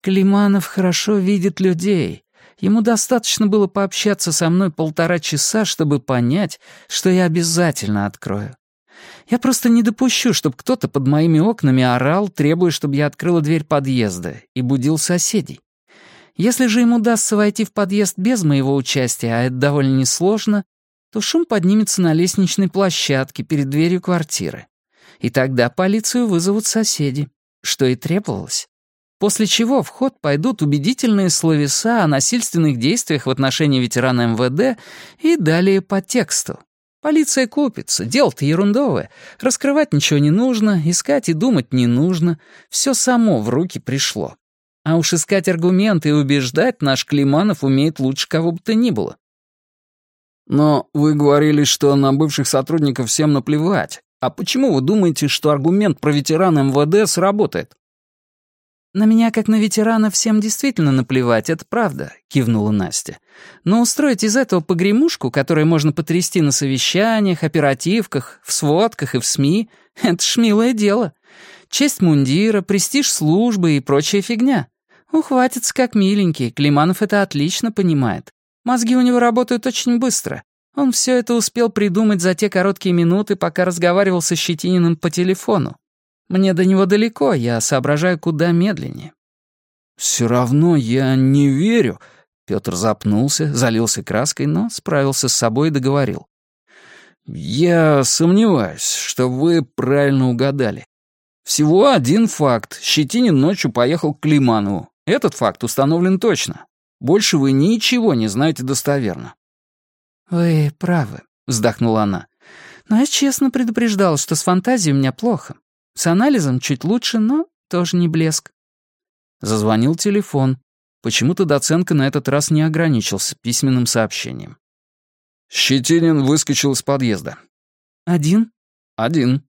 «Климанов хорошо видит людей. Ему достаточно было пообщаться со мной полтора часа, чтобы понять, что я обязательно открою. Я просто не допущу, чтобы кто-то под моими окнами орал, требуя, чтобы я открыла дверь подъезда и будил соседей. Если же им удастся войти в подъезд без моего участия, а это довольно несложно, то шум поднимется на лестничной площадке перед дверью квартиры. И тогда полицию вызовут соседи, что и требовалось. После чего в ход пойдут убедительные словеса о насильственных действиях в отношении ветерана МВД и далее по тексту. Полиция купится, дело-то ерундовое. Раскрывать ничего не нужно, искать и думать не нужно. Все само в руки пришло. А уж искать аргументы и убеждать наш Климанов умеет лучше кого бы то ни было. Но вы говорили, что на бывших сотрудников всем наплевать. А почему вы думаете, что аргумент про ветерана МВД сработает? «На меня, как на ветерана, всем действительно наплевать, это правда», — кивнула Настя. «Но устроить из этого погремушку, которую можно потрясти на совещаниях, оперативках, в сводках и в СМИ, это ж милое дело. Честь мундира, престиж службы и прочая фигня. Ухватится как миленький, Климанов это отлично понимает. Мозги у него работают очень быстро. Он все это успел придумать за те короткие минуты, пока разговаривал со Щетининым по телефону. Мне до него далеко, я соображаю куда медленнее». «Все равно я не верю», — Петр запнулся, залился краской, но справился с собой и договорил. «Я сомневаюсь, что вы правильно угадали. Всего один факт. Щетинин ночью поехал к Климанову. Этот факт установлен точно. Больше вы ничего не знаете достоверно». «Вы правы», — вздохнула она. «Но я честно предупреждал, что с фантазией у меня плохо. С анализом чуть лучше, но тоже не блеск. Зазвонил телефон. Почему-то доценка на этот раз не ограничился письменным сообщением. Щетинин выскочил из подъезда. «Один?» «Один».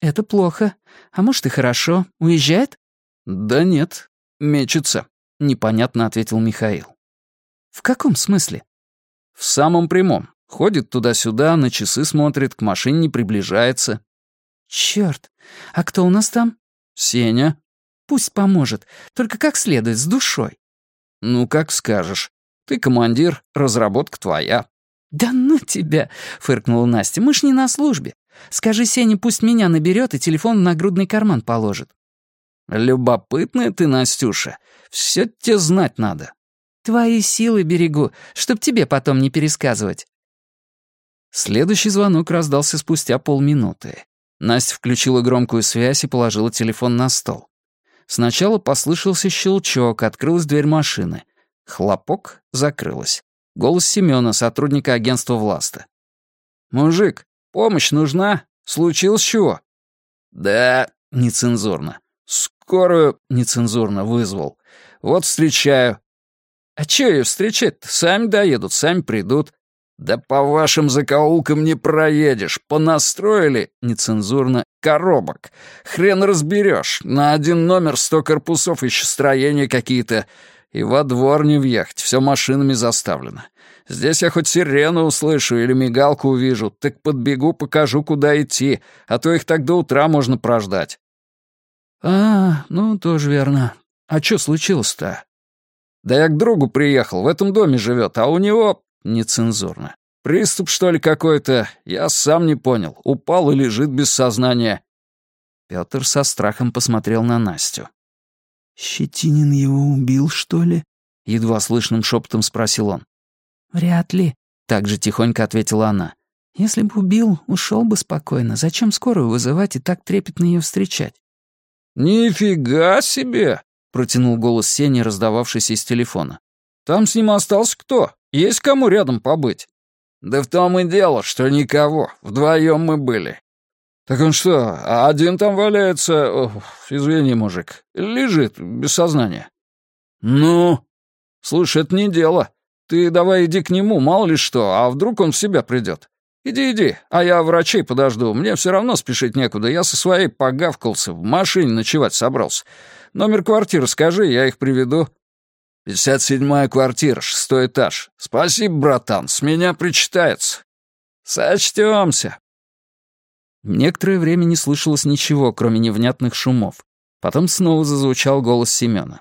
«Это плохо. А может и хорошо. Уезжает?» «Да нет. Мечется», — непонятно ответил Михаил. «В каком смысле?» «В самом прямом. Ходит туда-сюда, на часы смотрит, к машине не приближается. Черт! А кто у нас там? Сеня. Пусть поможет. Только как следует, с душой. Ну, как скажешь. Ты командир, разработка твоя. Да ну тебя, фыркнула Настя. Мы ж не на службе. Скажи Сене, пусть меня наберет и телефон в нагрудный карман положит. Любопытная ты, Настюша. Все тебе знать надо. Твои силы берегу, чтоб тебе потом не пересказывать. Следующий звонок раздался спустя полминуты. Настя включила громкую связь и положила телефон на стол. Сначала послышался щелчок, открылась дверь машины. Хлопок закрылась. Голос Семёна, сотрудника агентства «Власта». «Мужик, помощь нужна? Случилось чего?» «Да», — нецензурно. «Скорую», — нецензурно вызвал. «Вот встречаю». «А чё её встречать-то? Сами доедут, сами придут. «Да по вашим закоулкам не проедешь. Понастроили, нецензурно, коробок. Хрен разберешь. На один номер сто корпусов еще строения какие-то. И во двор не въехать, все машинами заставлено. Здесь я хоть сирену услышу или мигалку увижу, так подбегу, покажу, куда идти, а то их так до утра можно прождать». «А, ну, тоже верно. А что случилось-то?» «Да я к другу приехал, в этом доме живет, а у него Нецензурно. «Приступ, что ли, какой-то? Я сам не понял. Упал и лежит без сознания». Пётр со страхом посмотрел на Настю. «Щетинин его убил, что ли?» — едва слышным шепотом спросил он. «Вряд ли», — так же тихонько ответила она. «Если бы убил, ушел бы спокойно. Зачем скорую вызывать и так трепетно ее встречать?» «Нифига себе!» — протянул голос Сени, раздававшийся из телефона. «Там с ним остался кто? Есть кому рядом побыть?» «Да в том и дело, что никого. Вдвоем мы были». «Так он что, один там валяется? О, извини, мужик. Лежит, без сознания». «Ну?» «Слушай, это не дело. Ты давай иди к нему, мало ли что, а вдруг он в себя придет. Иди, иди, а я врачей подожду. Мне все равно спешить некуда. Я со своей погавкался, в машине ночевать собрался. Номер квартиры скажи, я их приведу». «Пятьдесят седьмая квартира, шестой этаж. Спасибо, братан, с меня причитается. Сочтёмся». Некоторое время не слышалось ничего, кроме невнятных шумов. Потом снова зазвучал голос Семёна.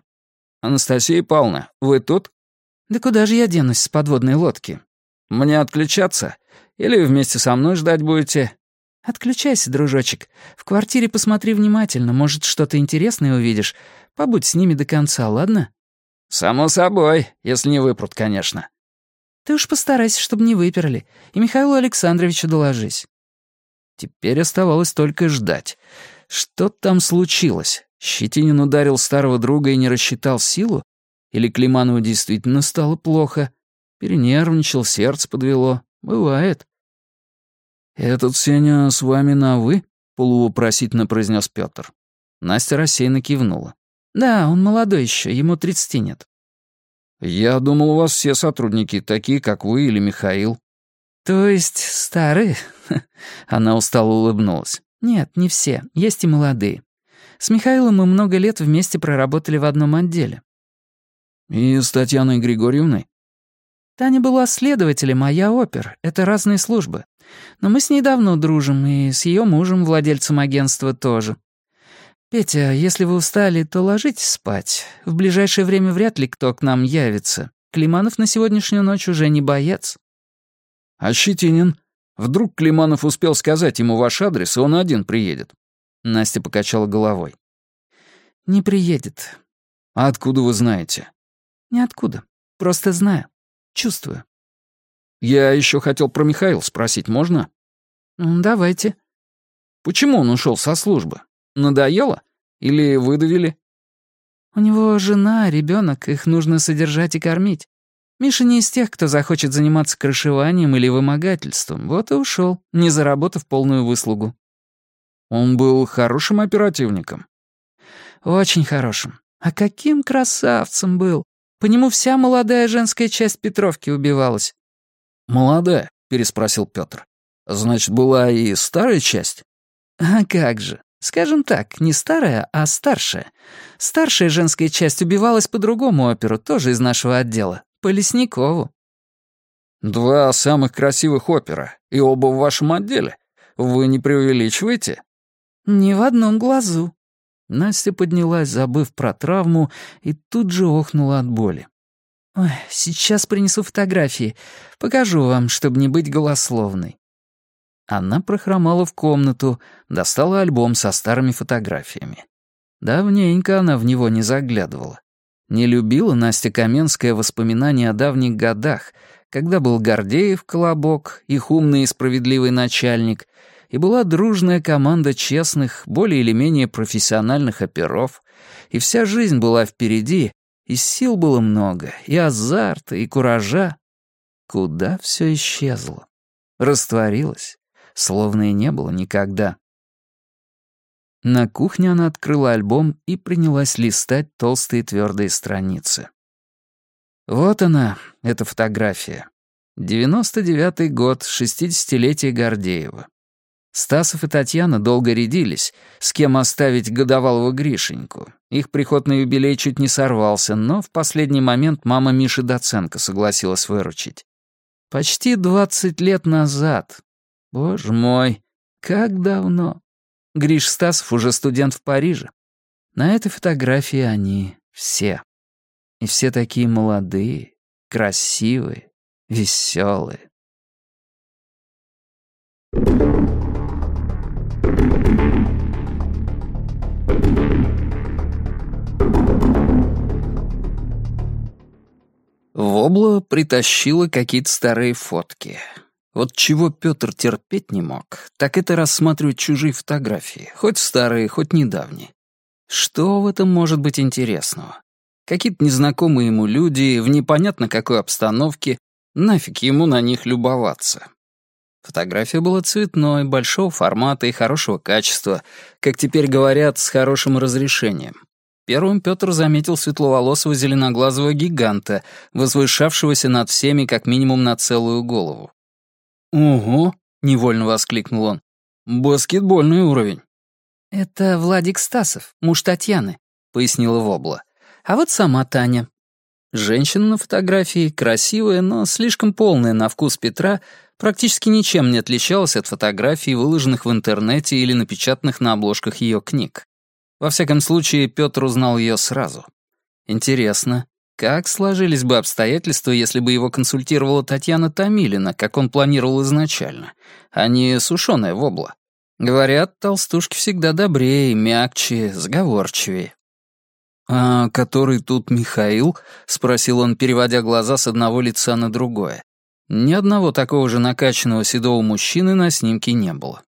«Анастасия Павловна, вы тут?» «Да куда же я денусь с подводной лодки?» «Мне отключаться? Или вместе со мной ждать будете?» «Отключайся, дружочек. В квартире посмотри внимательно, может, что-то интересное увидишь. Побудь с ними до конца, ладно?» «Само собой, если не выпрут, конечно». «Ты уж постарайся, чтобы не выперли, и Михаилу Александровичу доложись». Теперь оставалось только ждать. Что там случилось? Щетинин ударил старого друга и не рассчитал силу? Или Климанову действительно стало плохо? Перенервничал, сердце подвело. Бывает. «Этот Сеня с вами на «вы»?» — полувопросительно произнес Пётр. Настя рассеянно кивнула. «Да, он молодой еще, ему тридцати нет». «Я думал, у вас все сотрудники такие, как вы или Михаил». «То есть старые?» Она устало улыбнулась. «Нет, не все, есть и молодые. С Михаилом мы много лет вместе проработали в одном отделе». «И с Татьяной Григорьевной?» Таня была следователем, а я опер. Это разные службы. Но мы с ней давно дружим, и с ее мужем, владельцем агентства, тоже. Петя, если вы устали, то ложитесь спать. В ближайшее время вряд ли кто к нам явится. Климанов на сегодняшнюю ночь уже не боец. А Щетинин? Вдруг Климанов успел сказать ему ваш адрес, и он один приедет? Настя покачала головой. Не приедет. А откуда вы знаете? Ниоткуда. Просто знаю. Чувствую. Я еще хотел про Михаила спросить, можно? Давайте. Почему он ушел со службы? Надоело? Или выдавили? У него жена, ребенок, их нужно содержать и кормить. Миша не из тех, кто захочет заниматься крышеванием или вымогательством. Вот и ушел, не заработав полную выслугу. Он был хорошим оперативником. Очень хорошим. А каким красавцем был. По нему вся молодая женская часть Петровки убивалась. «Молодая?» — переспросил Петр. «Значит, была и старая часть?» «А как же. Скажем так, не старая, а старшая. Старшая женская часть убивалась по другому оперу, тоже из нашего отдела, по Лесникову». «Два самых красивых опера, и оба в вашем отделе. Вы не преувеличиваете?» «Ни в одном глазу», Настя поднялась, забыв про травму, и тут же охнула от боли. «Ой, сейчас принесу фотографии. Покажу вам, чтобы не быть голословной». Она прохромала в комнату, достала альбом со старыми фотографиями. Давненько она в него не заглядывала. Не любила Настя Каменская воспоминания о давних годах, когда был Гордеев, Колобок, их умный и справедливый начальник, и была дружная команда честных, более или менее профессиональных оперов, и вся жизнь была впереди, и сил было много, и азарта, и куража. Куда все исчезло? Растворилось, словно и не было никогда. На кухне она открыла альбом и принялась листать толстые твердые страницы. Вот она, эта фотография. 99-й год, 60-летие Гордеева. Стасов и Татьяна долго рядились, с кем оставить годовалого Гришеньку. Их приход на юбилей чуть не сорвался, но в последний момент мама Миши Доценко согласилась выручить. Почти двадцать лет назад. Боже мой, как давно. Гриш Стасов уже студент в Париже. На этой фотографии они все. И все такие молодые, красивые, веселые. Вобла притащила какие-то старые фотки. Вот чего Пётр терпеть не мог, так это рассматривать чужие фотографии, хоть старые, хоть недавние. Что в этом может быть интересного? Какие-то незнакомые ему люди, в непонятно какой обстановке, нафиг ему на них любоваться. Фотография была цветной, большого формата и хорошего качества, как теперь говорят, с хорошим разрешением. Первым Петр заметил светловолосого зеленоглазого гиганта, возвышавшегося над всеми как минимум на целую голову. «Ого!» — невольно воскликнул он. «Баскетбольный уровень». «Это Владик Стасов, муж Татьяны», — пояснила Вобла. «А вот сама Таня». Женщина на фотографии, красивая, но слишком полная на вкус Петра, практически ничем не отличалась от фотографий, выложенных в интернете или напечатанных на обложках ее книг. Во всяком случае, Петр узнал ее сразу. Интересно, как сложились бы обстоятельства, если бы его консультировала Татьяна Томилина, как он планировал изначально, а не сушеная вобла? Говорят, толстушки всегда добрее, мягче, сговорчивее. «А который тут Михаил?» — спросил он, переводя глаза с одного лица на другое. Ни одного такого же накачанного седого мужчины на снимке не было.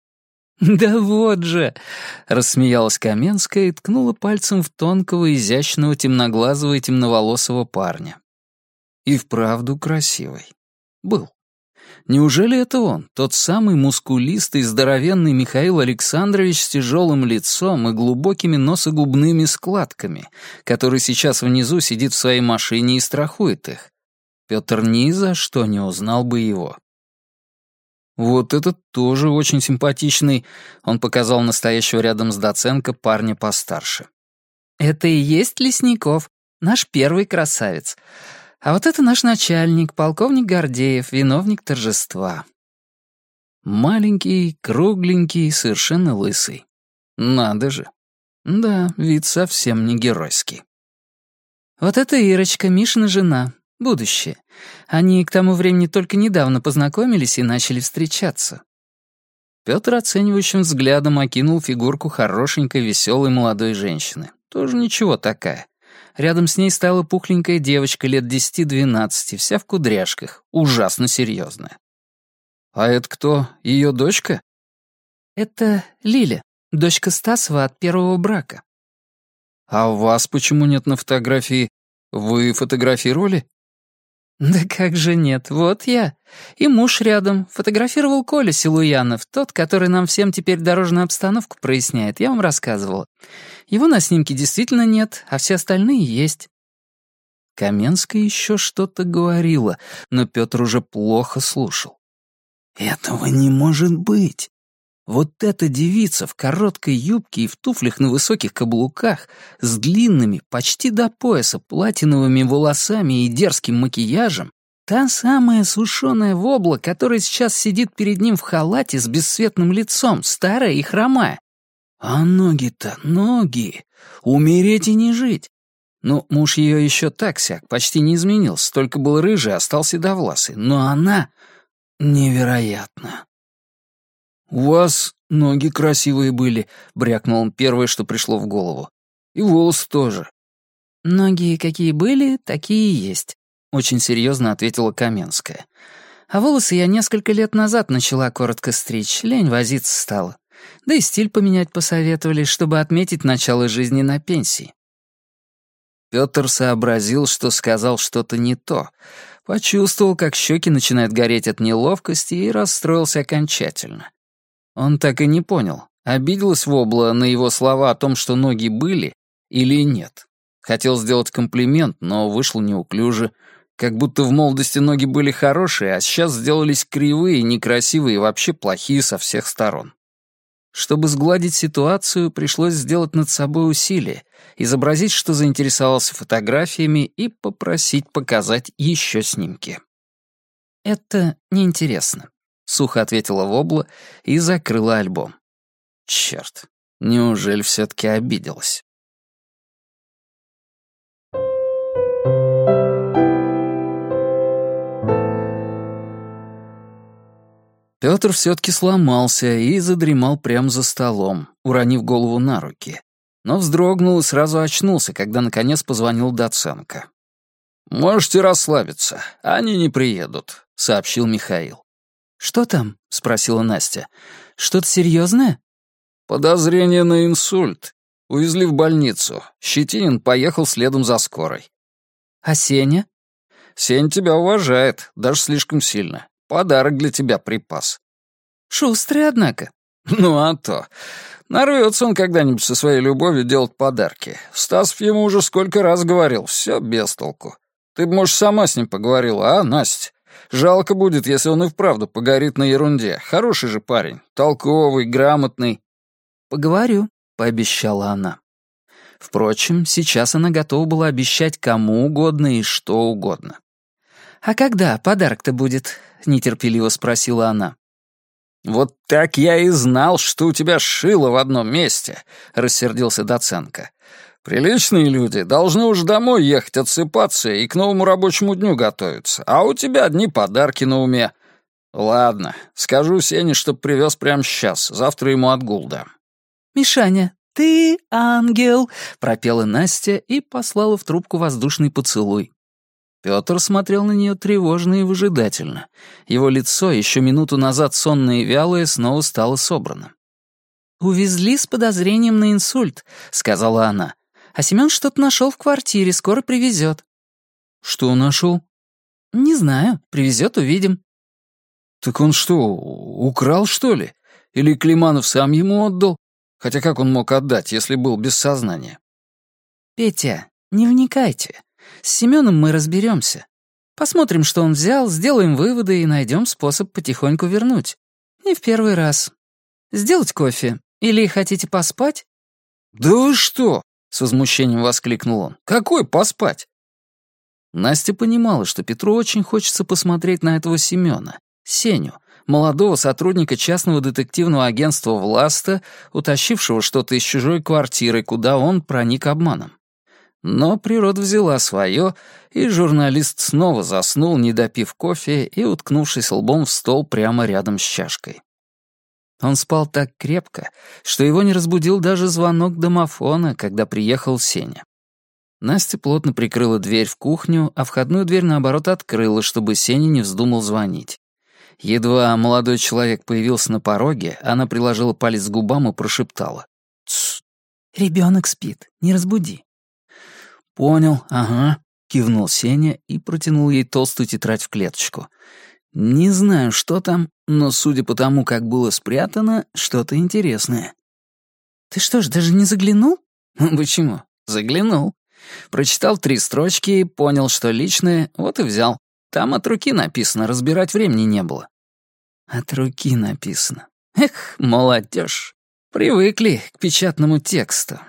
«Да вот же!» — рассмеялась Каменская и ткнула пальцем в тонкого, изящного, темноглазого и темноволосого парня. И вправду красивый. Был. Неужели это он, тот самый мускулистый, здоровенный Михаил Александрович с тяжелым лицом и глубокими носогубными складками, который сейчас внизу сидит в своей машине и страхует их? Петр ни за что не узнал бы его. Вот этот тоже очень симпатичный, он показал настоящего рядом с Доценко парня постарше. Это и есть Лесников, наш первый красавец. А вот это наш начальник, полковник Гордеев, виновник торжества. Маленький, кругленький, совершенно лысый. Надо же. Да, вид совсем не геройский. Вот это Ирочка, Мишина жена, будущее. Они к тому времени только недавно познакомились и начали встречаться. Пётр оценивающим взглядом окинул фигурку хорошенькой, веселой молодой женщины. Тоже ничего такая. Рядом с ней стала пухленькая девочка лет десяти-двенадцати, вся в кудряшках, ужасно серьезная. «А это кто? Ее дочка?» «Это Лиля, дочка Стасова от первого брака». «А вас почему нет на фотографии? Вы фотографировали?» «Да как же нет, вот я. И муж рядом. Фотографировал Коля Силуянов, тот, который нам всем теперь дорожную обстановку проясняет, я вам рассказывала. Его на снимке действительно нет, а все остальные есть». Каменская еще что-то говорила, но Петр уже плохо слушал. «Этого не может быть. Вот эта девица в короткой юбке и в туфлях на высоких каблуках, с длинными, почти до пояса, платиновыми волосами и дерзким макияжем, та самая сушеная вобла, которая сейчас сидит перед ним в халате с бесцветным лицом, старая и хромая. А ноги-то, ноги! Умереть и не жить! Ну, муж ее еще так-сяк, почти не изменился, только был рыжий, а стал седовласый. Но она... невероятно. «У вас ноги красивые были», — брякнул он первое, что пришло в голову. «И волосы тоже». «Ноги какие были, такие и есть», — очень серьезно ответила Каменская. «А волосы я несколько лет назад начала коротко стричь, лень возиться стала. Да и стиль поменять посоветовали, чтобы отметить начало жизни на пенсии». Пётр сообразил, что сказал что-то не то, почувствовал, как щеки начинают гореть от неловкости и расстроился окончательно. Он так и не понял, обиделась Вобла на его слова о том, что ноги были, или нет. Хотел сделать комплимент, но вышло неуклюже, как будто в молодости ноги были хорошие, а сейчас сделались кривые, некрасивые и вообще плохие со всех сторон. Чтобы сгладить ситуацию, пришлось сделать над собой усилие, изобразить, что заинтересовался фотографиями и попросить показать еще снимки. «Это неинтересно», — сухо ответила Вобла и закрыла альбом. Черт, неужели все-таки обиделась? Петр все-таки сломался и задремал прямо за столом, уронив голову на руки. Но вздрогнул и сразу очнулся, когда наконец позвонил Доценко. «Можете расслабиться, они не приедут», — сообщил Михаил. «Что там?» — спросила Настя. «Что-то серьезное?» «Подозрение на инсульт. Увезли в больницу. Щетинин поехал следом за скорой». «А Сеня?» «Сень тебя уважает, даже слишком сильно. Подарок для тебя припас». «Шустрый, однако». «Ну а то. Нарвется он когда-нибудь со своей любовью делать подарки. Стасов ему уже сколько раз говорил, все без толку. Ты бы, может, сама с ним поговорила, а, Настя? Жалко будет, если он и вправду погорит на ерунде. Хороший же парень, толковый, грамотный». «Поговорю», — пообещала она. Впрочем, сейчас она готова была обещать кому угодно и что угодно. «А когда подарок-то будет?» — нетерпеливо спросила она. «Вот так я и знал, что у тебя шило в одном месте», — рассердился Доценко. Приличные люди должны уж домой ехать отсыпаться и к новому рабочему дню готовиться, а у тебя одни подарки на уме. «Ладно, скажу Сене, чтоб привез прямо сейчас, завтра ему отгул дам». «Мишаня, ты ангел!» — пропела Настя и послала в трубку воздушный поцелуй. Пётр смотрел на неё тревожно и выжидательно. Его лицо, ещё минуту назад сонное и вялое, снова стало собранным. «Увезли с подозрением на инсульт», — сказала она. «А Семён что-то нашёл в квартире, скоро привезёт». «Что нашёл?» «Не знаю. Привезёт, увидим». «Так он что, украл, что ли? Или Климанов сам ему отдал? Хотя как он мог отдать, если был без сознания?» «Петя, не вникайте. С Семеном мы разберемся. Посмотрим, что он взял, сделаем выводы и найдем способ потихоньку вернуть. Не в первый раз. Сделать кофе? Или хотите поспать?» «Да вы что?» — с возмущением воскликнул он. «Какой поспать?» Настя понимала, что Петру очень хочется посмотреть на этого Семена, Сеню, молодого сотрудника частного детективного агентства «Власта», утащившего что-то из чужой квартиры, куда он проник обманом. Но природа взяла свое, и журналист снова заснул, не допив кофе и уткнувшись лбом в стол прямо рядом с чашкой. Он спал так крепко, что его не разбудил даже звонок домофона, когда приехал Сеня. Настя плотно прикрыла дверь в кухню, а входную дверь, наоборот, открыла, чтобы Сеня не вздумал звонить. Едва молодой человек появился на пороге, она приложила палец к губам и прошептала. «Тсс, ребенок спит, не разбуди». «Понял, ага», — кивнул Сеня и протянул ей толстую тетрадь в клеточку. «Не знаю, что там, но, судя по тому, как было спрятано, что-то интересное». «Ты что ж, даже не заглянул?» «Почему? Заглянул. Прочитал три строчки, понял, что личное, вот и взял. Там от руки написано, разбирать времени не было». «От руки написано. Эх, молодежь. Привыкли к печатному тексту».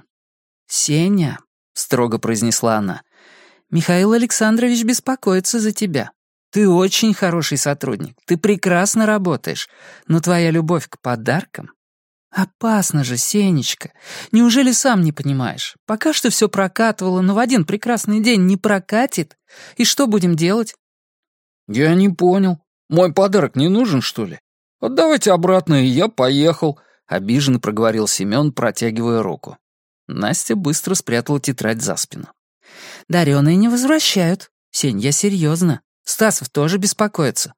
«Сеня, — строго произнесла она. «Михаил Александрович беспокоится за тебя. Ты очень хороший сотрудник, ты прекрасно работаешь, но твоя любовь к подаркам... Опасно же, Сенечка. Неужели сам не понимаешь? Пока что все прокатывало, но в один прекрасный день не прокатит. И что будем делать?» «Я не понял. Мой подарок не нужен, что ли? Отдавайте обратно, и я поехал», — обиженно проговорил Семен, протягивая руку. Настя быстро спрятала тетрадь за спину. «Дарёные не возвращают. Сень, я серьезно. Стасов тоже беспокоится».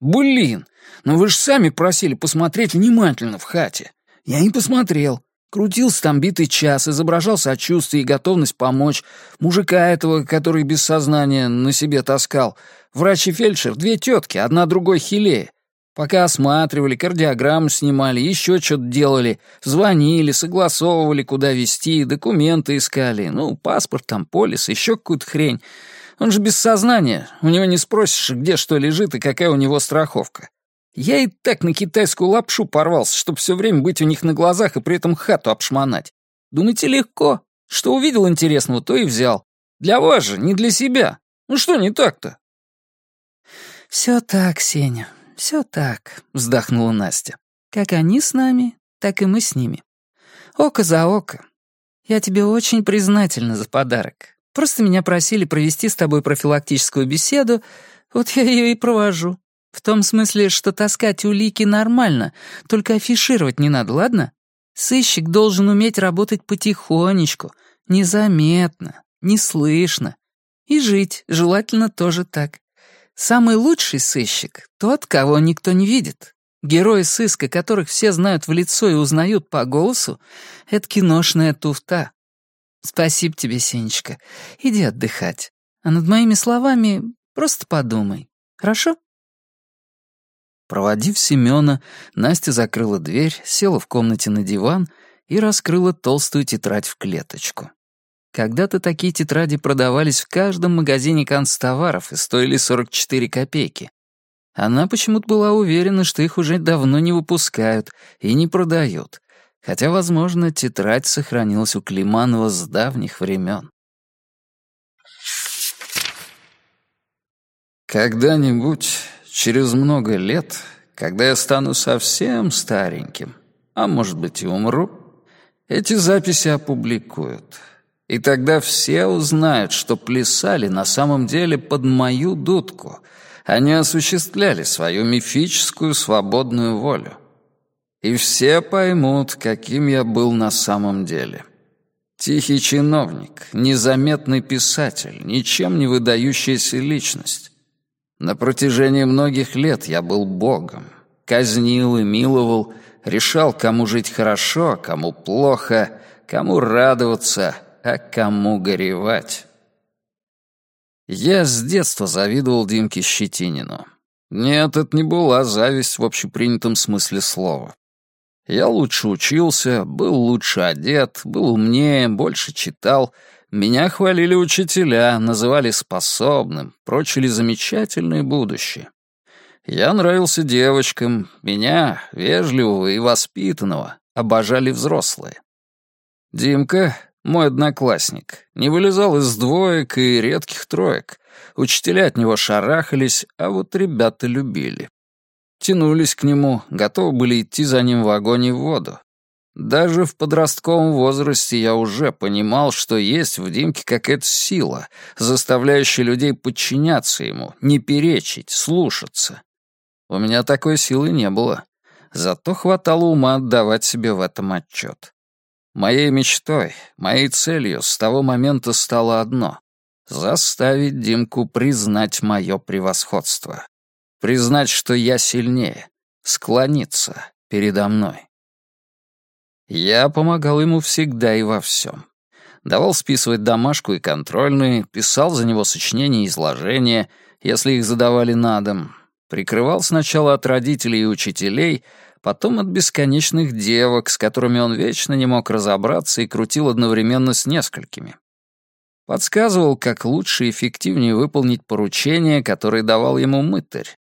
«Блин, ну вы же сами просили посмотреть внимательно в хате. Я не посмотрел. Крутился там битый час, изображал сочувствие и готовность помочь. Мужика этого, который без сознания на себе таскал. Врач и фельдшер, две тетки, одна другой хилее. Пока осматривали, кардиограмму снимали, еще что-то делали, звонили, согласовывали, куда везти, документы искали, ну, паспорт там, полис, еще какую-то хрень. Он же без сознания, у него не спросишь, где что лежит и какая у него страховка. Я и так на китайскую лапшу порвался, чтобы все время быть у них на глазах и при этом хату обшмонать. Думаете, легко? Что увидел интересного, то и взял. Для вас же, не для себя. Ну что не так-то? Все так, Сеня, все так», — вздохнула Настя. «Как они с нами, так и мы с ними. Око за око. Я тебе очень признательна за подарок. Просто меня просили провести с тобой профилактическую беседу, вот я ее и провожу. В том смысле, что таскать улики нормально, только афишировать не надо, ладно? Сыщик должен уметь работать потихонечку, незаметно, неслышно. И жить желательно тоже так. Самый лучший сыщик — тот, кого никто не видит. Герои сыска, которых все знают в лицо и узнают по голосу, — это киношная туфта. Спасибо тебе, Сенечка. Иди отдыхать. А над моими словами просто подумай. Хорошо? Проводив Семёна, Настя закрыла дверь, села в комнате на диван и раскрыла толстую тетрадь в клеточку. Когда-то такие тетради продавались в каждом магазине канцтоваров и стоили 44 копейки. Она почему-то была уверена, что их уже давно не выпускают и не продают, хотя, возможно, тетрадь сохранилась у Климанова с давних времен. Когда-нибудь, через много лет, когда я стану совсем стареньким, а может быть и умру, эти записи опубликуют — и тогда все узнают, что плясали на самом деле под мою дудку, Они осуществляли свою мифическую свободную волю. И все поймут, каким я был на самом деле. Тихий чиновник, незаметный писатель, ничем не выдающаяся личность. На протяжении многих лет я был богом, казнил и миловал, решал, кому жить хорошо, кому плохо, кому радоваться, а кому горевать. Я с детства завидовал Димке Щетинину. Нет, это не была зависть в общепринятом смысле слова. Я лучше учился, был лучше одет, был умнее, больше читал. Меня хвалили учителя, называли способным, прочили замечательное будущее. Я нравился девочкам, меня, вежливого и воспитанного, обожали взрослые. Димка, мой одноклассник, не вылезал из двоек и редких троек. Учителя от него шарахались, а вот ребята любили. Тянулись к нему, готовы были идти за ним в огонь и в воду. Даже в подростковом возрасте я уже понимал, что есть в Димке какая-то сила, заставляющая людей подчиняться ему, не перечить, слушаться. У меня такой силы не было, зато хватало ума отдавать себе в этом отчет. Моей мечтой, моей целью с того момента стало одно — заставить Димку признать мое превосходство. Признать, что я сильнее, склониться передо мной. Я помогал ему всегда и во всем. Давал списывать домашку и контрольные, писал за него сочинения и изложения, если их задавали на дом. Прикрывал сначала от родителей и учителей, потом от бесконечных девок, с которыми он вечно не мог разобраться и крутил одновременно с несколькими. Подсказывал, как лучше и эффективнее выполнить поручения, которые давал ему мытарь.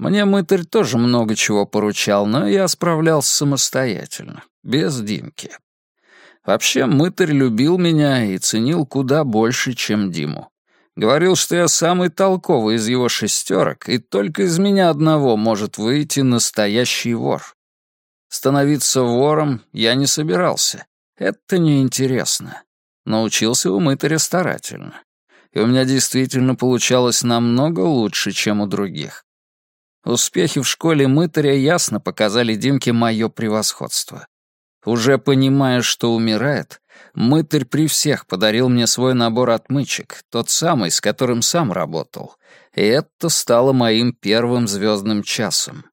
Мне мытарь тоже много чего поручал, но я справлялся самостоятельно, без Димки. Вообще, мытарь любил меня и ценил куда больше, чем Диму. Говорил, что я самый толковый из его шестерок, и только из меня одного может выйти настоящий вор. Становиться вором я не собирался. Это неинтересно. Научился у мытаря старательно. И у меня действительно получалось намного лучше, чем у других. Успехи в школе мытаря ясно показали Димке мое превосходство. Уже понимая, что умирает, Мытарь при всех подарил мне свой набор отмычек, тот самый, с которым сам работал. И это стало моим первым звездным часом.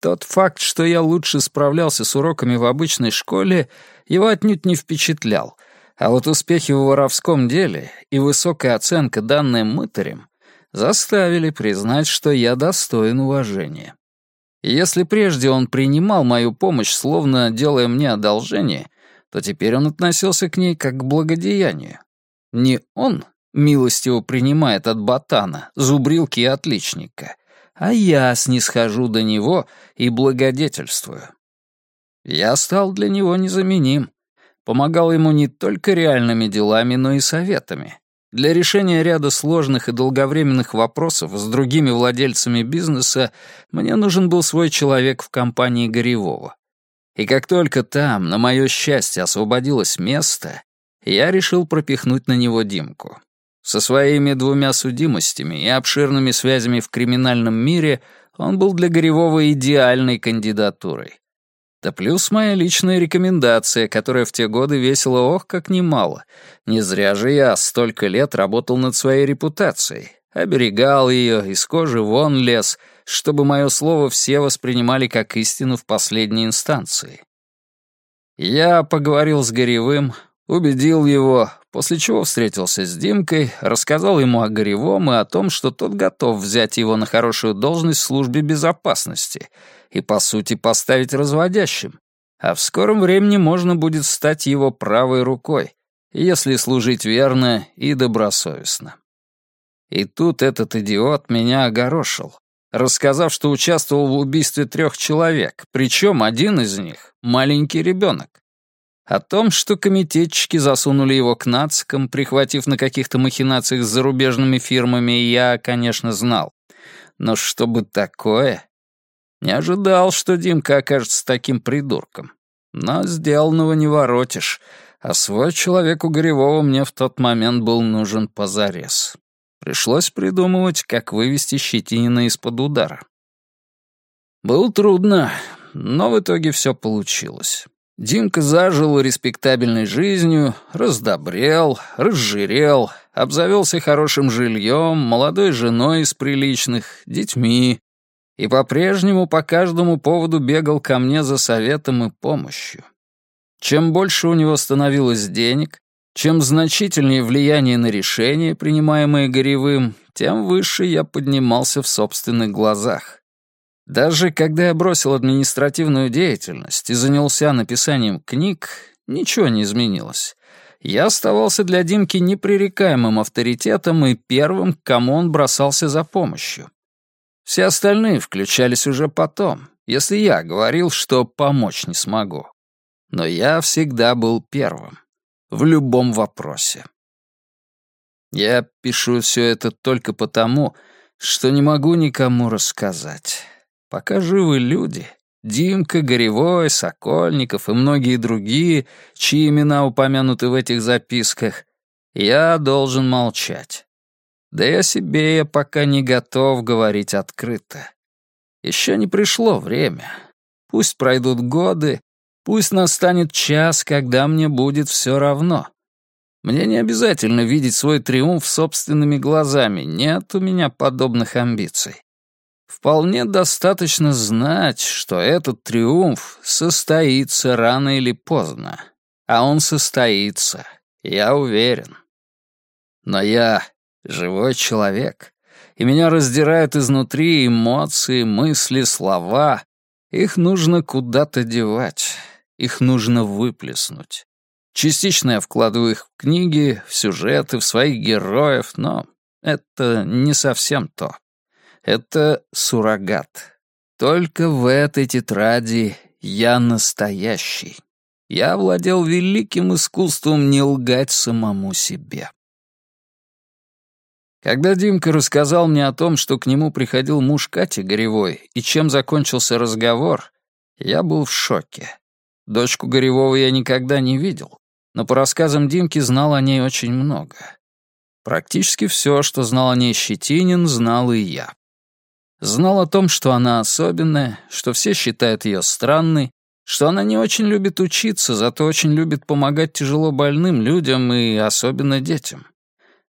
Тот факт, что я лучше справлялся с уроками в обычной школе, его отнюдь не впечатлял, а вот успехи в воровском деле и высокая оценка, данная мытарем, заставили признать, что я достоин уважения. если прежде он принимал мою помощь, словно делая мне одолжение, то теперь он относился к ней как к благодеянию. Не он милостиво принимает от ботана, зубрилки и отличника, а я снисхожу до него и благодетельствую. Я стал для него незаменим. Помогал ему не только реальными делами, но и советами. Для решения ряда сложных и долговременных вопросов с другими владельцами бизнеса мне нужен был свой человек в компании Горевого. И как только там, на мое счастье, освободилось место, я решил пропихнуть на него Димку. Со своими двумя судимостями и обширными связями в криминальном мире он был для Горевого идеальной кандидатурой. Да плюс моя личная рекомендация, которая в те годы весила ох как немало. Не зря же я столько лет работал над своей репутацией, оберегал ее, из кожи вон лез — чтобы мое слово все воспринимали как истину в последней инстанции. Я поговорил с Горевым, убедил его, после чего встретился с Димкой, рассказал ему о Горевом и о том, что тот готов взять его на хорошую должность в службе безопасности и, по сути, поставить разводящим, а в скором времени можно будет стать его правой рукой, если служить верно и добросовестно. И тут этот идиот меня огорошил рассказав, что участвовал в убийстве трех человек, причем один из них — маленький ребенок. О том, что комитетчики засунули его к нацикам, прихватив на каких-то махинациях с зарубежными фирмами, я, конечно, знал. Но чтобы такое... Не ожидал, что Димка окажется таким придурком. Но сделанного не воротишь, а свой человек у Горевого мне в тот момент был нужен позарез. Пришлось придумывать, как вывести Щетинина из-под удара. Было трудно, но в итоге все получилось. Димка зажил респектабельной жизнью, раздобрел, разжирел, обзавелся хорошим жильем, молодой женой из приличных, детьми, и по-прежнему по каждому поводу бегал ко мне за советом и помощью. Чем больше у него становилось денег, чем значительнее влияние на решения, принимаемые Горевым, тем выше я поднимался в собственных глазах. Даже когда я бросил административную деятельность и занялся написанием книг, ничего не изменилось. Я оставался для Димки непререкаемым авторитетом и первым, к кому он бросался за помощью. Все остальные включались уже потом, если я говорил, что помочь не смогу. Но я всегда был первым. В любом вопросе. Я пишу все это только потому, что не могу никому рассказать. Пока живы люди, Димка, Горевой, Сокольников и многие другие, чьи имена упомянуты в этих записках, я должен молчать. Да и о себе я пока не готов говорить открыто. Еще не пришло время. Пусть пройдут годы, пусть настанет час, когда мне будет все равно. Мне не обязательно видеть свой триумф собственными глазами, нет у меня подобных амбиций. Вполне достаточно знать, что этот триумф состоится рано или поздно. А он состоится, я уверен. Но я живой человек, и меня раздирают изнутри эмоции, мысли, слова. Их нужно куда-то девать, их нужно выплеснуть. Частично я вкладываю их в книги, в сюжеты, в своих героев, но это не совсем то. Это суррогат. Только в этой тетради я настоящий. Я владел великим искусством не лгать самому себе. Когда Димка рассказал мне о том, что к нему приходил муж Кати Горевой и чем закончился разговор, я был в шоке. Дочку Горевого я никогда не видел, но по рассказам Димки знал о ней очень много. Практически все, что знал о ней Щетинин, знал и я. Знал о том, что она особенная, что все считают ее странной, что она не очень любит учиться, зато очень любит помогать тяжело больным людям и особенно детям.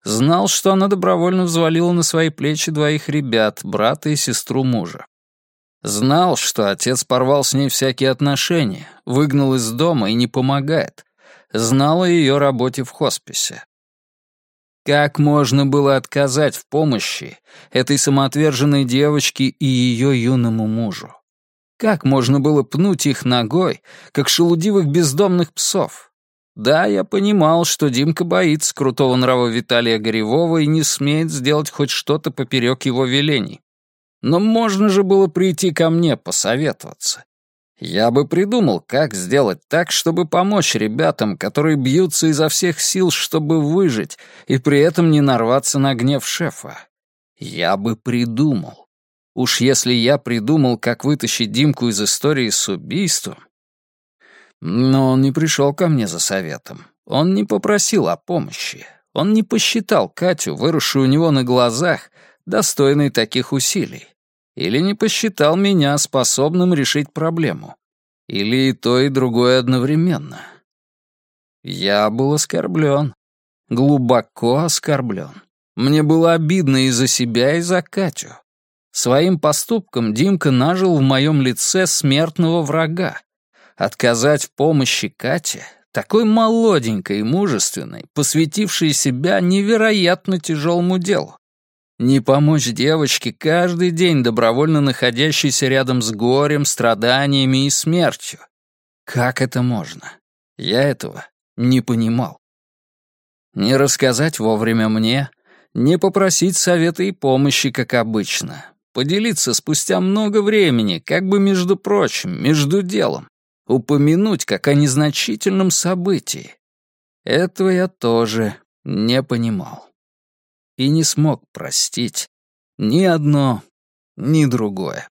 Знал, что она добровольно взвалила на свои плечи двоих ребят, брата и сестру мужа. Знал, что отец порвал с ней всякие отношения, выгнал из дома и не помогает. Знал о ее работе в хосписе. Как можно было отказать в помощи этой самоотверженной девочке и ее юному мужу? Как можно было пнуть их ногой, как шелудивых бездомных псов? Да, я понимал, что Димка боится крутого нрава Виталия Горевого и не смеет сделать хоть что-то поперек его велений. Но можно же было прийти ко мне посоветоваться. Я бы придумал, как сделать так, чтобы помочь ребятам, которые бьются изо всех сил, чтобы выжить, и при этом не нарваться на гнев шефа. Я бы придумал. Уж если я придумал, как вытащить Димку из истории с убийством... Но он не пришел ко мне за советом. Он не попросил о помощи. Он не посчитал Катю, выросшую у него на глазах, достойной таких усилий. Или не посчитал меня способным решить проблему. Или и то, и другое одновременно. Я был оскорблен. Глубоко оскорблен. Мне было обидно и за себя, и за Катю. Своим поступком Димка нажил в моем лице смертного врага. Отказать в помощи Кате, такой молоденькой и мужественной, посвятившей себя невероятно тяжелому делу. Не помочь девочке, каждый день добровольно находящейся рядом с горем, страданиями и смертью. Как это можно? Я этого не понимал. Не рассказать вовремя мне, не попросить совета и помощи, как обычно. Поделиться спустя много времени, как бы между прочим, между делом. Упомянуть, как о незначительном событии. Этого я тоже не понимал и не смог простить ни одно, ни другое.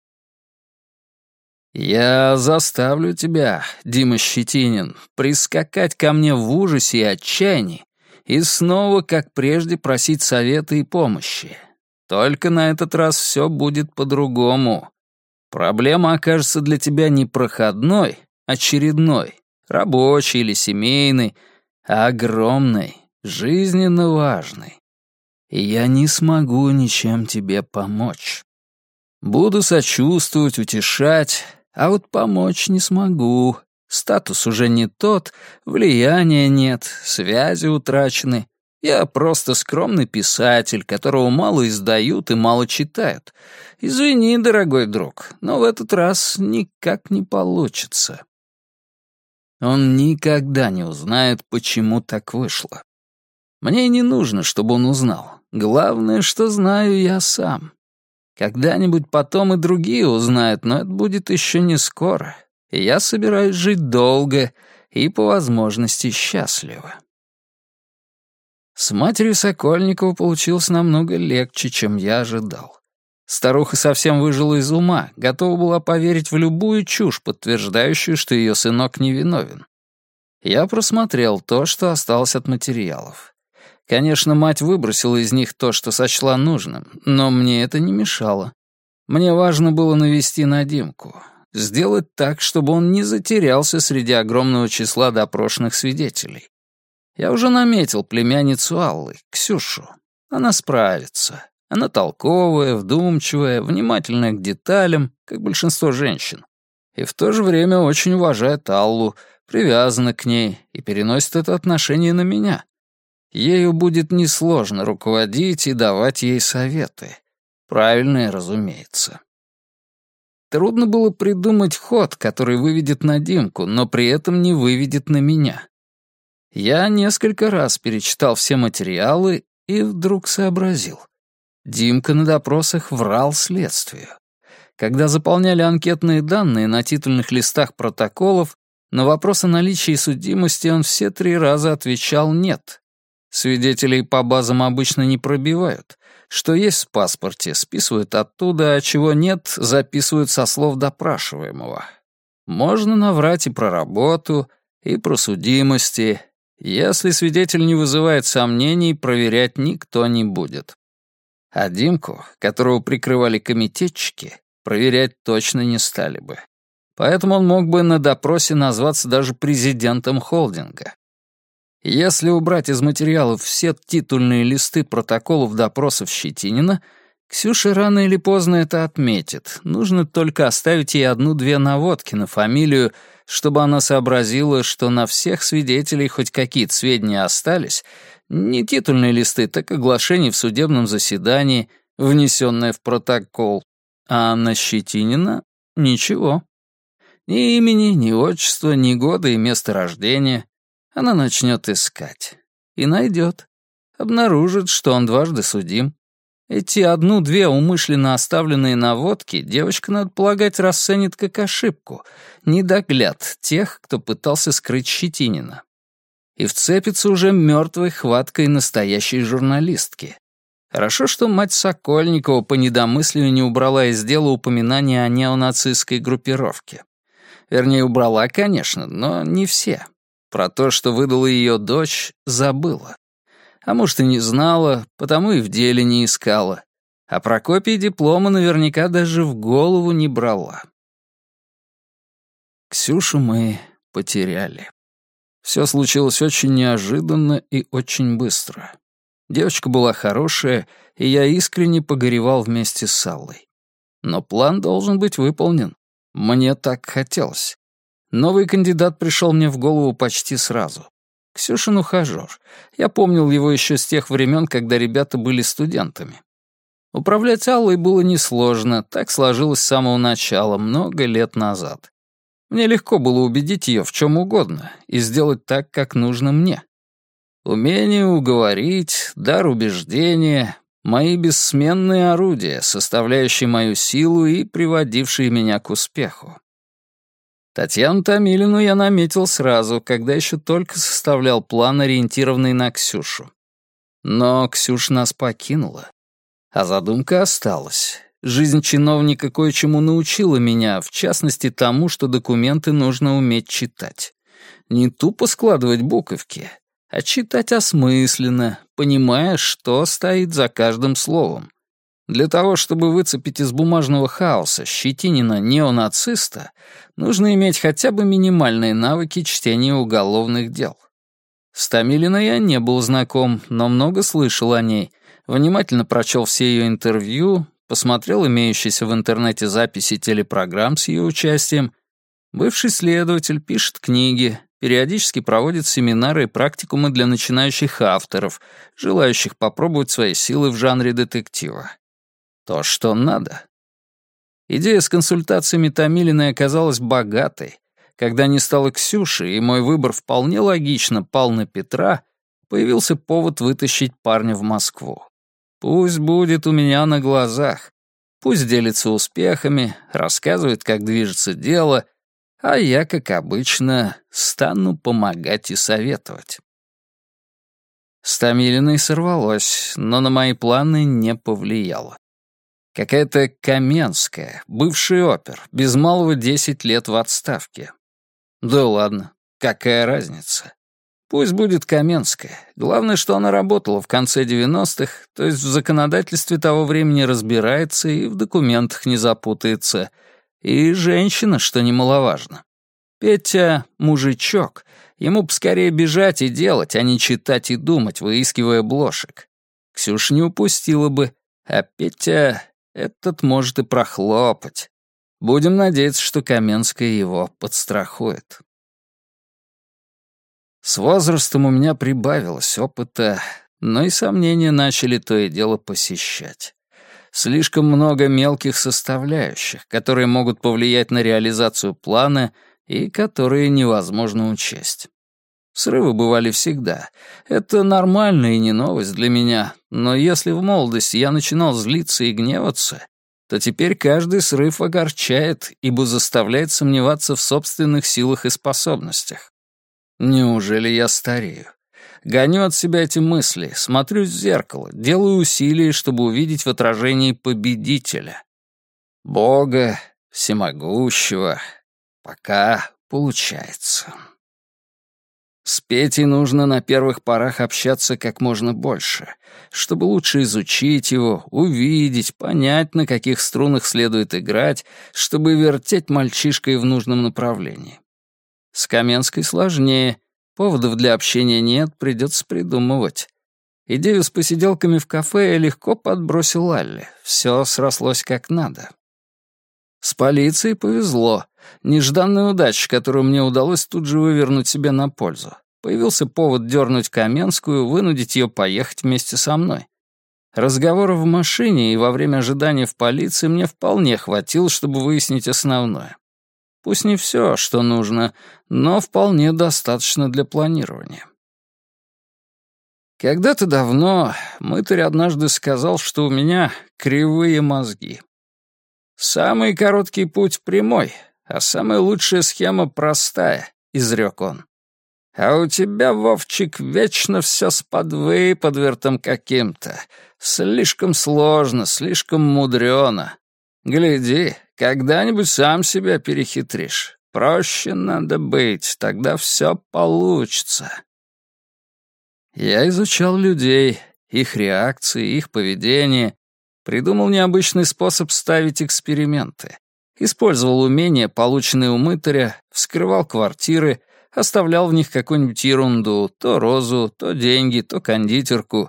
«Я заставлю тебя, Дима Щетинин, прискакать ко мне в ужасе и отчаянии И снова, как прежде, просить совета и помощи. Только на этот раз все будет по-другому. Проблема окажется для тебя не проходной, очередной, рабочей или семейной, а огромной, жизненно важной. И я не смогу ничем тебе помочь. Буду сочувствовать, утешать, а вот помочь не смогу. Статус уже не тот, влияния нет, связи утрачены. Я просто скромный писатель, которого мало издают и мало читают. Извини, дорогой друг, но в этот раз никак не получится. Он никогда не узнает, почему так вышло. Мне не нужно, чтобы он узнал. Главное, что знаю я сам. Когда-нибудь потом и другие узнают, но это будет еще не скоро. И я собираюсь жить долго и, по возможности, счастливо. С матерью Сокольникова получилось намного легче, чем я ожидал. Старуха совсем выжила из ума, готова была поверить в любую чушь, подтверждающую, что ее сынок невиновен. Я просмотрел то, что осталось от материалов. Конечно, мать выбросила из них то, что сочла нужным, но мне это не мешало. Мне важно было навести на Димку, сделать так, чтобы он не затерялся среди огромного числа допрошенных свидетелей. Я уже наметил племянницу Аллы, Ксюшу. Она справится. Она толковая, вдумчивая, внимательная к деталям, как большинство женщин. И в то же время очень уважает Аллу, привязана к ней и переносит это отношение на меня. Ею будет несложно руководить и давать ей советы. Правильные, разумеется. Трудно было придумать ход, который выведет на Димку, но при этом не выведет на меня. Я несколько раз перечитал все материалы и вдруг сообразил. Димка на допросах врал следствию. Когда заполняли анкетные данные на титульных листах протоколов, на вопрос о наличии судимости он все три раза отвечал «нет». Свидетелей по базам обычно не пробивают. Что есть в паспорте, списывают оттуда, а чего нет, записывают со слов допрашиваемого. Можно наврать и про работу, и про судимости. Если свидетель не вызывает сомнений, проверять никто не будет. А Димку, которого прикрывали комитетчики, проверять точно не стали бы. Поэтому он мог бы на допросе назваться даже президентом холдинга. Если убрать из материалов все титульные листы протоколов допросов Щетинина, Ксюша рано или поздно это отметит. Нужно только оставить ей одну-две наводки на фамилию, чтобы она сообразила, что на всех свидетелей хоть какие-то сведения остались, не титульные листы, так оглашение в судебном заседании, внесенное в протокол, а на Щетинина — ничего. Ни имени, ни отчества, ни года и места рождения. Она начнет искать. И найдет. Обнаружит, что он дважды судим. Эти одну-две умышленно оставленные наводки девочка, надо полагать, расценит как ошибку, недогляд тех, кто пытался скрыть Щетинина. И вцепится уже мертвой хваткой настоящей журналистки. Хорошо, что мать Сокольникова по недомыслию не убрала из дела упоминания о неонацистской группировке. Вернее, убрала, конечно, но не все. Про то, что выдала ее дочь, забыла. А может, и не знала, потому и в деле не искала. А про копии диплома наверняка даже в голову не брала. Ксюшу мы потеряли. Все случилось очень неожиданно и очень быстро. Девочка была хорошая, и я искренне погоревал вместе с Аллой. Но план должен быть выполнен. Мне так хотелось. Новый кандидат пришел мне в голову почти сразу. Ксюшин ухажер. Я помнил его еще с тех времен, когда ребята были студентами. Управлять Аллой было несложно, так сложилось с самого начала, много лет назад. Мне легко было убедить ее в чем угодно и сделать так, как нужно мне. Умение уговорить, дар убеждения — мои бессменные орудия, составляющие мою силу и приводившие меня к успеху. Татьяну Томилину я наметил сразу, когда еще только составлял план, ориентированный на Ксюшу. Но Ксюша нас покинула. А задумка осталась. Жизнь чиновника кое-чему научила меня, в частности тому, что документы нужно уметь читать. Не тупо складывать буковки, а читать осмысленно, понимая, что стоит за каждым словом. Для того, чтобы выцепить из бумажного хаоса щетинина неонациста, нужно иметь хотя бы минимальные навыки чтения уголовных дел. С Томилиной я не был знаком, но много слышал о ней, внимательно прочел все ее интервью, посмотрел имеющиеся в интернете записи телепрограмм с ее участием. Бывший следователь пишет книги, периодически проводит семинары и практикумы для начинающих авторов, желающих попробовать свои силы в жанре детектива. То, что надо. Идея с консультациями Томилиной оказалась богатой. Когда не стало Ксюши, и мой выбор вполне логично пал на Петра, появился повод вытащить парня в Москву. Пусть будет у меня на глазах. Пусть делится успехами, рассказывает, как движется дело, а я, как обычно, стану помогать и советовать. С Томилиной сорвалось, но на мои планы не повлияло. Какая-то Каменская, бывший опер, без малого десять лет в отставке. Да ладно, какая разница? Пусть будет Каменская. Главное, что она работала в конце 90-х, то есть в законодательстве того времени разбирается и в документах не запутается. И женщина, что немаловажно. Петя — мужичок. Ему бы скорее бежать и делать, а не читать и думать, выискивая блошек. Ксюша не упустила бы, а Петя этот может и прохлопать. Будем надеяться, что Каменская его подстрахует. С возрастом у меня прибавилось опыта, но и сомнения начали то и дело посещать. Слишком много мелких составляющих, которые могут повлиять на реализацию плана и которые невозможно учесть. Срывы бывали всегда. Это нормально и не новость для меня. Но если в молодости я начинал злиться и гневаться, то теперь каждый срыв огорчает, ибо заставляет сомневаться в собственных силах и способностях. Неужели я старею? Гоню от себя эти мысли, смотрюсь в зеркало, делаю усилия, чтобы увидеть в отражении победителя. Бога, всемогущего. Пока получается. С Петей нужно на первых порах общаться как можно больше, чтобы лучше изучить его, увидеть, понять, на каких струнах следует играть, чтобы вертеть мальчишкой в нужном направлении. С Каменской сложнее, поводов для общения нет, придется придумывать. Идею с посиделками в кафе я легко подбросил Алле, все срослось как надо. С полицией повезло. Нежданная удача, которую мне удалось тут же вывернуть себе на пользу. Появился повод дернуть Каменскую, вынудить ее поехать вместе со мной. Разговоров в машине и во время ожидания в полиции мне вполне хватило, чтобы выяснить основное. Пусть не все, что нужно, но вполне достаточно для планирования. Когда-то давно мытарь однажды сказал, что у меня кривые мозги. «Самый короткий путь прямой, а самая лучшая схема простая», — изрек он. «А у тебя, Вовчик, вечно все с подвыподвертом каким-то. Слишком сложно, слишком мудрено. Гляди, когда-нибудь сам себя перехитришь. Проще надо быть, тогда все получится». Я изучал людей, их реакции, их поведение, Придумал необычный способ ставить эксперименты. Использовал умения, полученные у мытаря, вскрывал квартиры, оставлял в них какую-нибудь ерунду, то розу, то деньги, то кондитерку.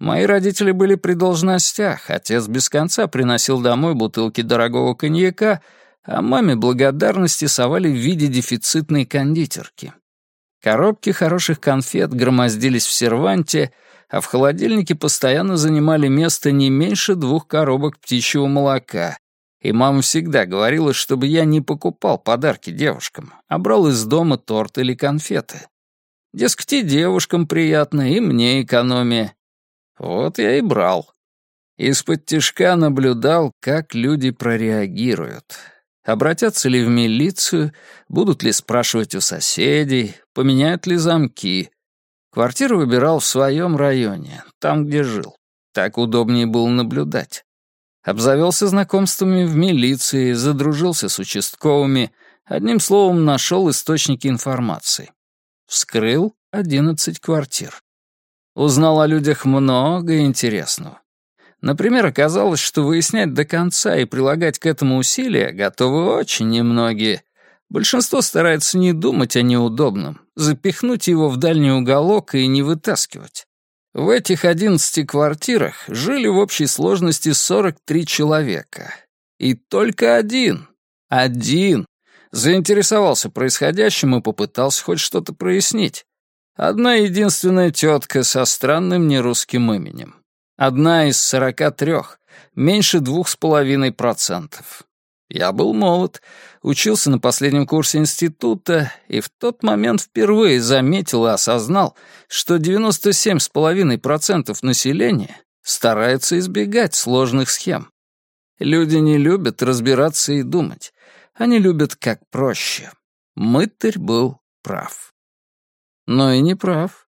Мои родители были при должностях, отец без конца приносил домой бутылки дорогого коньяка, а маме благодарности совали в виде дефицитной кондитерки. Коробки хороших конфет громоздились в серванте — а в холодильнике постоянно занимали место не меньше двух коробок птичьего молока. И мама всегда говорила, чтобы я не покупал подарки девушкам, а брал из дома торт или конфеты. Дескать, и девушкам приятно, и мне экономия. Вот я и брал. Из-под тишка наблюдал, как люди прореагируют. Обратятся ли в милицию, будут ли спрашивать у соседей, поменяют ли замки, Квартиру выбирал в своем районе, там, где жил. Так удобнее было наблюдать. Обзавелся знакомствами в милиции, задружился с участковыми, одним словом, нашел источники информации. Вскрыл, 11 квартир. Узнал о людях много интересного. Например, оказалось, что выяснять до конца и прилагать к этому усилия готовы очень немногие. Большинство старается не думать о неудобном, запихнуть его в дальний уголок и не вытаскивать. В этих 11 квартирах жили в общей сложности 43 человека. И только один, один, заинтересовался происходящим и попытался хоть что-то прояснить. Одна единственная тетка со странным нерусским именем. Одна из 43, меньше двух с половиной процентов. Я был молод, учился на последнем курсе института и в тот момент впервые заметил и осознал, что 97,5% населения стараются избегать сложных схем. Люди не любят разбираться и думать. Они любят как проще. Мытарь был прав. Но и не прав.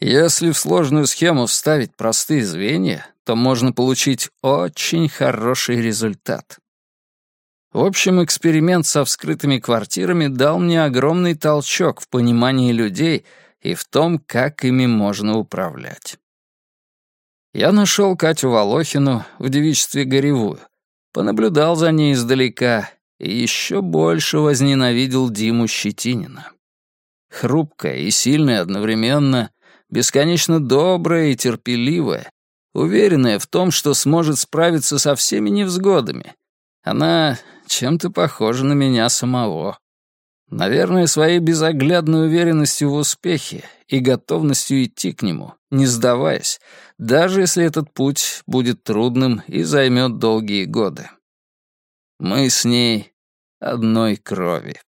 Если в сложную схему вставить простые звенья, то можно получить очень хороший результат. В общем, эксперимент со вскрытыми квартирами дал мне огромный толчок в понимании людей и в том, как ими можно управлять. Я нашел Катю Волохину в девичестве горевую, понаблюдал за ней издалека и еще больше возненавидел Диму Щетинина. Хрупкая и сильная одновременно, бесконечно добрая и терпеливая, уверенная в том, что сможет справиться со всеми невзгодами. Она чем-то похожа на меня самого. Наверное, своей безоглядной уверенностью в успехе и готовностью идти к нему, не сдаваясь, даже если этот путь будет трудным и займет долгие годы. Мы с ней одной крови.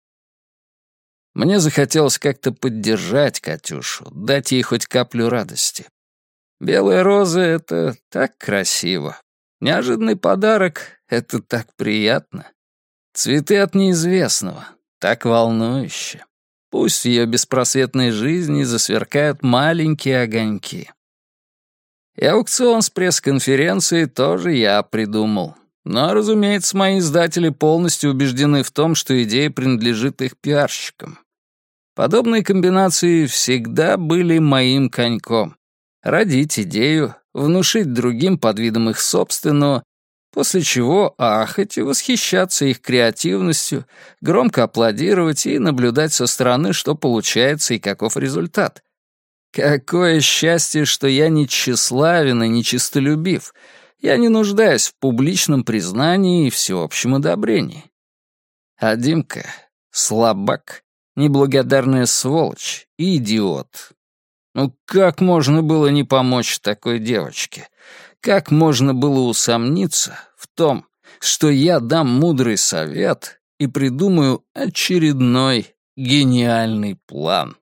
Мне захотелось как-то поддержать Катюшу, дать ей хоть каплю радости. Белая роза — это так красиво. Неожиданный подарок — это так приятно. Цветы от неизвестного, так волнующе. Пусть в ее беспросветной жизни засверкают маленькие огоньки. И аукцион с пресс-конференцией тоже я придумал. Но, разумеется, мои издатели полностью убеждены в том, что идея принадлежит их пиарщикам. Подобные комбинации всегда были моим коньком. Родить идею, внушить другим под видом их собственного, после чего ахать и восхищаться их креативностью, громко аплодировать и наблюдать со стороны, что получается и каков результат. Какое счастье, что я не тщеславен и не честолюбив. Я не нуждаюсь в публичном признании и всеобщем одобрении. А Димка — слабак, неблагодарная сволочь и идиот. Ну как можно было не помочь такой девочке? Как можно было усомниться в том, что я дам мудрый совет и придумаю очередной гениальный план?